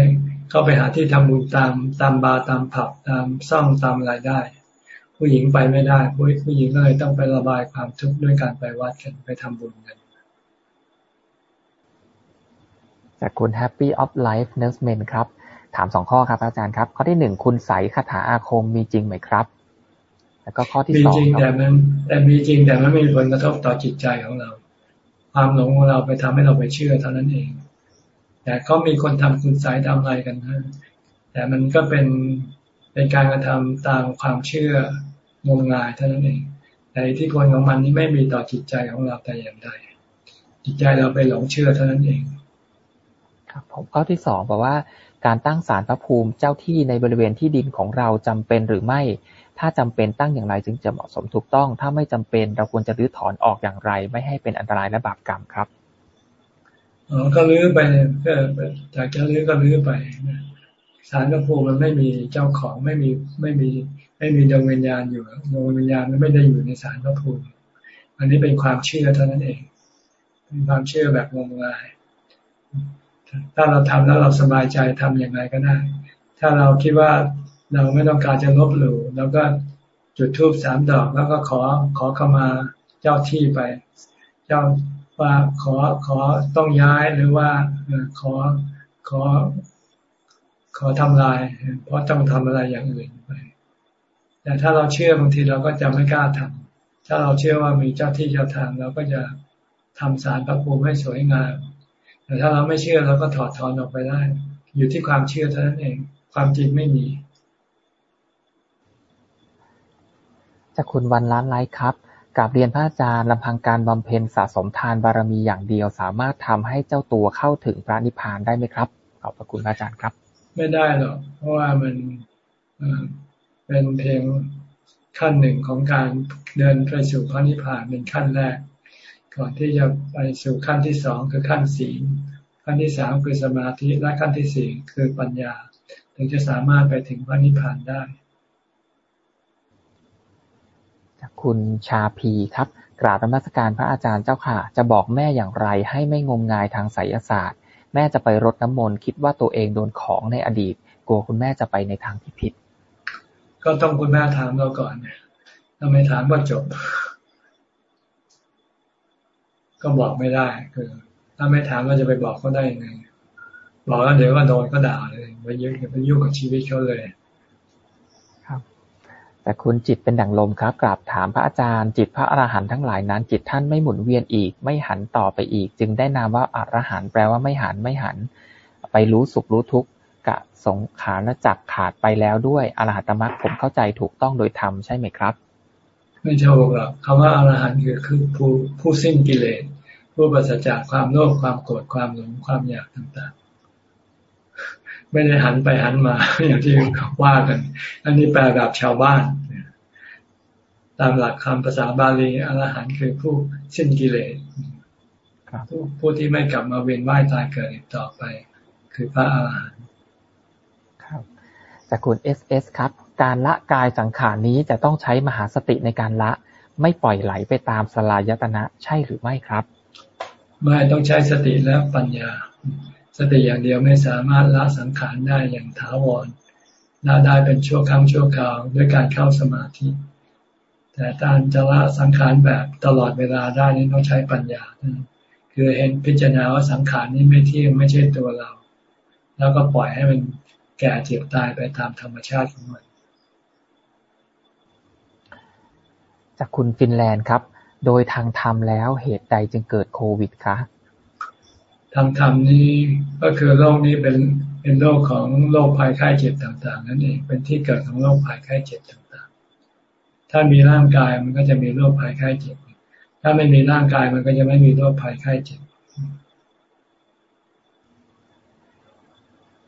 เข้าไปหาที่ทำบุญตามตามบาร์ตามผับตามซ่องตามรายได้ ผู้หญิงไปไม่ได้ผู้ผู้หญิงก็เลยต้องไประบายความทุกข์ด้วยการไปวัดกันไปทำบุญกันจากคุณ Happy of Life n u r s e m a n ครับ ถามสองข้อครับอาจารย์ครับ ข้อที่หนึ่งคุณใสคาถาอาคมมีจริงไหมครับ แล้วก็ข้อที่สองมีจริงแต่มันแต่มีจริงแต่มันไม่มีผลกระทบต่อจิตใจของเรา ความหลงของเราไปทำให้เราไปเชื่อเท่านั้นเอง แต่ก็มีคนทำคุณใสทำอะไรกันนะแต่มันก็เป็นเป็นการกระทำตามความเชื่องมงายเท่านั้นเองแต่ที่คนของมันนี้ไม่มีต่อจิตใจของเราแต่อย่างใดจิตใจเราไปหลงเชื่อเท่านั้นเอง ครับผมข้อที่สองบอกว่า การตั้งศาลพระภูมิเจ้าที่ในบริเวณที่ดินของเราจำเป็นหรือไม่ ถ้าจำเป็นตั้งอย่างไรจึงจะเหมาะสมถูกต้อง ถ้าไม่จำเป็นเราควรจะรื้อถอนออกอย่างไร ไม่ให้เป็นอันตรายและบาปกรรมครับ อ๋อก็รื้อไปก็จากจะรื้อก็รื้อไปศาลพระภูมิมันไม่มีเจ้าของไม่มีไม่มีไม่มีดวงวิญญาณอยู่ดวงวิญญาณมันไม่ได้อยู่ในศาลพระภูมิอันนี้เป็นความเชื่อเท่านั้นเอง เป็นความเชื่อแบบงมงาย ถ้าเราทำแล้วเราสบายใจทํำยังไงก็ได้ ถ้าเราคิดว่าเราไม่ต้องการจะลบหลู่เราก็จุดธูปสามดอกแล้วก็ขอขอเข้ามาเจ้าที่ไป เจ้า ว่าขอขอต้องย้ายหรือว่าขอขอขอทำลาย เพราะต้องทำอะไรอย่างอื่นไป แต่ถ้าเราเชื่อบางทีเราก็จะไม่กล้าทำถ้าเราเชื่อว่ามีเจ้าที่เจ้าทางเราก็จะทำสารพระภูมิให้สวยงาม แต่ถ้าเราไม่เชื่อเราก็ถอดถอนออกไปได้ อยู่ที่ความเชื่อเท่านั้นเอง ความจริงไม่มีจากคุณวันล้านไลค์ครับ กาบเรียนพระอาจารย์ลำพังการบำเพ็ญสะสมทานบารมีอย่างเดียว สามารถทำให้เจ้าตัวเข้าถึงพระนิพพานได้ไหมครับ ขอบพระคุณพระอาจารย์ครับ ไม่ได้หรอก เพราะว่ามันเป็นเพียงขั้นหนึ่งของการเดินไปสู่พระนิพพานเป็นขั้นแรก ก่อนที่จะไปสู่ขั้นที่สองคือขั้นศีลขั้นที่สามคือสมาธิและขั้นที่สี่คือปัญญา ถึงจะสามารถไปถึงพระนิพพานได้จาก คุณชาพีครับ กราบนมัสการพระอาจารย์เจ้าค่ะ จะบอกแม่อย่างไรให้ไม่งมงายทางไสยศาสตร์ แม่จะไปรดน้ำมนต์คิดว่าตัวเองโดนของในอดีต กลัวคุณแม่จะไปในทางที่ผิด ก็ต้องคุณแม่ถามเราก่อนถ้าไม่ถามก็จบ ก็บอกไม่ได้ คือ ถ้าไม่ถามเราจะไปบอกเขาได้ยังไงบอกแล้วเดี๋ยวก็โดนก็ด่าเลยไปยุ่งไปยุ่งกับชีวิตเขาเลย แต่คุณจิตเป็นดั่งลมครับ กราบถามพระอาจารย์ จิตพระอรหันต์ทั้งหลายนั้น จิตท่านไม่หมุนเวียนอีก ไม่หันต่อไปอีก จึงได้นามว่าอรหันต์แปลว่าไม่หันไม่หัน ไปรู้สุขรู้ทุกข์กะสงขารจักขาดไปแล้วด้วยอรหัตมรรคผมเข้าใจถูกต้องโดยธรรมใช่ไหมครับ ไม่ใช่หรอกคำว่าอรหันต์คือคือผู้ผู้สิ้นกิเลสผู้ปราศจากความโลภความโกรธความหลงความอยากต่างๆ ไม่ได้หันไปหันมา อย่างที่ว่ากัน อันนี้แปลแบบชาวบ้าน ตามหลักคำภาษาบาลีอรหันต์คือผู้สิ้นกิเลสผู้ผู้ที่ไม่กลับมาเวียนว่ายตายเกิดอีกต่อไป คือพระอรหันต์ครับจากคุณเอสเอสครับ การละกายสังขารนี้จะต้องใช้มหาสติในการละ ไม่ปล่อยไหลไปตามสลายตนะใช่หรือไม่ครับ ไม่ต้องใช้สติและปัญญา สติอย่างเดียวไม่สามารถละสังขารได้อย่างถาวรละได้เป็นชั่วครั้งชั่วคราวด้วยการเข้าสมาธิ แต่การจะละสังขารแบบตลอดเวลาได้นี้ต้องใช้ปัญญาคือเห็นพิจารณาว่าสังขารนี้ไม่เที่ยงไม่ใช่ตัวเรา แล้วก็ปล่อยให้มันแก่เจ็บตายไปตามธรรมชาติของมัน จากคุณฟินแลนด์ครับ โดยทางธรรมแล้วเหตุใดจึงเกิดโควิดคะ ทางธรรมนี้ก็คือโรคนี้เป็นเป็นโรคของโรคภัยไข้เจ็บต่างๆ นั่นเองเป็นที่เกิดของโรคภัยไข้เจ็บต่างๆ ถ้ามีร่างกายมันก็จะมีโรคภัยไข้เจ็บ ถ้าไม่มีร่างกายมันก็จะไม่มีโรคภัยไข้เจ็บ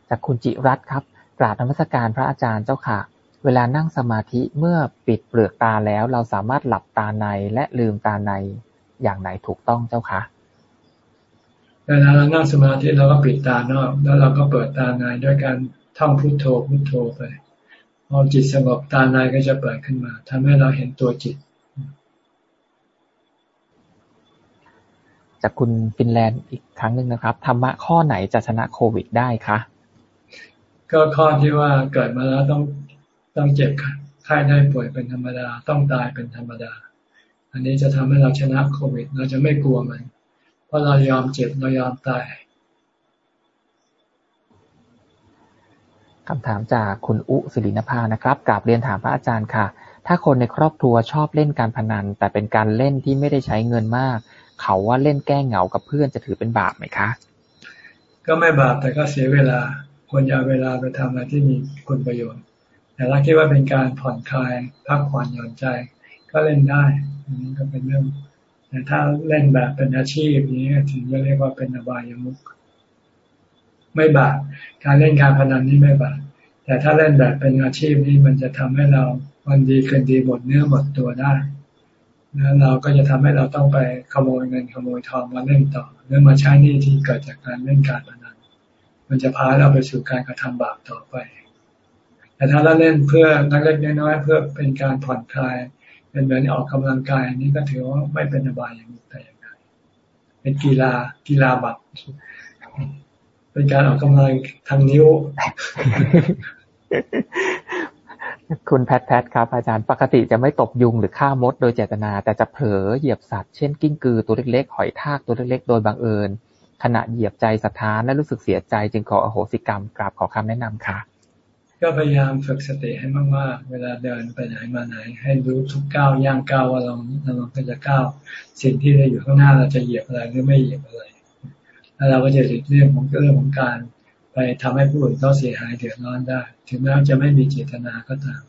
จากคุณจิรัตครับ กราบนมัสการพระอาจารย์เจ้าค่ะ เวลานั่งสมาธิเมื่อปิดเปลือกตาแล้ว เราสามารถหลับตาในและลืมตาในอย่างไหนถูกต้องเจ้าคะ เวลาเรานั่งสมาธิเราก็ปิดตานอก แล้วเราก็เปิดตาในด้วยการท่องพุทโธพุทโธไปพอจิตสงบตาในก็จะเปิดขึ้นมาทำให้เราเห็นตัวจิต จากคุณฟินแลนด์อีกครั้งหนึ่งนะครับธรรมะข้อไหนจะชนะโควิดได้คะก็ข้อที่ว่าเกิดมาแล้วต้องต้องเจ็บไข้ได้ป่วยเป็นธรรมดา ต้องตายเป็นธรรมดา อันนี้จะทำให้เราชนะโควิด เราจะไม่กลัวมัน เพราะเรายอมเจ็บเรายอมตายคำถามจากคุณอุสิรินภานะครับกราบเรียนถามพระอาจารย์ค่ะ ถ้าคนในครอบครัวชอบเล่นการพนัน แต่เป็นการเล่นที่ไม่ได้ใช้เงินมาก เขาว่าเล่นแก้เหงากับเพื่อนจะถือเป็นบาปไหมคะ ก็ไม่บาปแต่ก็เสียเวลาควรจะเวลาไปทำอะไรที่มีคุณประโยชน์ แต่ถ้าคิดว่าเป็นการผ่อนคลายพักผ่อนหย่อนใจ ก็เล่นได้อันนี้ก็เป็นเรื่อง แต่ถ้าเล่นแบบเป็นอาชีพนี้ถึงจะเรียกว่าเป็นอบายามุกไม่บาปการเล่นการพนันนี่ไม่บาปแต่ถ้าเล่นแบบเป็นอาชีพนี้มันจะทำให้เราวันดีคืนดีหมดเนื้อหมดตัวได้แล้วเราก็จะทำให้เราต้องไปขโมยเงินขโมยทองมาเล่นต่อหรือมาใช้หนี้ที่เกิดจากการเล่นการพนันมันจะพาเราไปสู่การกระทำบาปต่อไป แต่ถ้าเราเล่นเพื่อนักเล็กน้อยเพื่อเป็นการผ่อนคลาย เป็นเหมือนออกกำลังกายนี่ก็ถือว่าไม่เป็นอบายอย่างแต่อย่างใดเป็นกีฬากีฬาบัตรเป็นการออกกำลังทางนิ้ว คุณแพทแพทครับอาจารย์ปกติจะไม่ตบยุงหรือฆ่ามดโดยเจตนา แต่จะเผลอเหยียบสัตว์เช่นกิ้งกือตัวเล็กๆหอยทากตัวเล็กๆโดยบังเอิญขณะเหยียบใจสะท้านและรู้สึกเสียใจจึงขออโหสิกรรมกราบขอคำแนะนำค่ะ ก็พยายามฝึกสติให้มากๆ เวลาเดินไปไหนมาไหน ให้รู้ทุกก้าวย่างก้าวว่าเราเราจะก้าวสิ่งที่เราอยู่ข้างหน้าเราจะเหยียบอะไรหรือไม่เหยียบอะไร แล้วเราก็จะหลีกเลี่ยงของเรื่องของการ ไปทำให้ผู้อื่นเขาเสียหายเดือดร้อนได้ ถึงแม้จะไม่มีเจตนาก็ตาม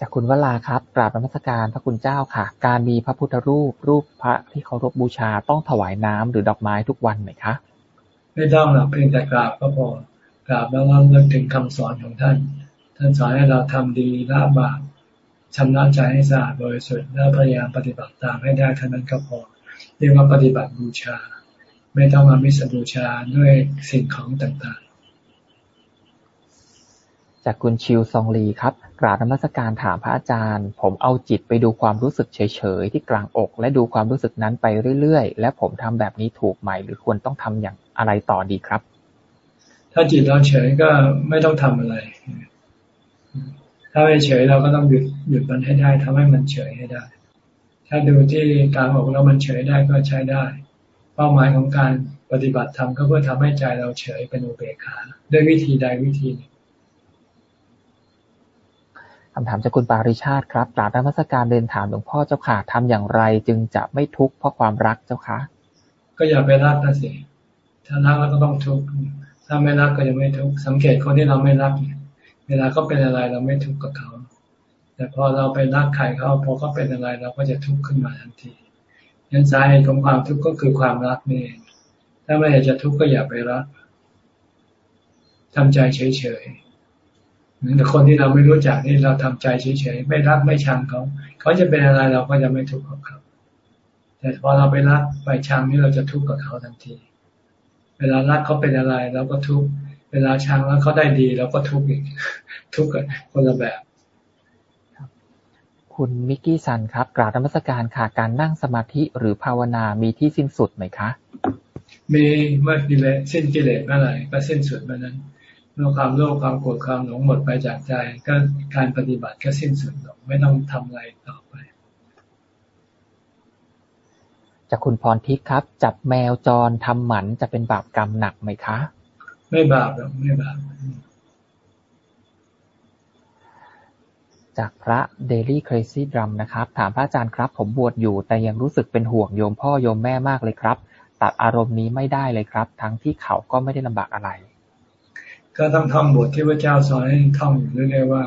จากคุณวลาครับกราบนมัสการพระคุณเจ้าค่ะ การมีพระพุทธรูป รูปพระที่เคารพบูชาต้องถวายน้ำหรือดอกไม้ทุกวันไหมคะ ไม่ต้องหรอกเพียงแต่กราบก็พอ กราบแล้วเราเลิกถึงคำสอนของท่าน ท่านสอนให้เราทำดีละบาปชำระใจให้สะอาดบริสุทธิ์แล้วพยายามปฏิบัติตามให้ได้เท่านั้นก็พอเรียกว่าปฏิบัติบูชา ไม่ต้องมามิสบูชาด้วยสิ่งของต่างๆ จากคุณชิวซองลีครับ กราบนมัสการถามพระอาจารย์ ผมเอาจิตไปดูความรู้สึกเฉยๆ ที่กลางอก และดูความรู้สึกนั้นไปเรื่อยๆ และผมทำแบบนี้ถูกไหม หรือควรต้องทำอย่างอะไรต่อดีครับ ถ้าจิตเราเฉยก็ไม่ต้องทำอะไร ถ้าไม่เฉยเราก็ต้องหยุดหยุดมันให้ได้ทำให้มันเฉยให้ได้ ถ้าดูที่การอกแล้วมันเฉยได้ก็ใช้ได้ถเป้าหมายของการปฏิบัติธรรมก็เพื่อทำให้ใจเราเฉยเป็นอุเบกขาด้วยวิธีใดวิธีหนึ่งคำถามจากคุณปาริชาติครับกราบนมัสการเดินถามหลวงพ่อเจ้าค่ะทำอย่างไรจึงจะไม่ทุกข์เพราะความรักเจ้าคะก็อย่าไปรักนะสิ ถ้ารักแล้วก็ต้องทุกข์ ถ้าไม่รักก็จะไม่ทุกข์สังเกตคนที่เราไม่รักเนี่ยเวลาเขาเป็นอะไรเราไม่ทุกข์กับเขา แต่พอเราไปรักใครเขาพอเขาเป็นอะไรเราก็จะทุกข์ขึ้นมาทันทียันสาเหตุของความทุกข์ก็คือความรักนี่ถ้าไม่อยากจะทุกข์ก็อย่าไปรักทำใจเฉยๆเหมือนคนที่เราไม่รู้จักนี่เราทำใจเฉยๆไม่รักไม่ชังเขา เขาจะเป็นอะไรเราก็จะไม่ทุกข์กับเขา แต่พอเราไปรักไปชังนี่เราจะทุกข์กับเขาทันที เวลารักเขาเป็นอะไรเราก็ทุกข์เวลาชังแล้วเขาได้ดีเราก็ทุกข์อีกทุกข์กันคนละแบบคุณมิกกี้ซันครับ กราบธรรมสการค่ะการนั่งสมาธิหรือภาวนามีที่สิ้นสุดไหมคะ มีเมื่อกิเลสสิ้นกิเลสเมื่อไหร่ก็สิ้นสุดเมื่อนั้นเมื่อความโลภความโกรธความหลงหมดไปจากใจ ก็การปฏิบัติก็สิ้นสุดลงไม่ต้องทำอะไรต่อไป จากคุณพรทิพย์ครับ จับแมวจรทำหมันจะเป็นบาปกรรมหนักไหมคะ ไม่บาปหรอกไม่บาปจากพระเดลี่เครซี่ดรัมนะครับ ถามพระอาจารย์ครับ ผมบวชอยู่ แต่ยังรู้สึกเป็นห่วงโยมพ่อโยมแม่มากเลยครับ ตัดอารมณ์นี้ไม่ได้เลยครับ ทั้งที่เขาก็ไม่ได้ลำบากอะไร ก็ต้องท่องบทที่พระเจ้าสอนให้ท่องอยู่เรื่อยๆว่า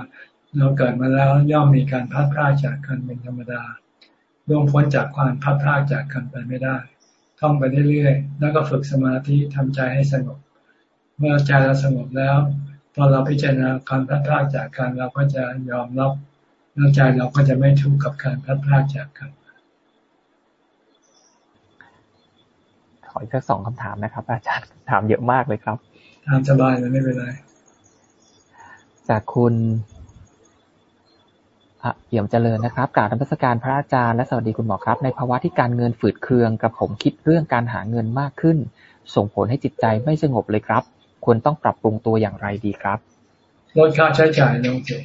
เราเกิดมาแล้วย่อมมีการพัดพลาดจากกันเป็นธรรมดา ล่วงพ้นจากความพัดพลาดจากกันไปไม่ได้ ท่องไปเรื่อยๆ แล้วก็ฝึกสมาธิทำใจให้สงบ เมื่อใจเราสงบแล้วพอเราพิจารณาการพัดพลาดจากกันเราก็จะยอมรับแล้วใจเราก็จะไม่ทุกข์กับการพัดพลาดจากกันขออีกสักสองคำถามนะครับ อาจารย์ถามเยอะมากเลยครับถามสบายเลยไม่เป็นไร จากคุณ เอี่ยมเจริญนะครับกราบธรรมสการพระอาจารย์และสวัสดีคุณหมอครับ ในภาวะที่การเงินฝืดเคืองกับผมคิดเรื่องการหาเงินมากขึ้น ส่งผลให้จิตใจไม่สงบเลยครับ ควรต้องปรับปรุงตัวอย่างไรดีครับลดค่าใช้จ่ายลงเถอะ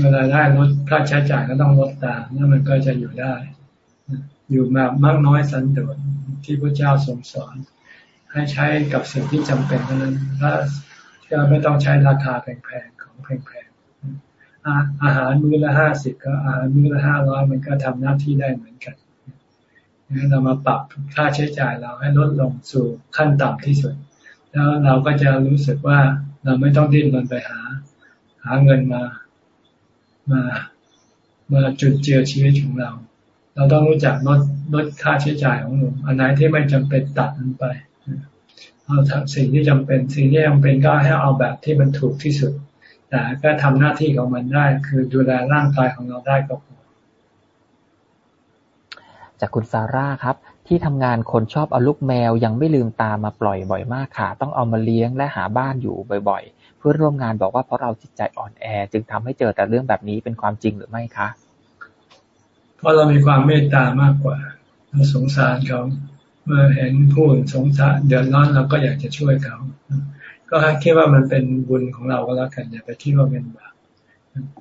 เวลาได้ลดค่าใช้จ่ายก็ต้องลดตามแล้วมันก็จะอยู่ได้ อยู่มามากน้อยสันโดษที่พระเจ้าทรงสอน ให้ใช้กับสิ่งที่จำเป็นเท่านั้นถ้าก็ไม่ต้องใช้ราคาแพงๆของแพงๆ อาหารมื้อละห้าสิบก็อาหารมื้อละห้าร้อยมันก็ทำหน้าที่ได้เหมือนกันเรามาปรับค่าใช้จ่ายเราให้ลดลงสู่ขั้นต่ำที่สุด แล้วเราก็จะรู้สึกว่าเราไม่ต้องดิ้นรนไปหา หาเงินมามามาจุดเจือชีวิตของเรา เราต้องรู้จักลดลดค่าใช้จ่ายของหนูอันไหนที่ไม่จำเป็นตัดมันไป เอาสิ่งที่จำเป็น สิ่งที่จำเป็นก็ให้เอาแบบที่มันถูกที่สุด แต่ก็ทำหน้าที่ของมันได้ คือดูแลร่างกายของเราได้ก็พอจากคุณซาร่าครับ ที่ทำงานคนชอบเอาลูกแมวยังไม่ลืมตามาปล่อยบ่อยมากค่ะ ต้องเอามาเลี้ยงและหาบ้านอยู่บ่อย ๆ เพื่อร่วมงานบอกว่าเพราะเราจิตใจอ่อนแอ จึงทำให้เจอแต่เรื่องแบบนี้เป็นความจริงหรือไม่คะเพราะเรามีความเมตตามากกว่าเราสงสารเขาเมื่อเห็นผู้สงสารเดือดร้อนเราก็อยากจะช่วยเขา ก็คิดว่ามันเป็นบุญของเราก็แล้วกันอย่าไปคิดว่าเป็นบาป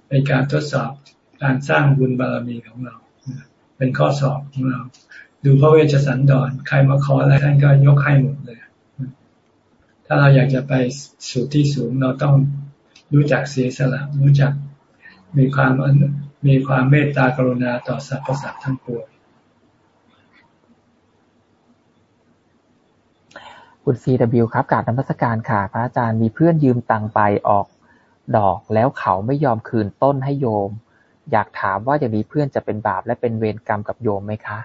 เป็นการทดสอบการสร้างบุญบารมีของเรา เป็นข้อสอบของเรา ดูพระเวชสันดรใครมาขออะไรท่านก็ยกให้หมดเลย ถ้าเราอยากจะไปสู่ที่สูงเราต้องรู้จักเสียสละรู้จักมีความมีความเมตตากรุณาต่อสรรพสัตว์ทั้งปวง คุณซีดบิวครับกาบนมัสการค่ะ พระอาจารย์มีเพื่อนยืมตังไปออกดอกแล้วเขาไม่ยอมคืนต้นให้โยม อยากถามว่าอย่างนี้เพื่อนจะเป็นบาปและเป็นเวรกรรมกับโยมไหมคะ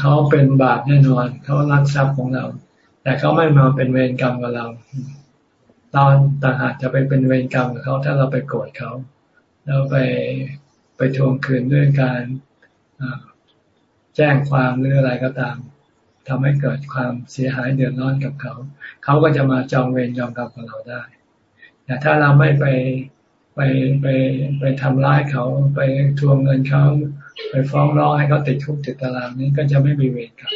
เขาเป็นบาปแน่นอน เขารักทรัพย์ของเรา แต่เขาไม่มาเป็นเวรกรรมกับเราตอนต่างหากจะไปเป็นเวรกรรมกับเขาถ้าเราไปโกรธเขา แล้วไปไปทวงคืนด้วยการแจ้งความหรืออะไรก็ตาม ทำให้เกิดความเสียหายเดือดร้อนกับเขา เขาก็จะมาจองเวรยอมกรรมกับเราได้ แต่ถ้าเราไม่ไปไปไปไปทำร้ายเขาไปทวงเงินเขา ไปฟ้องร้องให้เขาติดคุกติดตารางนี้ก็จะไม่มีเวรกรรม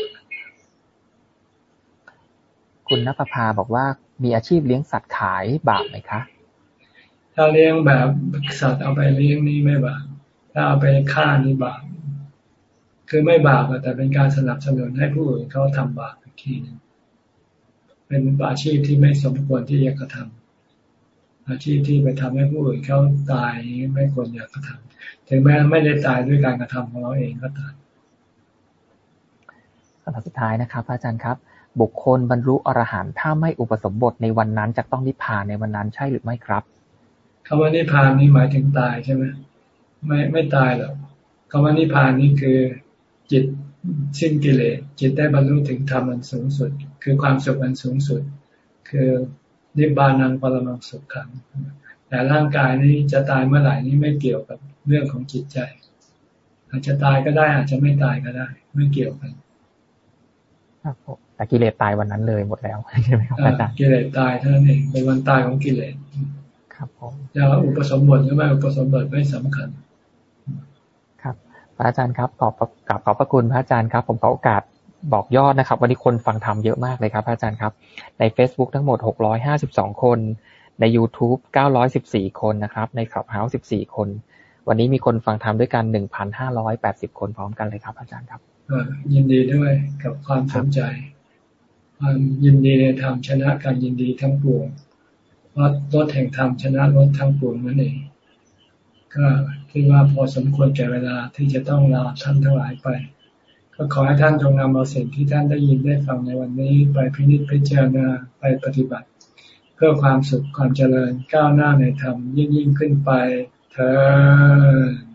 คุณนภพาบอกว่ามีอาชีพเลี้ยงสัตว์ขายบาปไหมคะ ถ้าเลี้ยงแบบสัตว์เอาไปเลี้ยงนี่ไม่บาปถ้าเอาไปฆ่านี่บาป คือไม่บาปแต่เป็นการสนับสนุนให้ผู้อื่นเขาทำบาปอีกทีนึงเป็นอาชีพที่ไม่สมควรที่จะกระทำอาชีพที่ไปทำให้ผู้อื่นเขาตายไม่ควรอยากกระทำถึงแม้ไม่ได้ตายด้วยการกระทำของเราเองก็ตามคำถามสุดท้ายนะครับ อาจารย์ครับ บุคคลบรรลุอรหันต์ถ้าไม่อุปสมบทในวันนั้นจะต้องนิพพานในวันนั้นใช่หรือไม่ครับคำว่านิพพานนี้หมายถึงตายใช่ไหมไม่ไม่ตายหรอกคำว่านิพพานนี้คือ จิตสิ้นกิเลสจิตได้บรรลุถึงธรรมอันสูงสุด คือความสุขอันสูงสุด คือนิบานังปรมังสุขขังแต่ร่างกายนี้จะตายเมื่อไหร่นี้ไม่เกี่ยวกับเรื่องของจิตใจ อาจจะตายก็ได้อาจจะไม่ตายก็ได้ ไม่เกี่ยวกันครับแต่กิเลสตายวันนั้นเลยหมดแล้วใช่ไหมครับอาจารย์กิเลสตายเท่านั้นเองเป็นวันตายของกิเลสครับผมจะอุปสมบทหรือไม่อุปสมบทไม่สำคัญ พระอาจารย์ครับขอบกราบขอบพระคุณพระอาจารย์ครับ ผมขอโอกาสบอกยอดนะครับ วันนี้คนฟังธรรมเยอะมากเลยครับพระอาจารย์ครับ ใน Facebook ทั้งหมด 652 คน ใน YouTube 914 คนนะครับ ใน Clubhouse 14 คน วันนี้มีคนฟังธรรมด้วยกัน 1,580 คนพร้อมกันเลยครับ อาจารย์ครับยินดีด้วยกับความสนใจ ความยินดีในธรรมชนะการยินดีทั้งปวงรถรถแห่งธรรมชนะรถทั้งปวงนั่นเอง ก็คิดว่าพอสมควรแก่เวลาที่จะต้องลาท่านทั้งหลายไป ก็ขอให้ท่านจงนำเอาสิ่งที่ท่านได้ยินได้ฟังในวันนี้ ไปพินิจพิจารณาไปปฏิบัติ เพื่อความสุขความเจริญก้าวหน้าในธรรมยิ่งยิ่งขึ้นไปเธอ